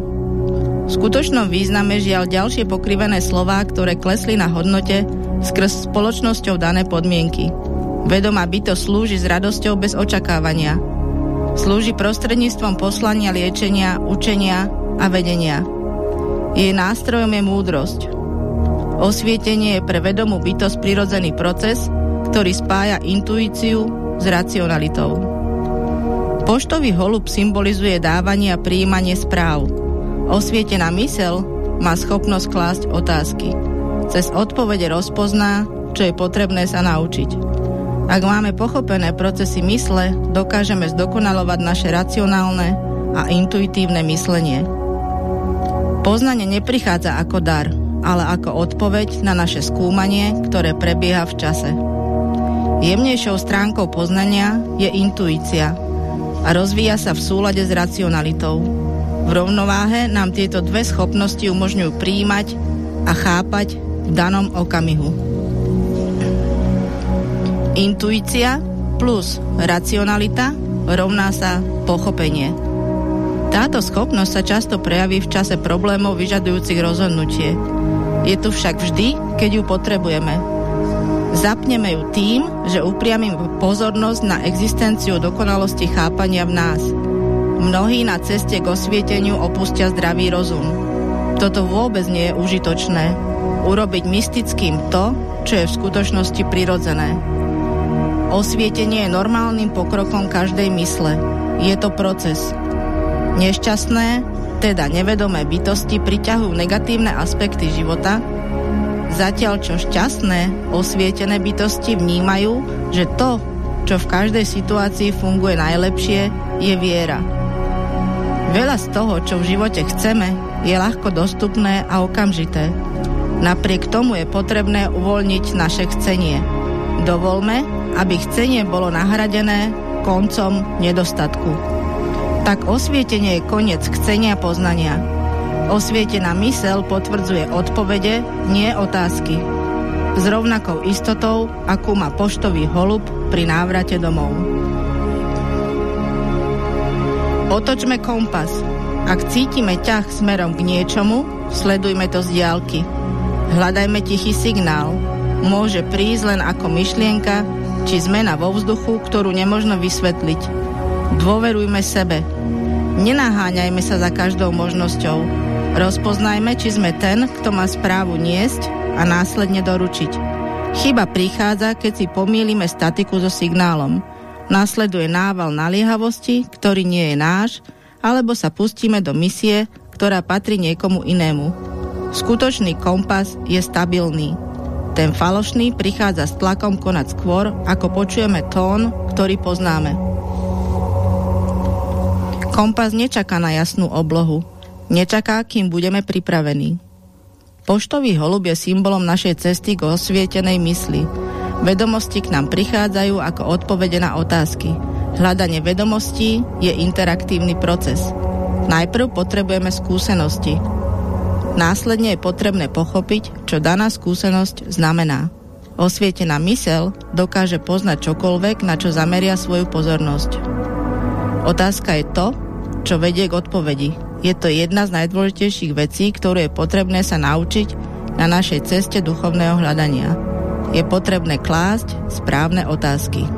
V skutočnom význame žiaľ ďalšie pokrivené slová, ktoré klesli na hodnote skrz spoločnosťou dané podmienky. Vedomá bytosť slúži s radosťou bez očakávania. Slúži prostredníctvom poslania, liečenia, učenia a vedenia. Jej nástrojom je múdrosť. Osvietenie je pre vedomú bytosť prirodzený proces, ktorý spája intuíciu s racionalitou. Poštový holub symbolizuje dávanie a prijímanie správ. Osvietená mysel má schopnosť klásť otázky. Cez odpovede rozpozná, čo je potrebné sa naučiť. Ak máme pochopené procesy mysle, dokážeme zdokonalovať naše racionálne a intuitívne myslenie. Poznanie neprichádza ako dar, ale ako odpoveď na naše skúmanie, ktoré prebieha v čase. Jemnejšou stránkou poznania je intuícia a rozvíja sa v súlade s racionalitou. V rovnováhe nám tieto dve schopnosti umožňujú príjmať a chápať v danom okamihu. Intuícia plus racionalita rovná sa pochopenie. Táto schopnosť sa často prejaví v čase problémov vyžadujúcich rozhodnutie. Je tu však vždy, keď ju potrebujeme. Zapneme ju tým, že upriamím pozornosť na existenciu dokonalosti chápania v nás – Mnohí na ceste k osvieteniu opustia zdravý rozum. Toto vôbec nie je užitočné. Urobiť mystickým to, čo je v skutočnosti prirodzené. Osvietenie je normálnym pokrokom každej mysle. Je to proces. Nešťastné, teda nevedomé bytosti priťahujú negatívne aspekty života, zatiaľ čo šťastné, osvietené bytosti vnímajú, že to, čo v každej situácii funguje najlepšie, je viera. Veľa z toho, čo v živote chceme, je ľahko dostupné a okamžité. Napriek tomu je potrebné uvoľniť naše chcenie. Dovolme, aby chcenie bolo nahradené koncom nedostatku. Tak osvietenie je koniec chcenia poznania. Osvietená mysel potvrdzuje odpovede, nie otázky. S rovnakou istotou, akú má poštový holub pri návrate domov. Otočme kompas. Ak cítime ťah smerom k niečomu, sledujme to z diálky. Hľadajme tichý signál. Môže prísť len ako myšlienka, či zmena vo vzduchu, ktorú nemožno vysvetliť. Dôverujme sebe. Nenaháňajme sa za každou možnosťou. Rozpoznajme, či sme ten, kto má správu niesť a následne doručiť. Chyba prichádza, keď si pomýlime statiku so signálom – Následuje nával naliehavosti, ktorý nie je náš, alebo sa pustíme do misie, ktorá patrí niekomu inému. Skutočný kompas je stabilný. Ten falošný prichádza s tlakom konať skôr, ako počujeme tón, ktorý poznáme. Kompas nečaká na jasnú oblohu. Nečaká, kým budeme pripravení. Poštový holub je symbolom našej cesty k osvietenej mysli, Vedomosti k nám prichádzajú ako odpovede na otázky. Hľadanie vedomostí je interaktívny proces. Najprv potrebujeme skúsenosti. Následne je potrebné pochopiť, čo daná skúsenosť znamená. Osvietená mysel dokáže poznať čokoľvek, na čo zameria svoju pozornosť. Otázka je to, čo vedie k odpovedi. Je to jedna z najdôležitejších vecí, ktorú je potrebné sa naučiť na našej ceste duchovného hľadania je potrebné klásť správne otázky.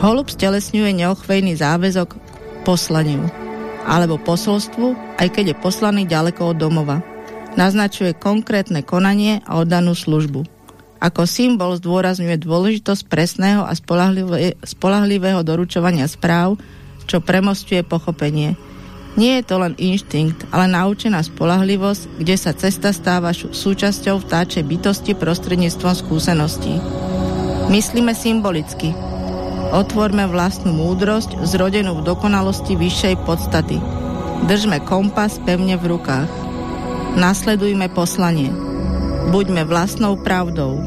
Holub stelesňuje neochvejný záväzok k poslaniu alebo posolstvu, aj keď je poslaný ďaleko od domova. Naznačuje konkrétne konanie a oddanú službu. Ako symbol zdôrazňuje dôležitosť presného a spolahlivého doručovania správ, čo premostuje pochopenie – nie je to len inštinkt, ale naučená spolahlivosť, kde sa cesta stáva súčasťou vtáčej bytosti prostredníctvom skúseností. Myslíme symbolicky. Otvorme vlastnú múdrosť, zrodenú v dokonalosti vyššej podstaty. Držme kompas pevne v rukách. Nasledujme poslanie. Buďme vlastnou pravdou.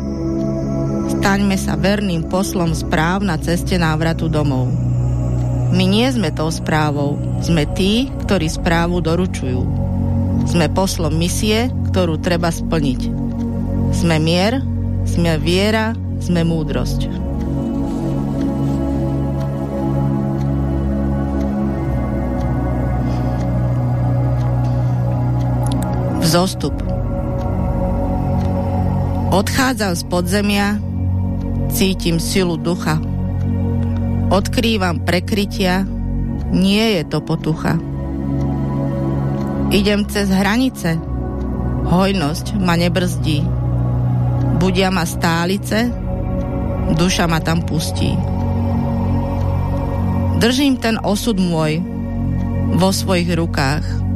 Staňme sa verným poslom správ na ceste návratu domov. My nie sme tou správou, sme tí, ktorí správu doručujú. Sme poslom misie, ktorú treba splniť. Sme mier, sme viera, sme múdrosť. Vzostup Odchádzam z podzemia, cítim silu ducha Odkrývam prekrytia, nie je to potucha. Idem cez hranice, hojnosť ma nebrzdí. Budia ma stálice, duša ma tam pustí. Držím ten osud môj vo svojich rukách.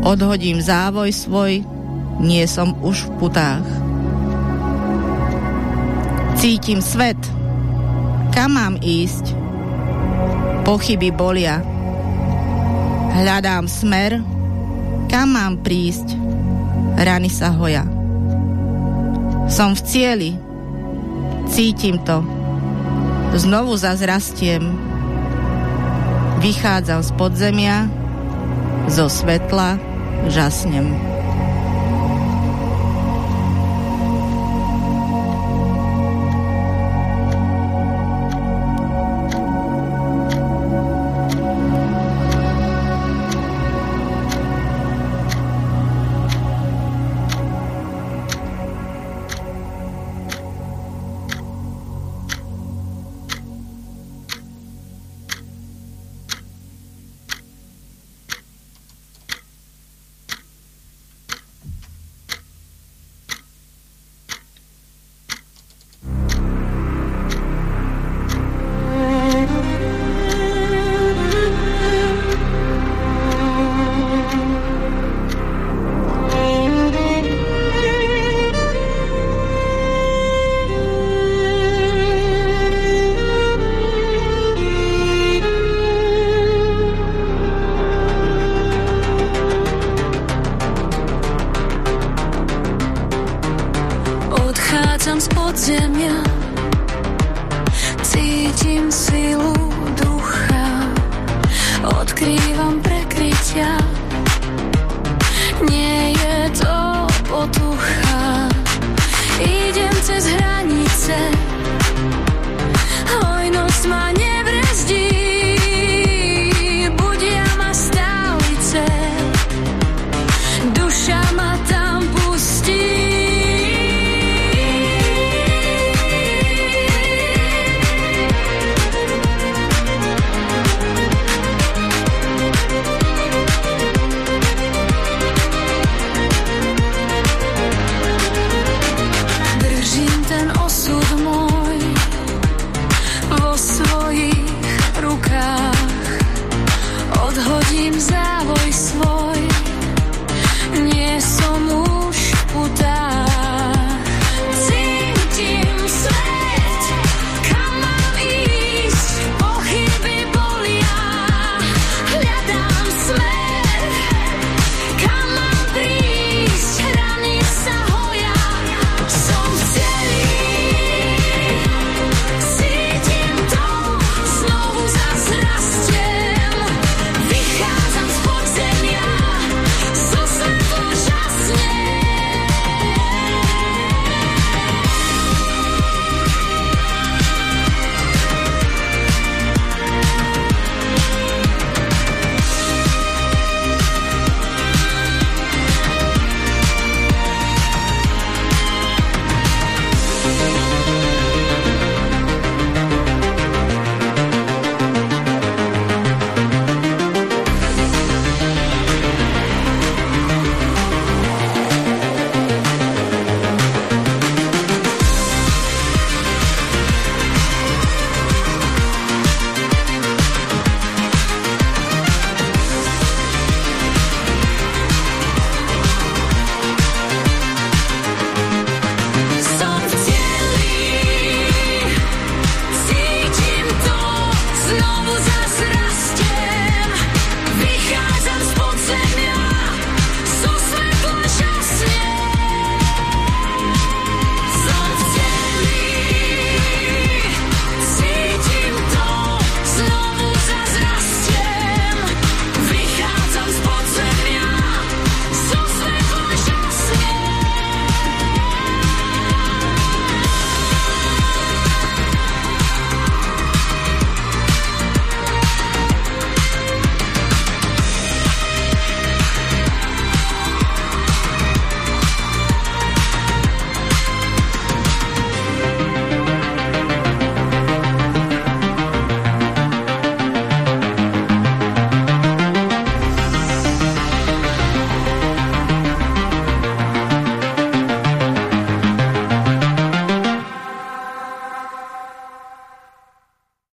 Odhodím závoj svoj, nie som už v putách. Cítim svet, kam mám ísť? Pochyby bolia. Hľadám smer, kam mám prísť? Rany sa hoja. Som v cieli. Cítim to. Znovu zazrastiem. Vychádzam z podzemia, zo svetla žasnem.